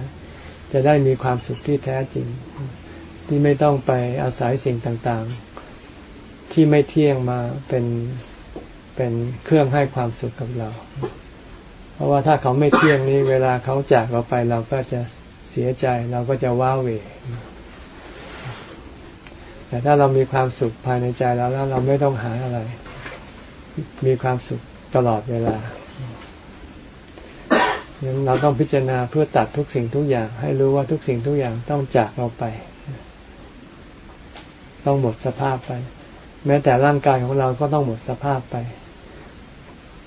S1: จะได้มีความสุขที่แท้จริง ที่ไม่ต้องไปอาศัยสิ่งต่างๆ ที่ไม่เที่ยงมาเป็นเป็นเครื่องให้ความสุขกับเรา เพราะว่าถ้าเขาไม่เที่ยงนี้ เวลาเขาจากเราไปเราก็จะเสียใจเราก็จะว้าเหวแต่ถ้าเรามีความสุขภายในใจแล้วแล้วเราไม่ต้องหาอะไร มีความสุขตลอดเวลา เราต้องพิจารณาเพื่อตัดทุกสิ่งทุกอย่าง ให้รู้ว่าทุกสิ่งทุกอย่างต้องจากเราไป ต้องหมดสภาพไป แม้แต่ร่างกายของเราก็ต้องหมดสภาพไป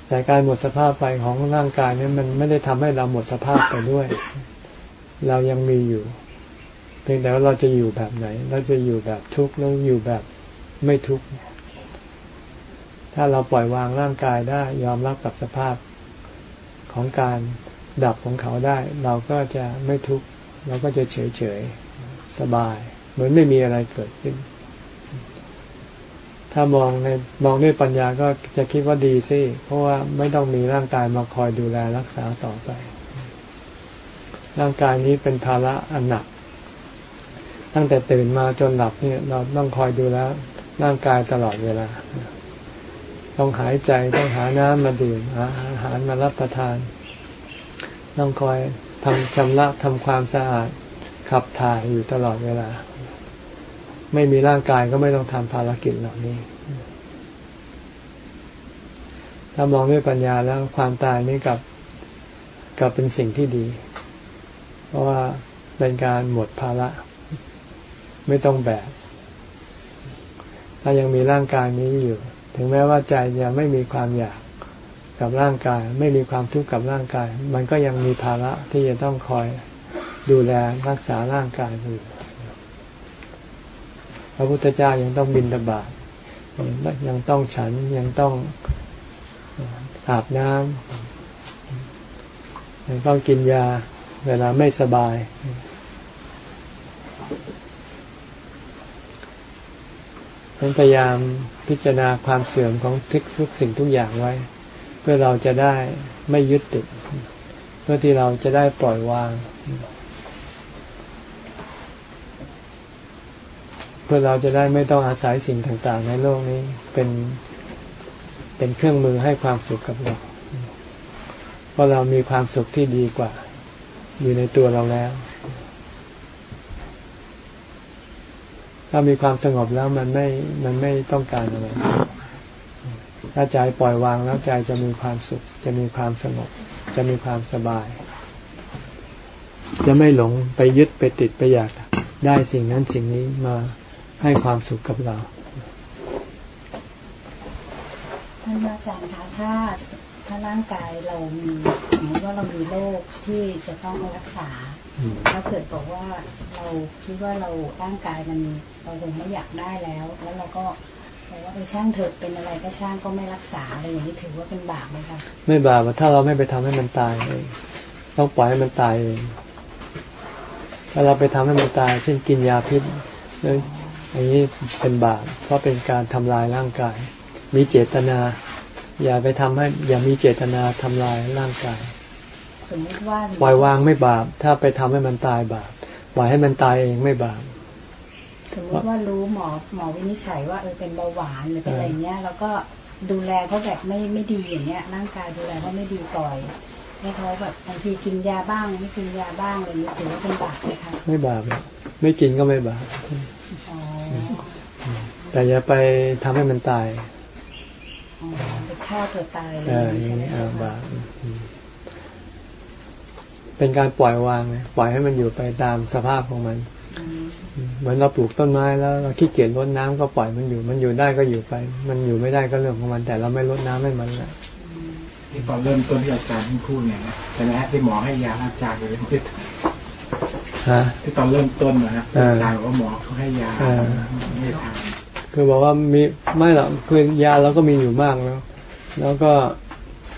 S1: แต่การหมดสภาพไปของร่างกายนี้มันไม่ได้ทำให้เราหมดสภาพไปด้วย เรายังมีอยู่เพียงแต่ว่าเราจะอยู่แบบไหน เราจะอยู่แบบทุกข์แล้วอยู่แบบไม่ทุกข์ถ้าเราปล่อยวางร่างกายได้ ยอมรับกับสภาพของการ ดับของเขาได้ เราก็จะไม่ทุกข์เราก็จะเฉยเฉยสบาย เหมือนไม่มีอะไรเกิดขึ้น ถ้ามองในมองด้วยปัญญาก็จะคิดว่าดีสิเพราะว่าไม่ต้องมีร่างกายมาคอยดูแลรักษาต่อไป ร่างกายนี้เป็นภาระอันหนัก ตั้งแต่ตื่นมาจนหลับเนี่ย เราต้องคอยดูแลร่างกายตลอดเวลา ต้องหายใจต้องหาน้ำมาดื่มหาอาหารมารับประทาน ต้องคอยทำชำระทำความสะอาดขับถ่ายอยู่ตลอดเวลา ไม่มีร่างกายก็ไม่ต้องทำภารกิจเหล่านี้ ถ้ามองด้วยปัญญาแล้วความตายนี่กับกับเป็นสิ่งที่ดี เพราะว่าเป็นการหมดภาระ ไม่ต้องแบกถ้ายังมีร่างกายนี้อยู่ ถึงแม้ว่าใจยังไม่มีความอยาก กับร่างกาย ไม่มีความทุกข์กับร่างกาย มันก็ยังมีภาระที่จะต้องคอยดูแลรักษาร่างกายอยู่พระพุทธเจ้ายังต้องบินตบาทยังต้องฉันยังต้องอาบน้ำยังต้องกินยา เวลาไม่สบาย พยายามพิจารณาความเสื่อมของทุกสิ่งทุกอย่างไว้ พื่อเราจะได้ไม่ยึดติด เพื่อที่เราจะได้ปล่อยวาง เพื่อเราจะได้ไม่ต้องอาศัยสิ่งต่างๆ ในโลกนี้เป็นเป็นเครื่องมือให้ความสุขกับเราเพราะเรามีความสุขที่ดีกว่า อยู่ในตัวเราแล้ว ถ้ามีความสงบแล้วมันไม่มันไม่ต้องการอะไร ถ้าใจปล่อยวางแล้วใจจะมีความสุข จะมีความสงบ จะมีความสบาย จะไม่หลงไปยึดไปติดไปอยากได้สิ่งนั้นสิ่งนี้มาให้ความสุขกับเรา
S6: ท่านอาจารย์คะถ้าถ้าร่างกายเรามีสมมติว่าเรามีโรคที่จะต้องรักษาถ้าเกิดบอกว่าเราคิดว่าเราร่างกายมันเราคงไม่อยากได้แล้ว แล้วเราก็ บอกว่าไปช่างเถอะเป็นอะไรก็ช่างก็ไม่รักษาอะไรอย่างนี้ถือว่าเป็นบาปไหมคะ
S1: ไม่บาปถ้าเราไม่ไปทำให้มันตายเองต้องปล่อยให้มันตายเองถ้าเราไปทำให้มันตาย เช่นกินยาพิษอย่างนี้เป็นบาปเพราะเป็นการทำลายร่างกาย มีเจตนา อย่าไปทำให้ อย่ามีเจตนาทำลายร่างกาย
S6: สมมติว่า
S1: ปล่อยวางไม่บาป ถ้าไปทำให้มันตายบาปปล่อยให้มันตายเองไม่บาป
S6: สมมติว่ารู้หมอหมอวินิจฉัยว่าเออเป็นเบาหวานหรือเป็นอะไรเงี้ย แล้วก็ดูแลเขาแบบไม่ไม่ดีอย่างเงี้ยร่างกายดูแลเขาไม่ดีปล่อยให้เขาแบบบางทีกินยาบ้างไม่กินยาบ้างอะไรเงี้ยถือว่าเป็นบาปไหมคะ
S1: ไม่บาปไม่กินก็ไม่บาปแต่อย่าไปทำให้มันตาย
S6: ไปฆ่าตัวตาย
S1: เลยใช่ไหมบาปเป็นการปล่อยวางปล่อยให้มันอยู่ไปตามสภาพของมัน เหมือนเราปลูกต้นไม้แล้วเราขี้เกียจรดน้ำก็ปล่อยมันอยู่ มันอยู่ได้ก็อยู่ไป มันอยู่ไม่ได้ก็เรื่องของมันแต่เราไม่รดน้ำให้มันแหละ
S2: ที่ตอนเริ่มต้นที่อาจารย์พูดเนี่ยนะใช่ไหมฮะที่หมอให้ยาอาจารย์เลยที่ที่ตอนเริ่มต้นนะฮะอาจารย์บอกว่าหมอเขาให้ยาไม่ทาน
S1: คือบอกว่ามีไม่หรอกคือยาเราก็มีอยู่มากแล้ว แล้วก็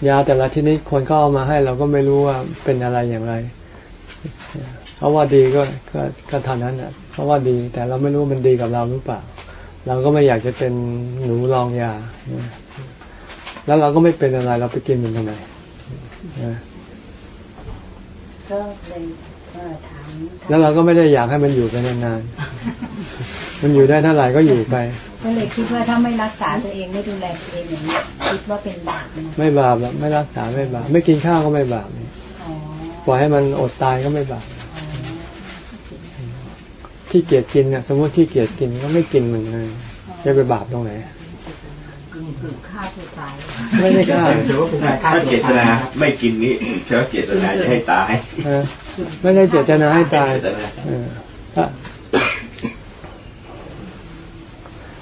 S1: ยาแต่ละชนิดคนก็เอามาให้เราก็ไม่รู้ว่าเป็นอะไรอย่างไร เพราะว่าดีก็ก็ก็เท่านั้นอะเพราะว่าดี แต่เราไม่รู้มันดีกับเราหรือเปล่า เราก็ไม่อยากจะเป็นหนูรองยา แล้วเราก็ไม่เป็นอะไรเราไปกินมันทำไม
S6: ก็เลยถาม
S1: แล้วเราก็ไม่ได้อยากให้มันอยู่ไปนานๆ มันอยู่ได้เท่าไหร่ก็อยู่ไป
S6: ก็เลยคิดว่าถ้าไม่รักษาตัวเองไม่ดูแลตัวเองอย่างนี้คิดว่าเป็นบาปไม่
S1: บาปหรอกไม่รักษาไม่บาปไม่กินข้าวก็ไม่บาปปล่อยให้มันอดตายก็ไม่บาป ที่เกียดกินเนี่ยสมมติที่เกียดกินก็ไม่กินเหมือนกันจะไปบาปตรงไหน
S4: ฆ่าตัวตาย
S1: ไม่ได้ฆ่า
S3: ถ้าเจตนาไม่กินนี่เชื่อเจตนาจะให้ตาย
S1: ไม่ได้เจตนาให้ตาย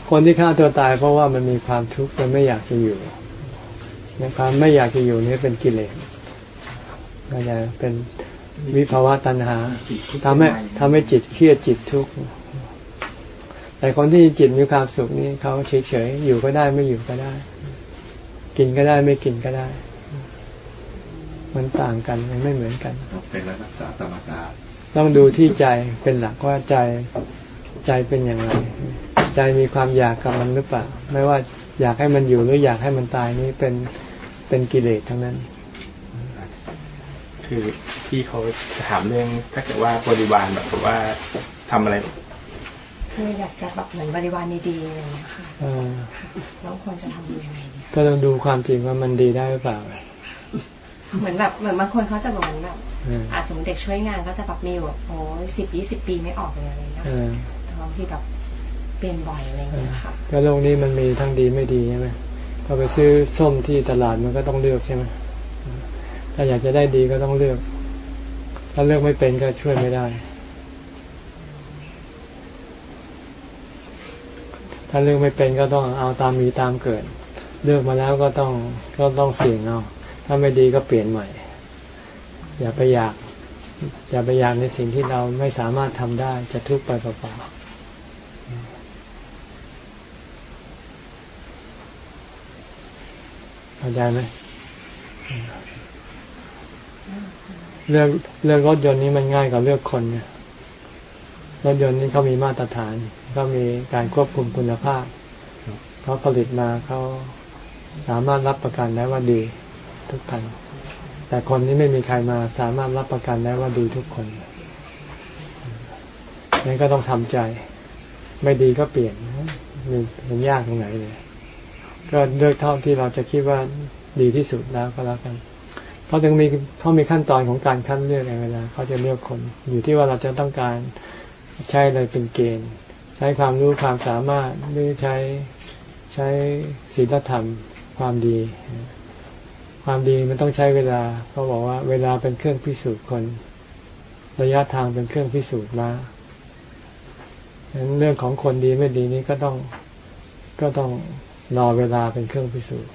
S1: คนที่ฆ่าตัวตายเพราะว่ามันมีความทุกข์มันไม่อยากจะอยู่ความไม่อยากจะอยู่นี่เป็นกิเลสก็จะเป็น วิภาวะตัณหาทำให้ทำให้จิตเครียดจิตทุกข์แต่คนที่จิตมีความสุขนี่เขาเฉยๆอยู่ก็ได้ไม่อยู่ก็ได้ กินก็ได้ไม่กินก็ได้ มันต่างกันมันไม่เหมือนกัน
S3: เป็นรักษาธรรมดา
S1: ต้องดูที่ใจเป็นหลักว่าใจใจเป็นอย่างไร ใจมีความอยากกับมันหรือเปล่า ไม่ว่าอยากให้มันอยู่หรืออยากให้มันตายนี้เป็นเป็นกิเลสทั้งนั้น
S7: คือที่เขาถามเรื่องถ้าเกิดว่าบริวารแบบว่าทำอะไร
S6: คืออยากจะแบบเหมือนบริวารดีๆอะไรอย่างเงี้ยค่ะแล้วควรจะทำยังไง
S1: ก็ต้องดูความจริงว่ามันดีได้หรือเปล่า
S6: เหมือนแบบเหมือนบางคนเขาจะบอกแบบอาสมเด็กช่วยงานก็จะแบบมีแบบโอ้สิบยี่สิบปีไม่ออกเลยอะไรเงี้ยบางทีแบบเปลี่ยนบ่อยอะไรเงี้ยค่ะก็
S1: โลกนี้มันมีทั้งดีไม่ดีใช่ไหมพอไปซื้อส้มที่ตลาดมันก็ต้องเลือกใช่ไหม ถ้าอยากจะได้ดีก็ต้องเลือก ถ้าเลือกไม่เป็นก็ช่วยไม่ได้ ถ้าเลือกไม่เป็นก็ต้องเอาตามมีตามเกิด เลือกมาแล้วก็ต้องก็ต้องเสี่ยงเอาถ้าไม่ดีก็เปลี่ยนใหม่ อย่าไปอยาก อย่าไปอยากในสิ่งที่เราไม่สามารถทำได้ จะทุกข์ไปเปล่าๆเข้าใจไหม เลือกเลือกรถยนต์นี้มันง่ายกว่าเลือกคนเนี่ยรถยนต์นี้เขามีมาตรฐานเขามีการควบคุมคุณภาพเขาผลิตมาเขาสามารถรับประกันได้ว่าดีทุกคัน แต่คนนี้ไม่มีใครมาสามารถรับประกันได้ว่าดีทุกคนนั้นก็ต้องทำใจ ไม่ดีก็เปลี่ยนมันยากตรงไหนเลย ก็เลือกเท่าที่เราจะคิดว่าดีที่สุดแล้วก็แล้วกัน เพราะถึงมีเขามีขั้นตอนของการคัดเลือกในเวลาเขาจะเลือกคนอยู่ที่ว่าเราจะต้องการใช้อะไรเป็นเกณฑ์ ใช้ความรู้ความสามารถหรือใช้ใช้ศีลธรรมความดี ความดีมันต้องใช้เวลาเขาบอกว่าเวลาเป็นเครื่องพิสูจน์คน ระยะทางเป็นเครื่องพิสูจน์มาเรื่องของคนดีไม่ดีนี้ก็ต้องก็ต้องรอเวลาเป็นเครื่องพิสูจน์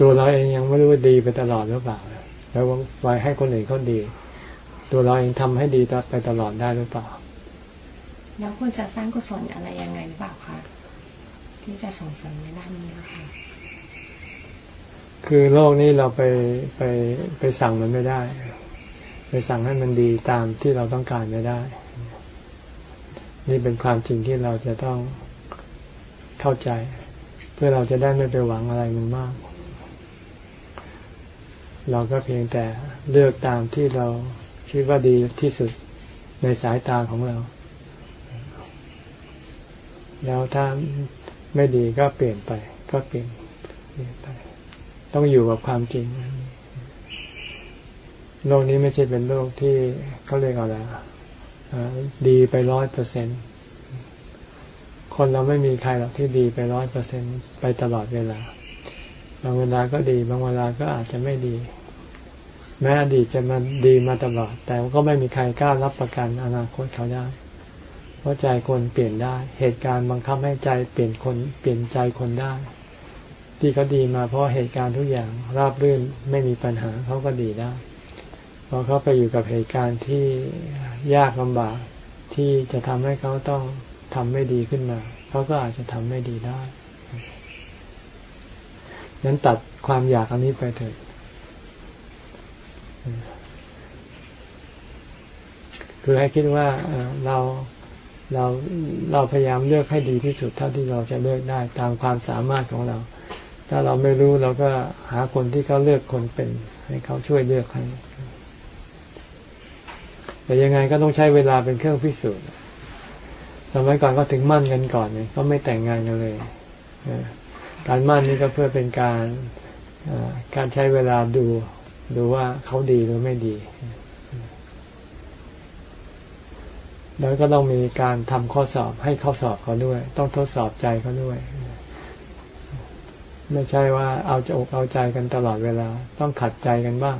S1: ตัวเราเองยังไม่รู้ว่าดีไปตลอดหรือเปล่า แล้วไว้ให้คนอื่นเขาดี ตัวเราเองทำให้ดีไปตลอดได้หรือเปล่า
S6: แล้วควรจะสร้างกุศลอะไรยังไงหรือเปล่าคะที่จะส่งเสริมในด้านนี้นะคะ
S1: คือโลกนี้เราไปไปไปสั่งมันไม่ได้ ไปสั่งให้มันดีตามที่เราต้องการไม่ได้ นี่เป็นความจริงที่เราจะต้องเข้าใจ เพื่อเราจะได้ไม่ไปหวังอะไรมันมาก เราก็เพียงแต่เลือกตามที่เราคิดว่าดีที่สุดในสายตาของเรา แล้วถ้าไม่ดีก็เปลี่ยนไป ก็เปลี่ยนเปลี่ยนไป ต้องอยู่กับความจริงโลกนี้ไม่ใช่เป็นโลกที่เขาเรียกอะไรดีไปร้อยเปอร์เซ็นคนเราไม่มีใครหรอกที่ดีไปร้อยเปอร์เซ็นไปตลอดเวลา บางเวลาก็ดี บางเวลาก็อาจจะไม่ดี แม้อดีตจะมาดีมาตลอด แต่ก็ไม่มีใครกล้ารับประกันอนาคตเขาได้ เพราะใจคนเปลี่ยนได้ เหตุการณ์บังคับให้ใจเปลี่ยนคนเปลี่ยนใจคนได้ ที่เขาดีมาเพราะเหตุการณ์ทุกอย่างราบรื่นไม่มีปัญหาเขาก็ดีได้พอเขาไปอยู่กับเหตุการณ์ที่ยากลำบากที่จะทำให้เขาต้องทำไม่ดีขึ้นมา เขาก็อาจจะทำไม่ดีได้ นั้นตัดความอยากอันนี้ไปเถิดคือให้คิดว่าเราเราเราพยายามเลือกให้ดีที่สุดเท่าที่เราจะเลือกได้ตามความสามารถของเรา ถ้าเราไม่รู้เราก็หาคนที่เขาเลือกคนเป็น ให้เขาช่วยเลือกให้แต่ยังไงก็ต้องใช้เวลาเป็นเครื่องพิสูจน์สมัยก่อนก็ถึงมั่นกันก่อนเนี่ยก็ไม่แต่งงานกันเลย การมั่นนี่ก็เพื่อเป็นการการใช้เวลาดูดูว่าเขาดีหรือไม่ดี แล้วก็ต้องมีการทำข้อสอบให้ข้อสอบเขาด้วย ต้องทดสอบใจเขาด้วย ไม่ใช่ว่าเอาจะอกเอาใจกันตลอดเวลา ต้องขัดใจกันบ้าง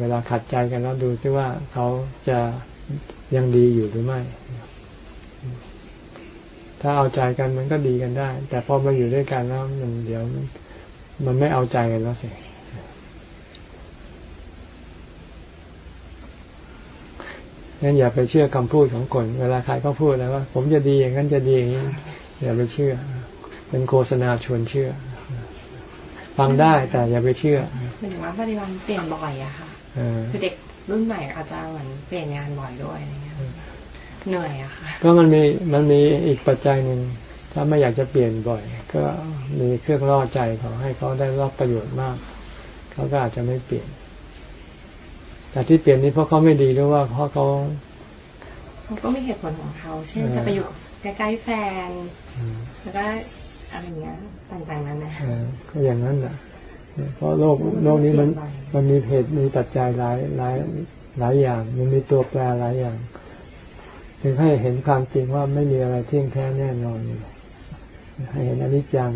S1: เวลาขัดใจกันแล้วดูซิว่าเขาจะยังดีอยู่หรือไม่ ถ้าเอาใจกันมันก็ดีกันได้ แต่พอมาอยู่ด้วยกันแล้วมันเดี๋ยวมันไม่เอาใจกันแล้วสิงั้นอย่าไปเชื่อคำพูดของคน เวลาใครก็พูดแล้วว่า ผมจะดีอย่างนั้นจะดีอย่างนี้อย่าไปเชื่อ เป็นโฆษณาชวนเชื่อ ฟังได้แต่อย่าไปเชื่อ
S8: หมายถึงว่าปฏิบัติเปลี่ยนบ่อยอะค่ะคือเด็กรุ่นใหม่อาจจะเหมือนเปลี่ยนงานบ่อยด้วยอะไรเงี้ยเหนื่อยอะค่ะ
S1: ก็มันมีมันมีอีกปัจจัยหนึ่งถ้าไม่อยากจะเปลี่ยนบ่อย ก็มีเครื่องล่อใจเขาให้เขาได้รับประโยชน์มาก เขาก็อาจจะไม่เปลี่ยน แต่ที่เปลี่ยนนี้เพราะเขาไม่ดีหรือว่าเพราะเขา
S8: เขาก็มีเหตุผลของเขา เช่นจะไปอยู่ใกล้ๆแฟนแล้วก็อะไรเงี้ยต่างๆนั้นนะ
S1: ก็อย่างนั้นแหละเพราะโลกโลกนี้มันมันมีเหตุมีปัจจัยหลายหลายหลายอย่าง มันมีตัวแปรหลายอย่าง ถึงให้เห็นความจริงว่าไม่มีอะไรเที่ยงแท้แน่นอนให้เห็นอนิจจัง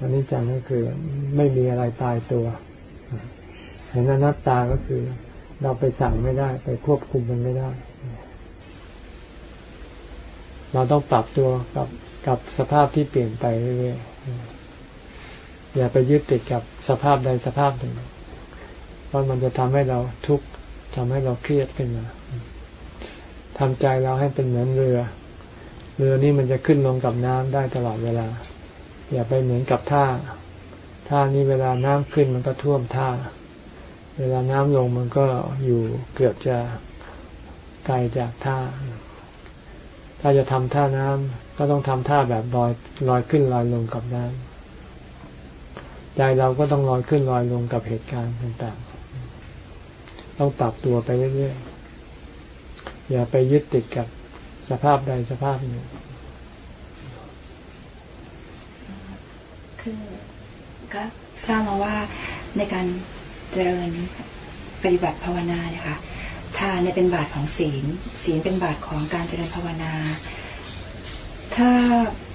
S1: อนิจจังก็คือไม่มีอะไรตายตัว เห็นอนัตตาก็คือ เราไปสั่งไม่ได้ ไปควบคุมมันไม่ได้ เราต้องปรับตัวกับกับสภาพที่เปลี่ยนไปเรื่อยๆอย่าไปยึดติดกับสภาพใดสภาพหนึ่งเพราะมันจะทำให้เราทุกข์ทำให้เราเครียดขึ้นมา ทำใจเราให้เป็นเหมือนเรือ เรือนี่มันจะขึ้นลงกับน้ำได้ตลอดเวลา อย่าไปเหมือนกับท่า ท่านี้เวลาน้ำขึ้นมันก็ท่วมท่า เวลาน้ำลงมันก็อยู่เกือบจะไกลจากท่า ถ้าจะทำท่าน้ำก็ต้องทำท่าแบบลอยลอยขึ้นลอยลงกับน้ำใจเราก็ต้องลอยขึ้นลอยลงกับเหตุการณ์ต่างๆ ต้องปรับตัวไปเรื่อยๆ อย่าไปยึดติดกับสภาพใดสภาพหนึ่ง
S8: คือก็ทราบมาว่าในการเจริญปฏิบัติภาวนาเนี่ยค่ะทานเนี่ยเป็นบาทของศีล ศีลเป็นบาทของการเจริญภาวนา ถ้า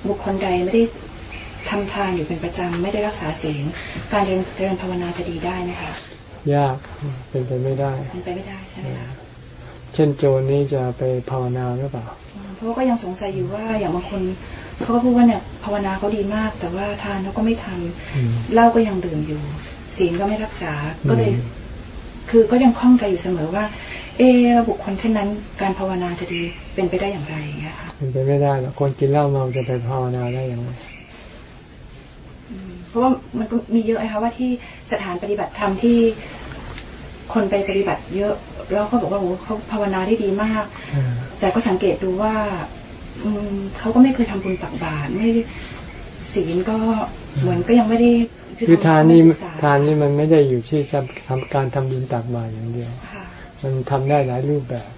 S8: บุคคลใดไม่ได้ทำทานอยู่เป็นประจำไม่ได้รักษาศีลการเจริญภาวนาจะดีได้ไหมคะ
S1: ยากเป็นไปไม่ได้
S8: เป็นไปไม่ได้ใช่ไหมคะ
S1: เช่นโจรนี้จะไปภาวนาหรือเปล่า
S8: เพราะก็ยังสงสัยอยู่ว่าอย่างบางคนเขาก็พูดว่าเนี่ยภาวนาเขาดีมาก แต่ว่าทานเขาก็ไม่ทำเหล้าก็ยังดื่มอยู่ ศีลก็ไม่รักษาก็เลย คือก็ยังคล่องใจอยู่เสมอว่า เออบุคคลเช่นนั้นการภาวนาจะดีเป็นไปได้อย่างไรอย่างเงี้ยค่ะ
S1: เป็นไปไม่ได้หรอกคนกินเหล้าเมาจะไปภาวนาได้อย่างไร
S8: เพราะว่ามันก็มีเยอะนะคะว่าที่สถานปฏิบัติธรรมที่ คนไปปฏิบัติเยอะ แล้วเขาบอกว่าโอ้เขาภาวนาได้ดีมาก แต่ก็สังเกตดูว่า อืมเขาก็ไม่เคยทำบุญตักบาตรไม่ศีลก็เหมือนก็ยังไม่ได้
S1: คือทานนี่ทานนี่มันไม่ได้อยู่ที่จะทำการทำบุญตักบาตรอย่างเดียว มันทำได้หลายรูปแบบ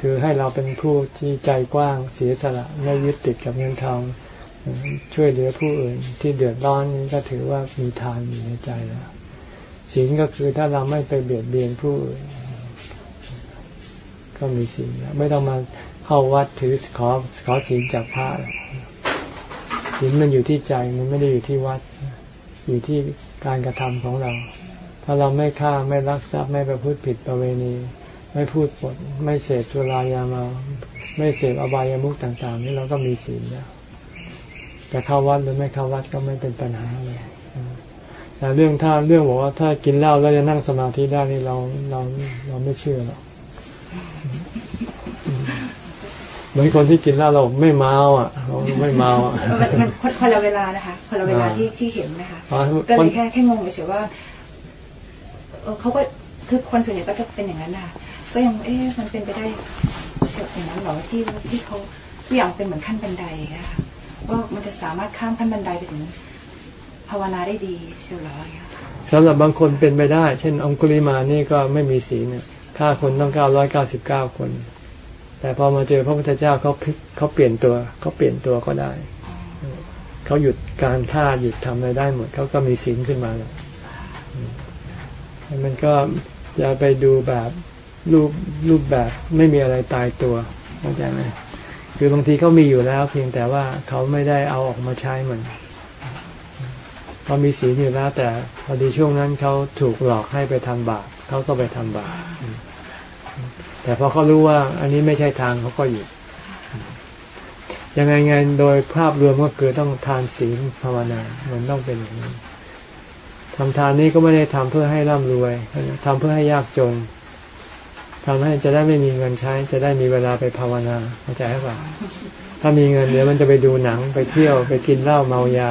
S1: คือให้เราเป็นผู้ที่ใจกว้างเสียสละไม่ยึดติดกับเงินทองช่วยเหลือผู้อื่นที่เดือดร้อนนี้ก็ถือว่ามีทานอยู่ในใจแล้ว ศีลก็คือถ้าเราไม่ไปเบียดเบียนผู้อื่นก็มีศีลไม่ต้องมาเข้าวัดถือขอขอศีลจากพระศีลมันอยู่ที่ใจมันไม่ได้อยู่ที่วัด อยู่ที่การกระทำของเรา ถ้าเราไม่ฆ่าไม่รักทรัพย์ไม่ประพฤติผิดประเวณี ไม่พูดปด ไม่เสพสุรายามาไม่เสพอบายามุขต่าง ๆ นี่เราก็มีศีลแล้วแต่เข้าวัดหรือไม่เข้าวัดก็ไม่เป็นปัญหาเลย แต่เรื่องถ้าเรื่องบอกว่าถ้ากินเหล้าแล้วจะนั่งสมาธิได้นี่เราเราเราไม่เชื่อหรอกเหมือนคนที่กินเหล้าเราไม่เมาอะเราไม่เมาอะ
S8: มันคนละเวลานะคะคนละเวลาที่ที่เห็นนะคะก็เลยแค่แค่งงไปเฉยว่าเออเขาก็คือคนส่วนใหญ่ก็จะเป็นอย่างนั้นนะคะก็ยังเอ๊ะมันเป็นไปได้เฉยอย่างนั้นหรอที่ที่เขาทุกอย่างเป็นเหมือนขั้นบันไดนะคะว่ามันจะสามารถข้ามขั้นบันไดไปถึง ภาวนาได้ดีเชียวหรอ
S1: สำหรับบางคนเป็นไปได้ เช่น องคุลิมานี่ก็ไม่มีศีลฆ่าคนต้องเก้าร้อยเก้าสิบเก้าคน แต่พอมาเจอพระพุทธเจ้าเขาเขาเปลี่ยนตัวเขาเปลี่ยนตัวก็ได้ เขาหยุดการฆ่าหยุดทำอะไรได้หมดเขาก็มีศีลขึ้นมาเลยมันก็จะไปดูแบบรูปรูปแบบไม่มีอะไรตายตัวเข้าใจไหมคือบางทีเขามีอยู่แล้ว เพียงแต่ว่าเขาไม่ได้เอาออกมาใช้มัน เขามีศีลอยู่แล้ว แต่พอดีช่วงนั้นเขาถูกหลอกให้ไปทำบาปเขาก็ไปทำบาปแต่พอเขารู้ว่า อันนี้ไม่ใช่ทางเขาก็หยุดยังไงไงโดยภาพรวมก็คือต้องทานศีลภาวนามันต้องเป็นอย่างนี้ทำทานนี้ก็ไม่ได้ทำเพื่อให้ร่ำรวยทำเพื่อให้ยากจนทำให้จะได้ไม่มีเงินใช้ จะได้มีเวลาไปภาวนาเข้าใจหรือเปล่าถ้ามีเงินเดี๋ยวมันจะไปดูหนังไปเที่ยวไปกินเหล้าเมายา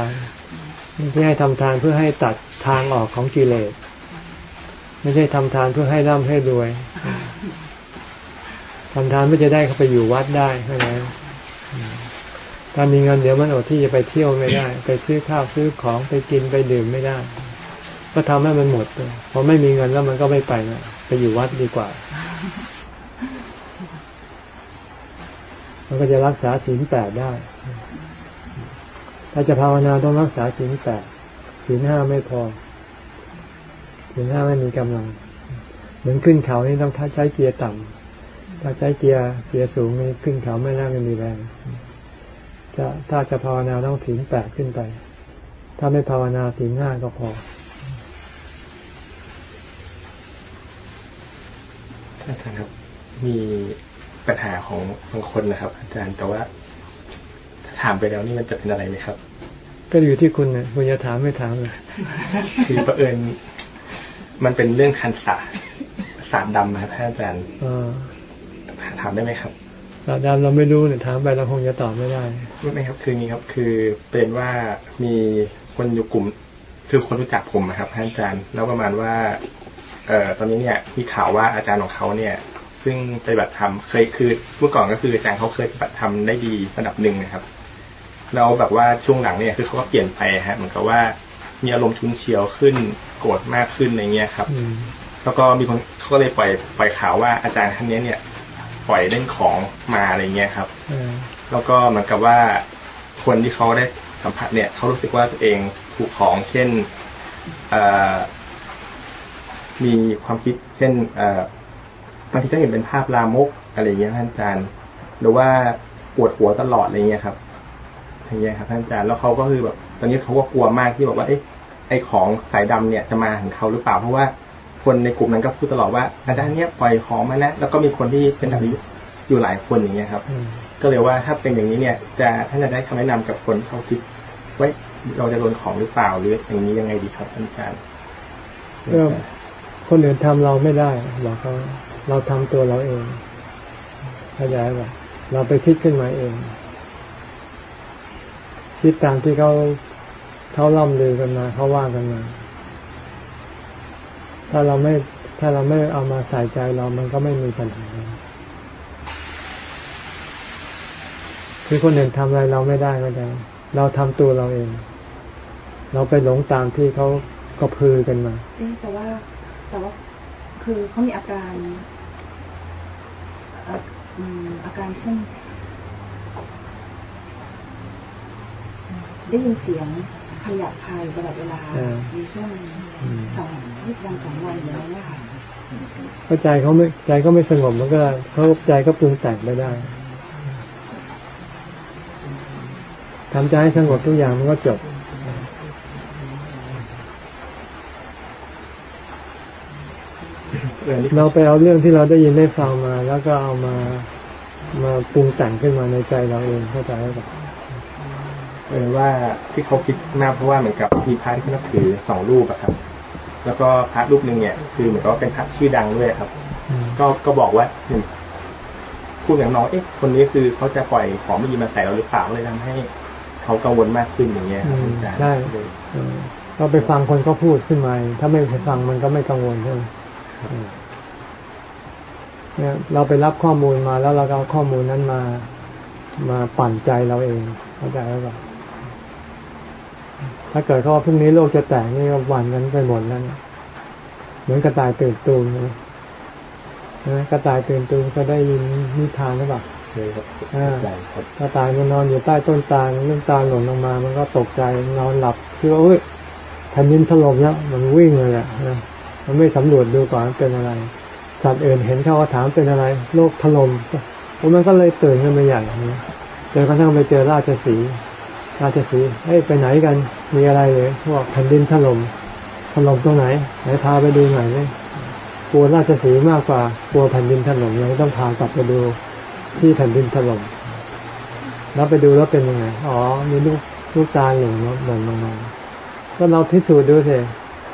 S1: ที่ให้ทำทานเพื่อให้ตัดทางออกของกิเลส ไม่ใช่ทำทานเพื่อให้ร่ำให้รวยทำทานเพื่อจะได้เข้าไปอยู่วัดได้เท่านั้นถ้ามีเงินเดี๋ยวมันอดที่จะไปเที่ยวไม่ได้ ไปซื้อข้าวซื้อของไปกินไปดื่มไม่ได้ ก็ทำให้มันหมดพอไม่มีเงินแล้วมันก็ไม่ไปนะไปอยู่วัดดีกว่า มันก็จะรักษาศีลแปดได้ ถ้าจะภาวนาต้องรักษาศีลแปดศีลห้าไม่พอศีลห้าไม่มีกำลัง เหมือนขึ้นเขานี่ต้องใช้เกียร์ต่ำถ้าใช้เกียร์เกียร์สูงนี่ขึ้นเขาไม่น่าจะมีแรงจะถ้าจะภาวนาต้องศีลแปดขึ้นไป ถ้าไม่ภาวนาศีลห้าก็พอ
S7: อาจารย์ครับมีปัญหาของบางคนนะครับ อาจารย์แต่ว่า ถ้าถามไปแล้วนี่มันจะเป็นอะไรไหมครับ
S1: ก็อยู่ที่คุณเนี่ยคุณจะถามไม่ถามเลย
S7: คือประเอิญมันเป็นเรื่องคันสาสารดำนะครับอาจารย์ถามได้ไหมครับ
S1: สารดำเราไม่รู้เนี่ยถามไปเราคงจะตอบไม่ได้
S7: ไม่ไม่ครับ คืองี้ครับคือเป็นว่ามีคนอยู่กลุ่ม คือคนรู้จักผมนะครับอาจารย์แล้วประมาณว่า เอ่อตอนนี้เนี่ยมีข่าวว่าอาจารย์ของเขาเนี่ยซึ่งปฏิบัติธรรมเคยคือเมื่อก่อนก็คืออาจารย์เขาเคยปฏิบัติธรรมได้ดีระดับหนึ่งนะครับ แล้วแบบว่าช่วงหลังเนี่ยคือเขาก็เปลี่ยนไปฮะเหมือนกับว่ามีอารมณ์ชุนเฉียวขึ้นโกรธมากขึ้นอะไรเงี้ยครับแล้วก็มีคนเขาก็เลยปล่อยปล่อยข่าวว่าอาจารย์ท่านนี้เนี่ย ปล่อยเล่นของมาอะไรเงี้ยครับแล้วก็เหมือนกับว่าคนที่เขาได้สัมผัสเนี่ยเขารู้สึกว่าตัวเองถูกของเช่นมีความคิดเช่นบางทีก็เห็นเป็นภาพลามกอะไรเงี้ยท่านอาจารย์ หรือว่าปวดหัวตลอดอะไรเงี้ยครับ อย่างเงี้ยครับท่านอาจารย์แล้วเขาก็คือแบบ ตอนนี้เขาก็กลัวมากที่บอกว่าเอ๊ะไอของสายดำเนี่ยจะมาถึงเขาหรือเปล่า เพราะว่าคนในกลุ่มนั้นก็พูดตลอดว่าอาจารย์เนี้ยปล่อยของมาแล้วแล้วก็มีคนที่เป็นแบบนี้อยู่หลายคนอย่างเงี้ยครับก็เลยว่าถ้าเป็นอย่างนี้เนี่ย จะท่านจะได้คำแนะนำกับคนเขาคิดไว้เราจะโดนของหรือเปล่าหรืออย่างนี้ยังไงดีครับท่านอาจารย์
S1: คนอื่นทำเราไม่ได้บอกเขาเราทำตัวเราเองเข้าใจป่ะเราไปคิดขึ้นมาเอง คิดตามที่เขาเขาล่ำลือกันมาเขาว่ากันมา ถ้าเราไม่ถ้าเราไม่เอามาใส่ใจเรามันก็ไม่มีปัญหาคือคนอื่นทำอะไรเราไม่ได้ก็ได้ เราทำตัวเราเอง เราไปหลงตามที่เขาก็พือกันมา
S8: แต่ว่าแต่ว่าคือเขามีอาการอาการเช่น ได้ยินเสียงขยับคายตลอดเวลามีช่วงสองวันสองวันอย่างนี้ค่ะ
S1: เข้าใจเขาไม่ใจก็ไม่สงบมันก็เขาใจก็ปรุงแต่งไม่ได้ทำใจให้สงบทุกอย่างมันก็จบเราไปเอาเรื่องที่เราได้ยินได้ฟังมา แล้วก็เอามามาปรุงแต่งขึ้นมาในใจเราเองเข้าใจไหม
S7: เออว่าที่เขาคิดมากเพราะว่าเหมือนกับมีพระที่เขานับถือสองรูปอะครับ แล้วก็พระรูปหนึ่งเนี่ย คือเหมือนกับเป็นพระชื่อดังด้วยครับ ก็ก็บอกว่าพูดอย่างน้องเอ๊ะคนนี้คือเขาจะปล่อยของไม่ดีมาใส่เราหรือเปล่าเลยทำให้เขากังวลมากขึ้นอย่างเงี้ย
S1: ใช่เราไปฟังคนเขาพูดขึ้นมาถ้าไม่ไปฟังมันก็ไม่กังวลใช่ไหมเนี่ยเราไปรับข้อมูลมาแล้วเราเอาข้อมูลนั้นมา มาปั่นใจเราเองเข้าใจหรือเปล่า ถ้าเกิดเขาว่าพรุ่งนี้โลกจะแตกนี่ก็วันกันไปหมดแล้วเหมือนกระต่ายตื่นตูมนะกระต่ายตื่นตูมก็ได้ยินนิทานหรือเปล่าเคยครับกระต่ายมันนอนอยู่ใต้ต้นตาลต้นตาลหล่นลงมา มันก็ตกใจนอนหลับคิดว่าเอ้ยแผ่นดินถล่มแล้วมันวิ่งเลยอะมันไม่สำรวจดูก่อนเป็นอะไร สัตว์อื่นเห็นเขาก็ถามเป็นอะไร โลกถล่มมันก็เลยตื่นขึ้นมาใหญ่จนกระทั่งไปเจอราชสี ราชสีเฮ้ยไปไหนกัน มีอะไรเลยพวกแผ่นดินถล่มถล่มตรงไหนไหนพาไปดูหน่อยเลยกลัวราชสีมากกว่ากลัวแผ่นดินถล่มยังต้องพากลับไปดูที่แผ่นดินถล่มแล้วไปดูแล้วเป็นยังไง อ๋อ มีลูกลูกตาหล่นหล่นลงมาก็เราพิสูจน์ดูสิ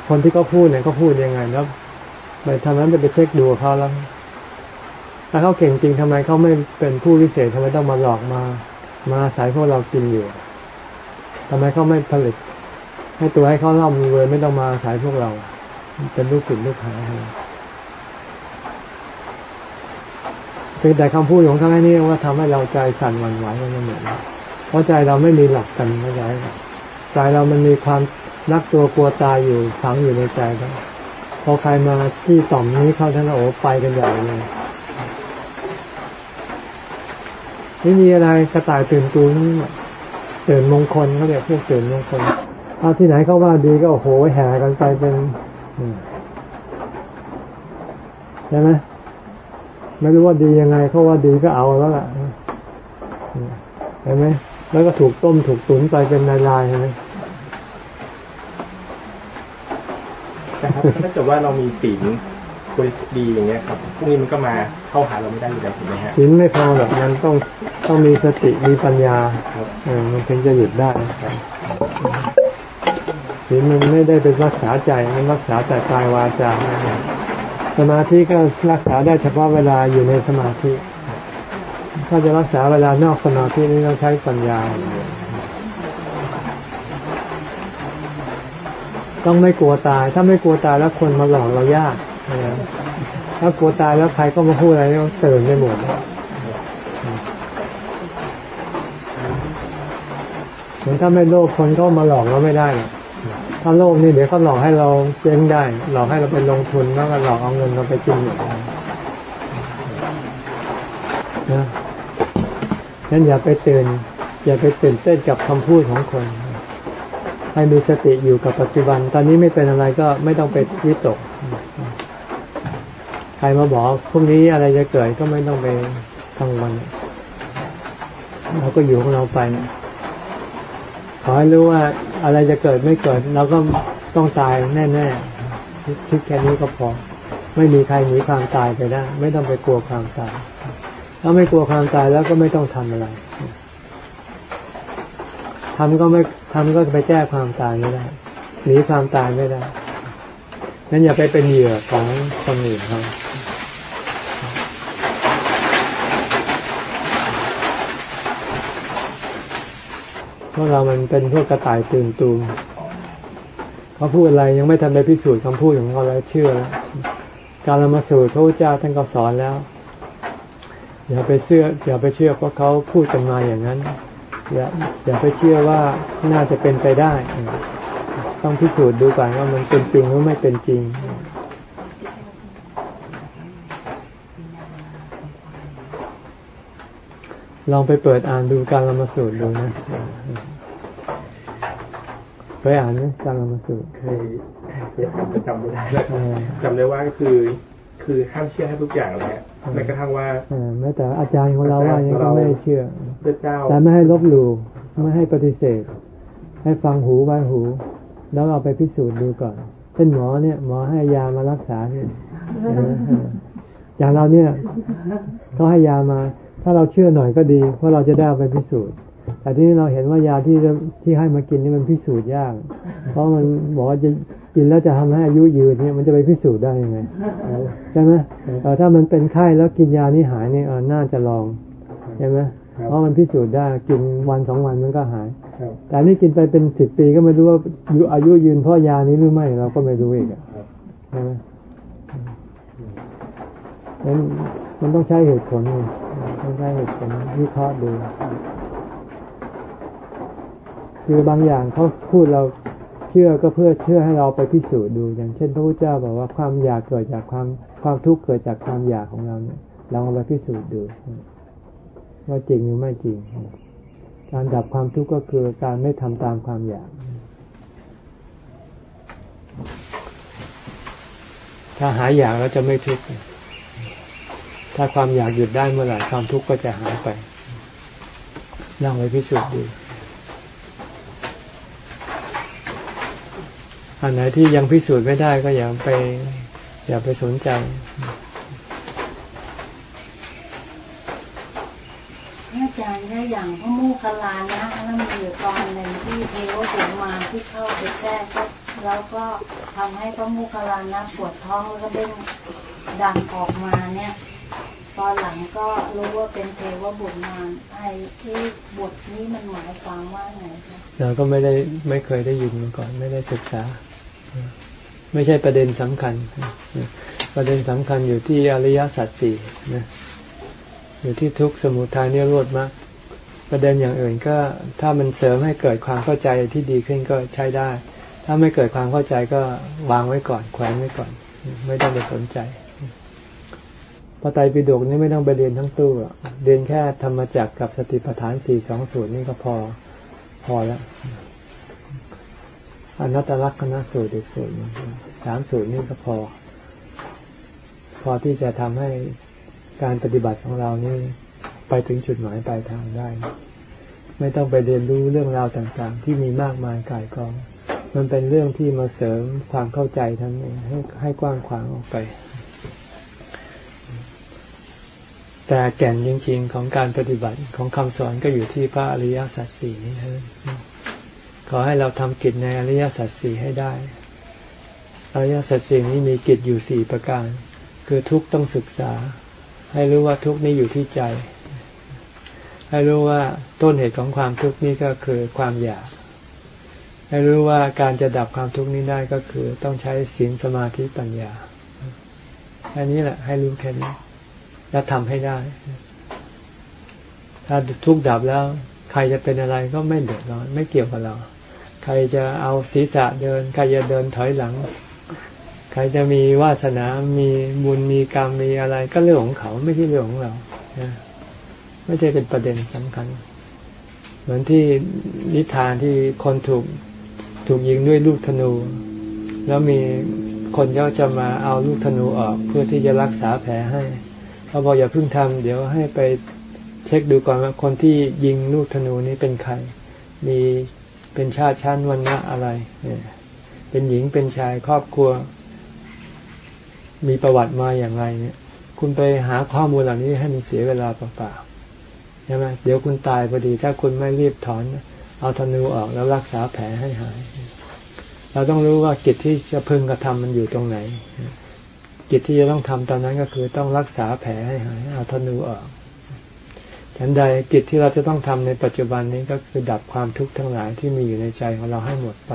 S1: คนที่เขาพูดเนี่ยเขาพูดยังไงแล้วไปทำนั้นจะไปเช็คดูเขาแล้วถ้าเขาเก่งจริงทำไมเขาไม่เป็นผู้วิเศษทำไมต้องมาหลอกมา มาสายพวกเรากินอยู่ทำไมเขาไม่ผลิต ให้ตัวให้เขาเล่ามีเลยไม่ต้องมาสายพวกเรา เป็นลูกศิษย์ลูกหาเพียงแต่คำพูดของท่านนี้ว่าทำให้เราใจสั่นหวั่นไหวกันเหมือนเพราะใจเราไม่มีหลักกันไม่ใช่ใจเรามันมีความนักตัวกลัวตายอยู่ฝังอยู่ในใจแล้วพอใครมาที่ต่อมนี้เข้าท่านโอ้ไปกันใหญ่เลยไม่มีอะไรกระต่ายตื่นตูนี่ตื่นมงคลเขาเรียกพวกตื่นมงคล เอาที่ไหนเขาว่าดีก็โอ้โหแห่กันไปเป็นใช่ไหมไม่รู้ว่าดียังไงเขาว่าดีก็เอาแล้วล่ะเห็นไหมแล้วก็ถูกต้มถูกตุ๋นไปเป็นลายๆเห็นไหม
S7: นะครับถ้าเกิดว่าเรามีศีลคุยดีอย่างเงี้ยครับพวกนี้มันก็มาเข้าหาเราไม่ได้อยู่แล้วถูกไหมฮะ
S1: ศีลไม่พอหรอกมันต้องต้องมีสติมีปัญญาเออมันถึงจะหยุดได้ ศีลมันไม่ได้เป็นรักษาใจมันรักษาแต่กายวาจาสมาธิก็รักษาได้เฉพาะเวลาอยู่ในสมาธิ ถ้าจะรักษาเวลานอกสมาธินี่ต้องใช้ปัญญา ต้องไม่กลัวตาย ถ้าไม่กลัวตายแล้วคนมาหลอกเรายากถ้ากลัวตายแล้วใครก็มาพูดอะไรก็ตื่นไปหมดเหมือนถ้าไม่โลภคนก็มาหลอกเราไม่ได้ ถ้าโลภนี่เดี๋ยวเขาหลอกให้เราเจ๊งได้ หลอกให้เราไปลงทุนแล้วก็หลอกเอาเงินเราไปจริงหมดนะนั้นอย่าไปตื่น อย่าไปตื่นเต้นกับคำพูดของคน ให้มีสติอยู่กับปัจจุบัน ตอนนี้ไม่เป็นอะไรก็ไม่ต้องไปวิตก ใครมาบอกพรุ่งนี้อะไรจะเกิดก็ไม่ต้องไปกังวลเราก็อยู่ของเราไป อให้รู้ว่าอะไรจะเกิดไม่เกิดเราก็ต้องตายแน่ๆคิดแค่นี้ก็พอ ไม่มีใครหนีความตายไปได้ ไม่ต้องไปกลัวความตายถ้าไม่กลัวความตายแล้วก็ไม่ต้องทำอะไรทำก็ไม่ทำก็ไปแก้ความตายไม่ได้หนีความตายไม่ได้นั้นอย่าไปเป็นเหยื่อของคนอื่นเขา วกเรามันเป็นพวกกระต่ายตื่นตูมเขาพูดอะไรยังไม่ทันได้พิสูจน์คำพูดของเขาแล้วเชื่อแล้วการละมาสูตรพระพุทธเจ้าท่านก็สอนแล้ว อย่าไปเชื่ออย่าไปเชื่อเพราะเขาพูดกันมาอย่างนั้น อย่าอย่าไปเชื่อว่าน่าจะเป็นไปได้ ต้องพิสูจน์ดูก่อนว่ามันเป็นจริงหรือไม่เป็นจริง ลองไปเปิดอ่านดูการละมาสูตรดูนะเคยอ่านไหมการละมาสูตร
S7: เคยเคยอ่านจำไม่ได้จำได้ว่าก็คือ คือห้ามเชื่อให้ทุกอย่างเลยแม้กระทั่งว่า
S1: แม้แต่อาจารย์ของเราว่ายังก็ไม่เชื่อ
S7: พระเจ้า
S1: แต่ไม่ให้ลบหลู่ไม่ให้ปฏิเสธ ให้ฟังหูไว้หู แล้วเอาไปพิสูจน์ดูก่อน เช่นหมอเนี่ยหมอให้ยามารักษาเนี่ยอย่างเราเนี่ยเขาให้ยามา ถ้าเราเชื่อหน่อยก็ดีเพราะเราจะได้ไปพิสูจน์ แต่ที่เราเห็นว่ายาที่ที่ให้มากินนี่มันพิสูจน์ยาก เพราะมันบอกว่าจะกินแล้วจะทำให้อายุยืนเนี่ยมันจะไปพิสูจน์ได้ยังไงใช่ไหมถ้ามันเป็นไข้แล้วกินยานี้หายนี่น่าจะลองใช่ไหมเพราะมันพิสูจน์ได้กินวันสองวันมันก็หาย แต่นี่กินไปเป็นสิบปีก็ไม่รู้ว่าอยู่อายุยืนเพราะยานี้หรือไม่เราก็ไม่รู้อีกใช่ไหม มันต้องใช้เหตุผลต้องใช้เหตุผลวิเคราะห์ดูคือบางอย่างเขาพูดเราเชื่อก็เพื่อเชื่อให้เราไปพิสูจน์ดู อย่างเช่น พระพุทธเจ้าบอกว่าความอยากเกิดจากความความทุกข์เกิดจากความอยากของเราเนี่ยเราเอาไปพิสูจน์ดู ว่าจริงหรือไม่จริง การดับความทุกข์ก็คือการไม่ทำตามความอยากถ้าหายอยากแล้วจะไม่ทุกข์ ถ้าความอยากหยุดได้เมื่อไหร่ความทุกข์ก็จะหายไปลองไปพิสูจน์ดูอันไหนที่ยังพิสูจน์ไม่ได้ก็อย่าไป อย่าไปสนใจ
S6: อาจารย์เนี่ยอย่างพระโมคคัลลานะนั่นมีอยู่ตอนหนึ่งที่เทวดามาที่เข้าไปแทรกแล้วก็ทำให้พระโมคคัลลานะปวดท้องแล้วก็เด้งดังออกมาเนี่ย ตอนหลังก็รู้ว่าเป็นเทวบุตรมารไอ้ที่บทนี้มันหมายความว่าไงคะ
S1: เราก็ไม่ได้ไม่เคยได้ยินมาก่อนไม่ได้ศึกษา ไม่ใช่ประเด็นสำคัญ ประเด็นสำคัญอยู่ที่อริยสัจสี่นะอยู่ที่ทุกสมุทัยนิโรธมรรคประเด็นอย่างอื่นก็ถ้ามันเสริมให้เกิดความเข้าใจที่ดีขึ้นก็ใช้ได้ ถ้าไม่เกิดความเข้าใจก็วางไว้ก่อนแขวนไว้ก่อน ไม่ต้องไปสนใจ พระไตรปิฎกนี่ไม่ต้องไปเรียนทั้งตู้เรียนแค่ธรรมจักกับสติปัฏฐานสี่สองสูตรนี่ก็พอพอแล้วอนัตตลักษณะสูตรอีกสูตรสามสูตรนี่ก็พอ พอที่จะทำให้การปฏิบัติของเรานี่ไปถึงจุดหมายปลายทางได้ ไม่ต้องไปเรียนรู้เรื่องราวต่างๆ ที่มีมากมายกายกอง มันเป็นเรื่องที่มาเสริมความเข้าใจทั้งเองให้ให้กว้างขวางออกไป แต่แก่นจริง ๆ ของการปฏิบัติของคำสอนก็อยู่ที่พระอริยสัจสี่นี้นะขอให้เราทำกิจในอริยสัจสี่ให้ได้ อริยสัจสี่นี้มีกิจอยู่สี่ประการ คือทุกต้องศึกษา ให้รู้ว่าทุกนี้อยู่ที่ใจ ให้รู้ว่าต้นเหตุของความทุกข์นี้ก็คือความอยาก ให้รู้ว่าการจะดับความทุกข์นี้ได้ก็คือต้องใช้ศีลสมาธิปัญญาแค่นี้แหละให้รู้แค่นี้ แล้วทำให้ได้ ถ้าทุกดับแล้ว ใครจะเป็นอะไรก็ไม่เดือดร้อนไม่เกี่ยวกับเรา ใครจะเอาศีรษะเดิน ใครจะเดินถอยหลัง ใครจะมีวาสนา มีบุญ มีกรรม มีอะไร ก็เรื่องของเขาไม่ใช่เรื่องของเราไม่ใช่เป็นประเด็นสำคัญ เหมือนที่นิทานที่คนถูกถูกยิงด้วยลูกธนู แล้วมีคนเขาจะมาเอาลูกธนูออกเพื่อที่จะรักษาแผลให้ เขาบอกอย่าเพิ่งทำเดี๋ยวให้ไปเช็คดูก่อนว่าคนที่ยิงลูกธนูนี้เป็นใคร มีเป็นชาติชั้นวันณะอะไรเป็นหญิงเป็นชายครอบครัว มีประวัติมาอย่างไรเนี่ย คุณไปหาข้อมูลเหล่านี้ให้มันเสียเวลาเปล่าๆใช่ไหมเดี๋ยวคุณตายพอดี ถ้าคุณไม่รีบถอน เอาธนูออกแล้วรักษาแผลให้หาย เราต้องรู้ว่ากิจที่จะพึงกระทำมันอยู่ตรงไหน กิจที่จะต้องทำตอนนั้นก็คือต้องรักษาแผลให้หายเอาธนูออกฉันใดกิจที่เราจะต้องทำในปัจจุบันนี้ก็คือดับความทุกข์ทั้งหลายที่มีอยู่ในใจของเราให้หมดไป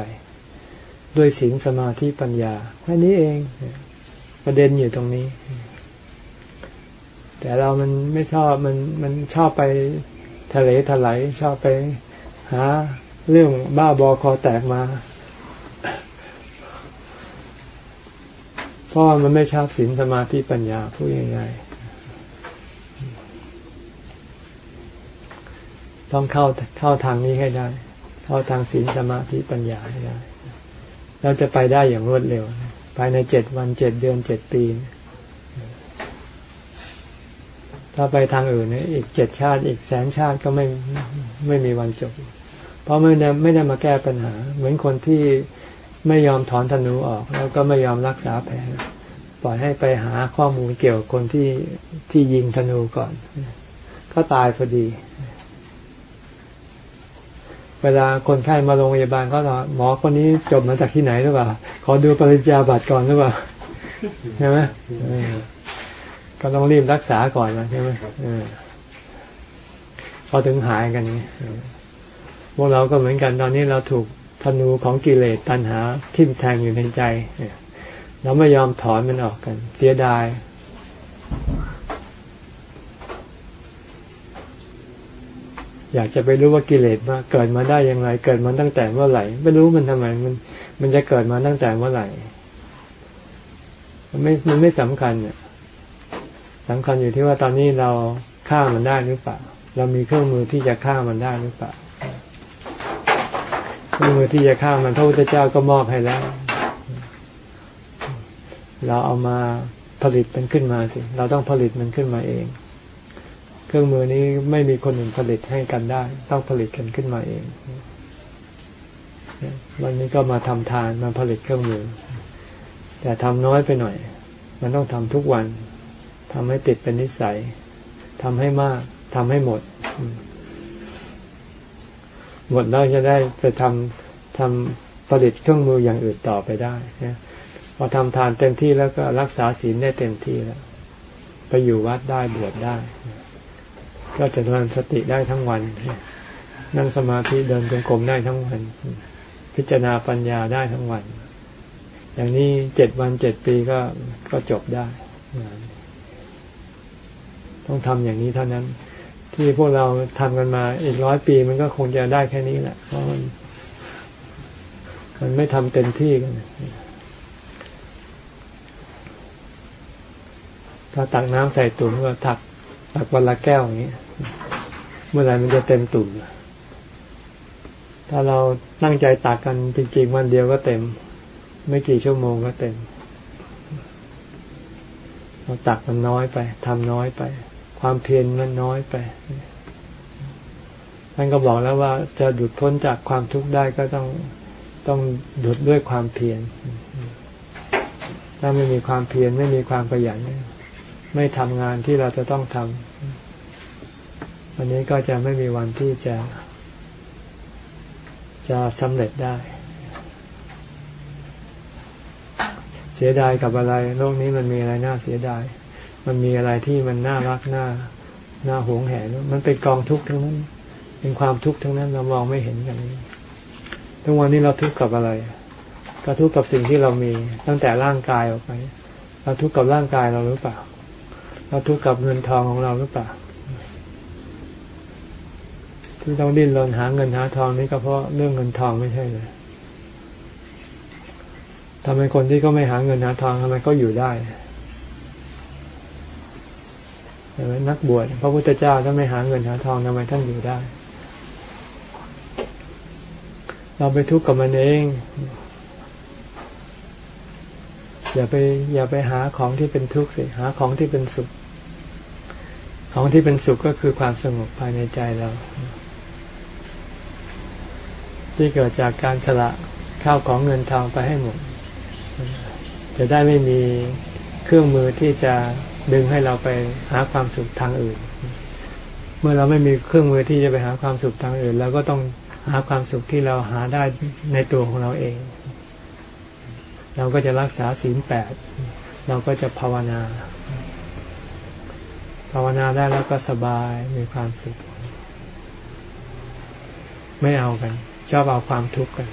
S1: ด้วยศีลสมาธิปัญญาแค่นี้เองประเด็นอยู่ตรงนี้ แต่เรามันไม่ชอบมันมันชอบไปทะเลถลายชอบไปหาเรื่องบ้าบอคอแตกมา เพราะมันไม่ชอบศีลสมาธิปัญญาพูดง่ายๆต้องเข้าเข้าทางนี้ให้ได้ เข้าทางศีลสมาธิปัญญาให้ได้เราจะไปได้อย่างรวดเร็ว ภายในเจ็ดวันเจ็ดเดือนเจ็ดปีถ้าไปทางอื่นเนี่ยอีกเจ็ดชาติ อีกแสนชาติก็ไม่ไม่มีวันจบ เพราะไม่ได้ไม่ได้มาแก้ปัญหา เหมือนคนที่ ไม่ยอมถอนธนูออก แล้วก็ไม่ยอมรักษาแผลปล่อยให้ไปหาข้อมูลเกี่ยวกับคนที่ที่ยิงธนูก่อน ก็ตายพอดี เวลาคนไข้มาโรงพยาบาลก็ถามหมอคนนี้จบมาจากที่ไหนหรือเปล่า ขอดูปริญญาบัตรก่อนหรือเปล่าใช่ไหมก็ต้องรีบรักษาก่อนนะใช่ไหมพอถึงหายกันนี้พวกเราก็เหมือนกันตอนนี้เราถูก ธนูของกิเลสตัณหาทิ่มแทงอยู่ในใจ เราไม่ยอมถอนมันออกกัน เสียดาย อยากจะไปรู้ว่ากิเลสมาเกิดมาได้อย่างไร เกิดมาตั้งแต่เมื่อไหร่ไม่รู้มันทำไมมัน มันจะเกิดมาตั้งแต่เมื่อไหร่ มันไม่มันไม่สำคัญเนี่ยสำคัญอยู่ที่ว่าตอนนี้เราฆ่ามันได้หรือเปล่า เรามีเครื่องมือที่จะฆ่ามันได้หรือเปล่า เครื่องมือที่จะฆ่ามันพระพุทธเจ้าก็มอบให้แล้ว เราเอามาผลิตมันขึ้นมาสิ เราต้องผลิตมันขึ้นมาเอง เครื่องมือนี้ไม่มีคนอื่นผลิตให้กันได้ ต้องผลิตกันขึ้นมาเอง วันนี้ก็มาทำทานมาผลิตเครื่องมือ แต่ทำน้อยไปหน่อย มันต้องทำทุกวันทำให้ติดเป็นนิสัยทำให้มากทำให้หมด หมดแล้วจะได้ไปทำทำผลิตเครื่องมืออย่างอื่นต่อไปได้นะพอทำทานเต็มที่แล้วก็รักษาศีลได้เต็มที่แล้ว ไปอยู่วัดได้บวชได้ ก็จะริญสติได้ทั้งวัน นั่งสมาธิเดินจงกรมได้ทั้งวัน พิจารณาปัญญาได้ทั้งวัน อย่างนี้เจ็ดวันเจ็ดปีก็ก็จบได้ ต้องทำอย่างนี้เท่านั้น ที่พวกเราทำกันมาอีกร้อยปีมันก็คงจะได้แค่นี้แหละ เพราะมัน มันไม่ทำเต็มที่กัน ถ้าตักน้ำใส่ตุ่มก็ตักตักวันละแก้วอย่างนี้ เมื่อไหร่มันจะเต็มตุ่มถ้าเราตั้งใจตักกันจริง ๆ วันเดียวก็เต็ม ไม่กี่ชั่วโมงก็เต็ม เราตักมันน้อยไปทำน้อยไป ความเพียรมันน้อยไปท่านก็บอกแล้วว่าจะหลุดพ้นจากความทุกข์ได้ก็ต้องต้องหลุดด้วยความเพียร ถ้าไม่มีความเพียรไม่มีความขยันไม่ทำงานที่เราจะต้องทำวันนี้ก็จะไม่มีวันที่จะ จะสำเร็จได้ เสียดายกับอะไร โลกนี้มันมีอะไรน่าเสียดาย มันมีอะไรที่มันน่ารักน่าน่าหวงแหนมันเป็นกองทุกข์ทั้งนั้น เป็นความทุกข์ทั้งนั้นเรามองไม่เห็นกันนี้ทุกวันนี้เราทุกข์กับอะไร ก็ทุกข์กับสิ่งที่เรามีตั้งแต่ร่างกายออกไป เราทุกข์กับร่างกายเราหรือเปล่า เราทุกข์กับเงินทองของเราหรือเปล่าที่ต้องดิ้นรนหาเงินหาทองนี่ก็เพราะเรื่องเงินทองไม่ใช่เลยทำไมคนที่ก็ไม่หาเงินหาทองทำไมก็อยู่ได้ นักบวชพระพุทธเจ้าถ้าไม่หาเงินหาทองทำไมท่านอยู่ได้ เราไปทุกข์กับมันเอง อย่าไปอย่าไปหาของที่เป็นทุกข์สิหาของที่เป็นสุข ของที่เป็นสุขก็คือความสงบภายในใจเรา ที่เกิดจากการสละข้าวของเงินทองไปให้หมดจะได้ไม่มีเครื่องมือที่จะ ดึงให้เราไปหาความสุขทางอื่น เมื่อเราไม่มีเครื่องมือที่จะไปหาความสุขทางอื่นเราก็ต้องหาความสุขที่เราหาได้ในตัวของเราเอง เราก็จะรักษาศีลแปดเราก็จะภาวนา ภาวนาได้แล้วก็สบายมีความสุข ไม่เอากันชอบเอาความทุกข์กัน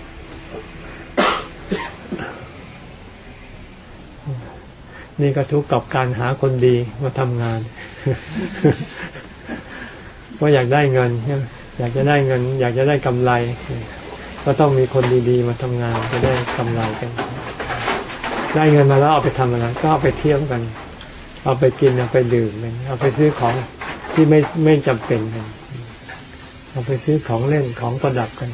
S1: นี่ก็ทุกข์กับการหาคนดีมาทำงานว่าอยากได้เงิน อยากจะได้เงิน อยากจะได้กำไร ก็ต้องมีคนดีๆมาทำงานจะได้กำไรกัน ได้เงินมาแล้วเอาไปทำอะไรก็เอาไปเที่ยวกัน เอาไปกินเอาไปดื่มกันเอาไปซื้อของที่ไม่ไม่จำเป็นกันเอาไปซื้อของเล่นของประดับกัน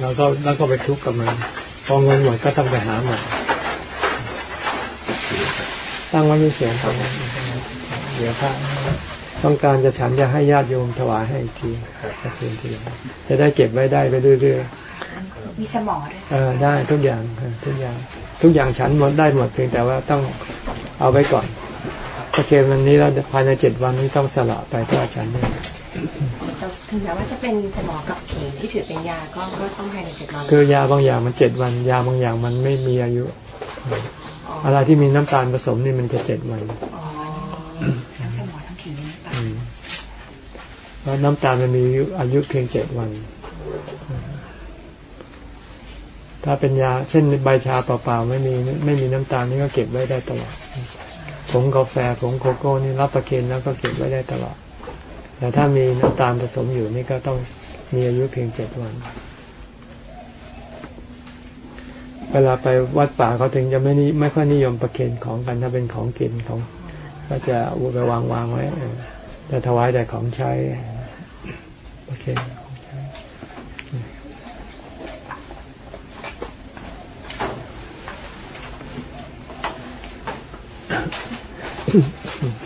S1: เราก็แล้วก็ไปทุกข์กับมัน พอเงินหมดก็ต้องไปหาใหม่ตั้งไว้ที่เสียงทำเดี๋ยวพระต้องการจะฉันจะให้ญาติโยมถวายให้อีกทีคืนทีจะได้เก็บไว้ได้ไปเรื่อย
S8: ๆมีสมอด้วย
S1: เออได้ทุกอย่างทุกอย่าง ทุกอย่างฉันหมดได้หมดเพียงแต่ว่าต้องเอาไว้ก่อนโอเควันนี้เราภายในเจ็ดวันนี้ต้องสละไปเพื่อฉันเนี่ย
S8: ถึงแม้ว่าจะเป็นสมอกับผีที่ถือเป็นยาก็ก็ต้องภายในเจ็ดวัน
S1: คือยาบางอย่างมันเจ็ดวัน ยาบางอย่างมันไม่มีอายุ อะไรที่มีน้ำตาลผสมนี่มันจะเจ็ดวัน
S8: ทั้งสมอทั้งผีน้ำตาล
S1: แล้วน้ำตาลมันมีอายุเพียงเจ็ดวัน ถ้าเป็นยา เช่นใบชาเปล่าๆไม่มีไม่มีน้ำตาลนี่ก็เก็บไว้ได้ตลอดผงกาแฟผงโกโก้นี่รับประเคนแล้วก็เก็บไว้ได้ตลอด แต่ถ้ามีน้ำตาลผสมอยู่นี่ก็ต้องมีอายุเพียงเจ็ดวัน เวลาไปวัดป่าเขาถึงจะไม่นิไม่ค่อยนิยมประเคนของกันถ้าเป็นของกินของ ก็จะอุไปวางวางไว้แต่ถวายแต่ของใช้ประเคน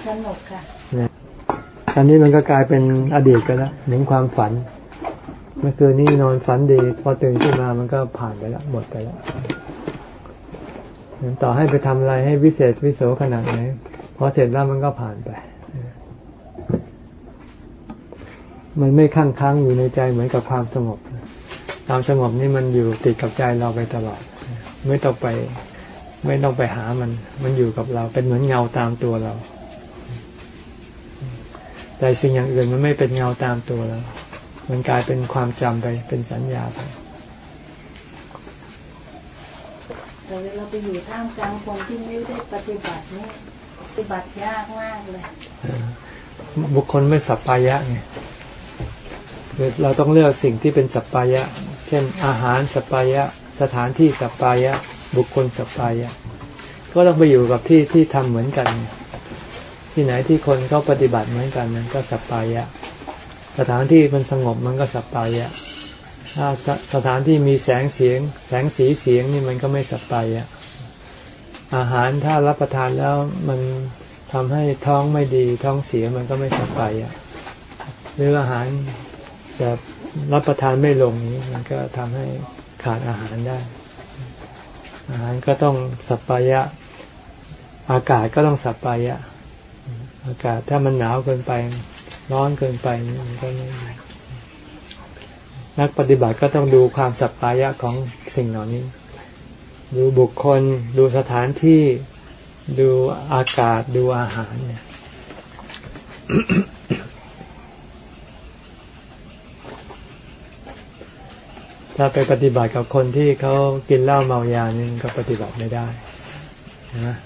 S8: สนุกค่ะ
S1: อันนี้มันก็กลายเป็นอดีตกันแล้วเหมือนความฝัน เมื่อคืนนี้นอนฝันดี พอตื่นขึ้นมามันก็ผ่านไปแล้วหมดไปแล้วต่อให้ไปทำอะไรให้วิเศษวิโสขนาดไหนพอเสร็จแล้วมันก็ผ่านไป มันไม่ข้างค้างอยู่ในใจเหมือนกับความสงบความสงบนี่มันอยู่ติดกับใจเราไปตลอด ไม่ต้องไป ไม่ต้องไปหามัน มันอยู่กับเราเป็นเหมือนเงาตามตัวเรา แต่สิ่งอย่างอื่นมันไม่เป็นเงาตามตัวเรามันกลายเป็นความจำไปเป็นสัญญาไป
S6: แต่เวลาไปอยู่ท่ามกลางคนที่ไม่ได้ปฏิบัตินี่ปฏิบัติยากมากเลย
S1: บุคคลไม่สัปปายะไงเราต้องเลือกสิ่งที่เป็นสัปปายะ เช่น อาหารสัปปายะ สถานที่สัปปายะ บุคคลสัปปายะ ก็ต้องไปอยู่กับที่ที่ทำเหมือนกัน ที่ไหนที่คนเขาปฏิบัติเหมือนกันนั้นก็สัปปายะ สถานที่มันสงบมันก็สัปปายะ ถ้าสถานที่มีแสงเสียง แสงสีเสียงนี่มันก็ไม่สัปปายะ อาหารถ้ารับประทานแล้วมันทำให้ท้องไม่ดีท้องเสียมันก็ไม่สัปปายะ หรืออาหารแบบรับประทานไม่ลงนี้มันก็ทำให้ขาดอาหารได้ อาหารก็ต้องสัปปายะ อากาศก็ต้องสัปปายะ อากาศถ้ามันหนาวเกินไป ร้อนเกินไปมันก็ไม่นักปฏิบัติก็ต้องดูความสัปปายะของสิ่งเหล่านี้ ดูบุคคล ดูสถานที่ดูอากาศดูอาหารเนี่ยถ้าไปปฏิบัติกับคนที่เขากินเหล้าเมายานี่ก็ปฏิบัติไม่ได้นะ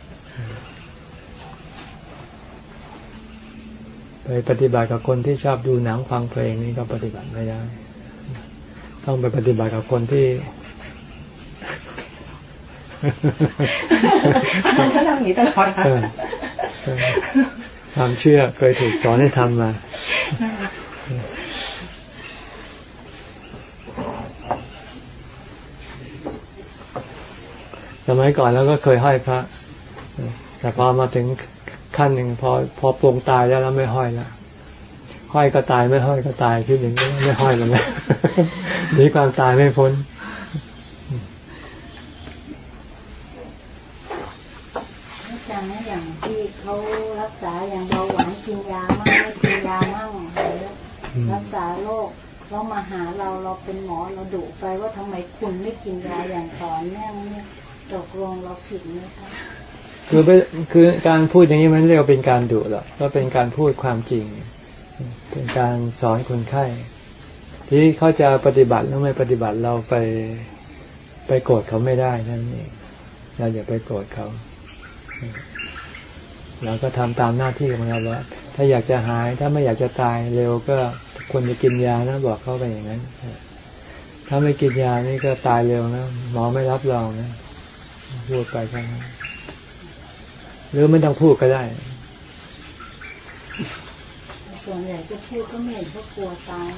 S1: ไปปฏิบัติกับคนที่ชอบดูหนังฟังเพลงนี่ก็ปฏิบัติไม่ได้ ต้องไปปฏิบัติกับคนที่
S8: ฉันทำอย่างนี้ตลอด
S1: ความเชื่อเคยถูกสอนให้ทำมาสมัยก่อนแล้วก็เคยห้อยพระ แต่พอมาถึง ขั้นหนึ่งพอพอปลงตายแล้วแล้วไม่ห้อยแล้วห้อยก็ตายไม่ห้อยก็ตายคิดอย่างนี้ไม่ห้อยมันแล้วหนีความตายไม่พ้น
S6: อาจารย์อย่างที่เขารักษาอย่างเบาหวานกินยามั่งไม่กินยามั่งรักษาโรคเรามาหาเราเราเป็นหมอเราดุไปว่าทำไมคุณไม่กินยาอย่างต่อเนื่องเนี่ยตกลงเราผิดไหมคะ
S1: คือคือการพูดอย่างนี้มันเรียกว่าเป็นการดุหรอกก็เป็นการพูดความจริง เป็นการสอนคนไข้ ที่เขาจะปฏิบัติหรือไม่ปฏิบัติเราไปไปโกรธเขาไม่ได้นั่นเองเราอย่าไปโกรธเขาเราก็ทำตามหน้าที่ของเราแล้วถ้าอยากจะหาย ถ้าไม่อยากจะตายเร็วก็ควรจะกินยานะบอกเขาไปอย่างนั้น ถ้าไม่กินยานี่ก็ตายเร็วนะหมอไม่รับรองนะพูดไปกัน หรือไม่ต้องพูดก็ได้
S6: ส่วนใหญ่จะพูดก็ไม่เห็นเขากลัวตาย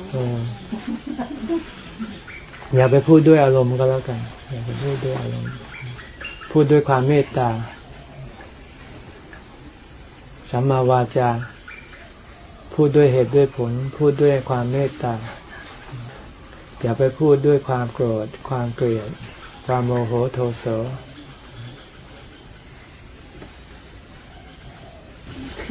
S1: อย่าไปพูดด้วยอารมณ์ก็แล้วกัน อย่าไปพูดด้วยอารมณ์ พูดด้วยความเมตตา สัมมาวาจา พูดด้วยเหตุด้วยผล พูดด้วยความเมตตา อย่าไปพูดด้วยความโกรธ ความเกลียด ความโมโหโทโส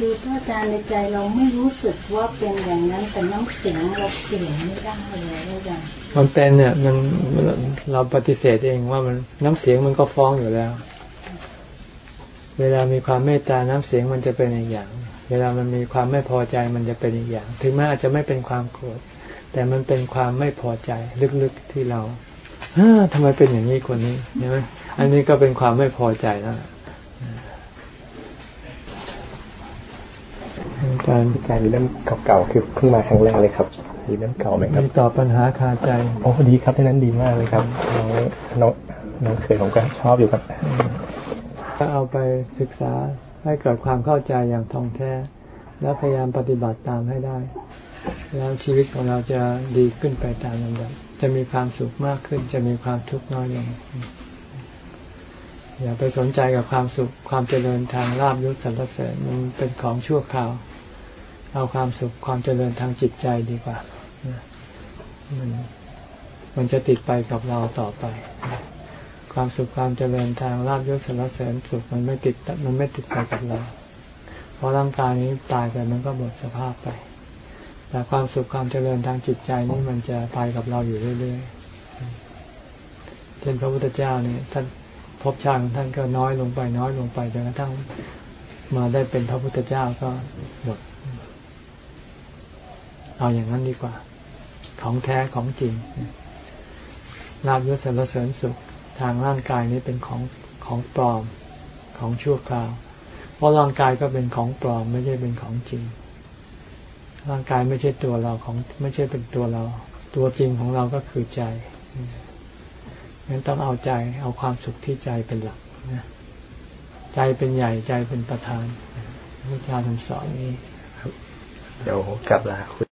S6: คือพระอาจารย์ในใจเราไม่รู้สึกว่าเป็นอย่างนั้น แต่น้ำเสียงเราเปลี่ยนไม่ได้เลยอาจารย์
S1: มันเป็นเนี่ยมันเราปฏิเสธเองว่ามันน้ำเสียงมันก็ฟ้องอยู่แล้ว เวลามีความเมตตาน้ำเสียงมันจะเป็นอีกอย่าง เวลามันมีความไม่พอใจมันจะเป็นอีกอย่าง ถึงแม้อาจจะไม่เป็นความโกรธแต่มันเป็นความไม่พอใจลึกๆที่เราทำไมเป็นอย่างนี้คนนี้ใช่ไหมอันนี้ก็เป็นความไม่พอใจแล้ว
S7: การการมีเรื่องเก่าๆคือเพิ่งมาครั้งแรกเลยครับมีเรื่องเก่าไหมครับ
S1: ตอบปัญหาคาใจ
S7: โอ้ดีครับที่นั้นดีมากเลยครับน้องน้องน้องเคยผมก็ชอบอยู่ครับ
S1: ก็เอาไปศึกษาให้เกิดความเข้าใจอย่างท่องแท้ แล้วพยายามปฏิบัติตามให้ได้ แล้วชีวิตของเราจะดีขึ้นไปตามลำดับจะมีความสุขมากขึ้น จะมีความทุกข์น้อยลงอย่าไปสนใจกับความสุขความเจริญทางลาบยศสรรเสริญมันเป็นของชั่วคราว เอาความสุขความเจริญทางจิตใจดีกว่ามันมันจะติดไปกับเราต่อไป ความสุขความเจริญทางลาบยศสรรเสริญสุขมันไม่ติดมันไม่ติดไปกับเรา เพราะร่างกายนี้ตายไปมันก็หมดสภาพไป แต่ความสุขความเจริญทางจิตใจนี่มันจะไปกับเราอยู่เรื่อยๆเช่นพระพุทธเจ้าเนี่ยท่านพบชาติท่านก็น้อยลงไปน้อยลงไปจนกระทั่งมาได้เป็นพระพุทธเจ้าก็หมด เอาอย่างนั้นดีกว่า ของแท้ของจริงลาบยศสรรเสริญสุขทางร่างกายนี้เป็นของของปลอมของชั่วคราว เพราะร่างกายก็เป็นของปลอมไม่ใช่เป็นของจริง ร่างกายไม่ใช่ตัวเราของไม่ใช่เป็นตัวเรา ตัวจริงของเราก็คือใจงั้นต้องเอาใจเอาความสุขที่ใจเป็นหลักนะใจเป็นใหญ่ใจเป็นประธานพระเจ้าท่านสอนนี้
S7: เดี๋ยวกลับลาคุณ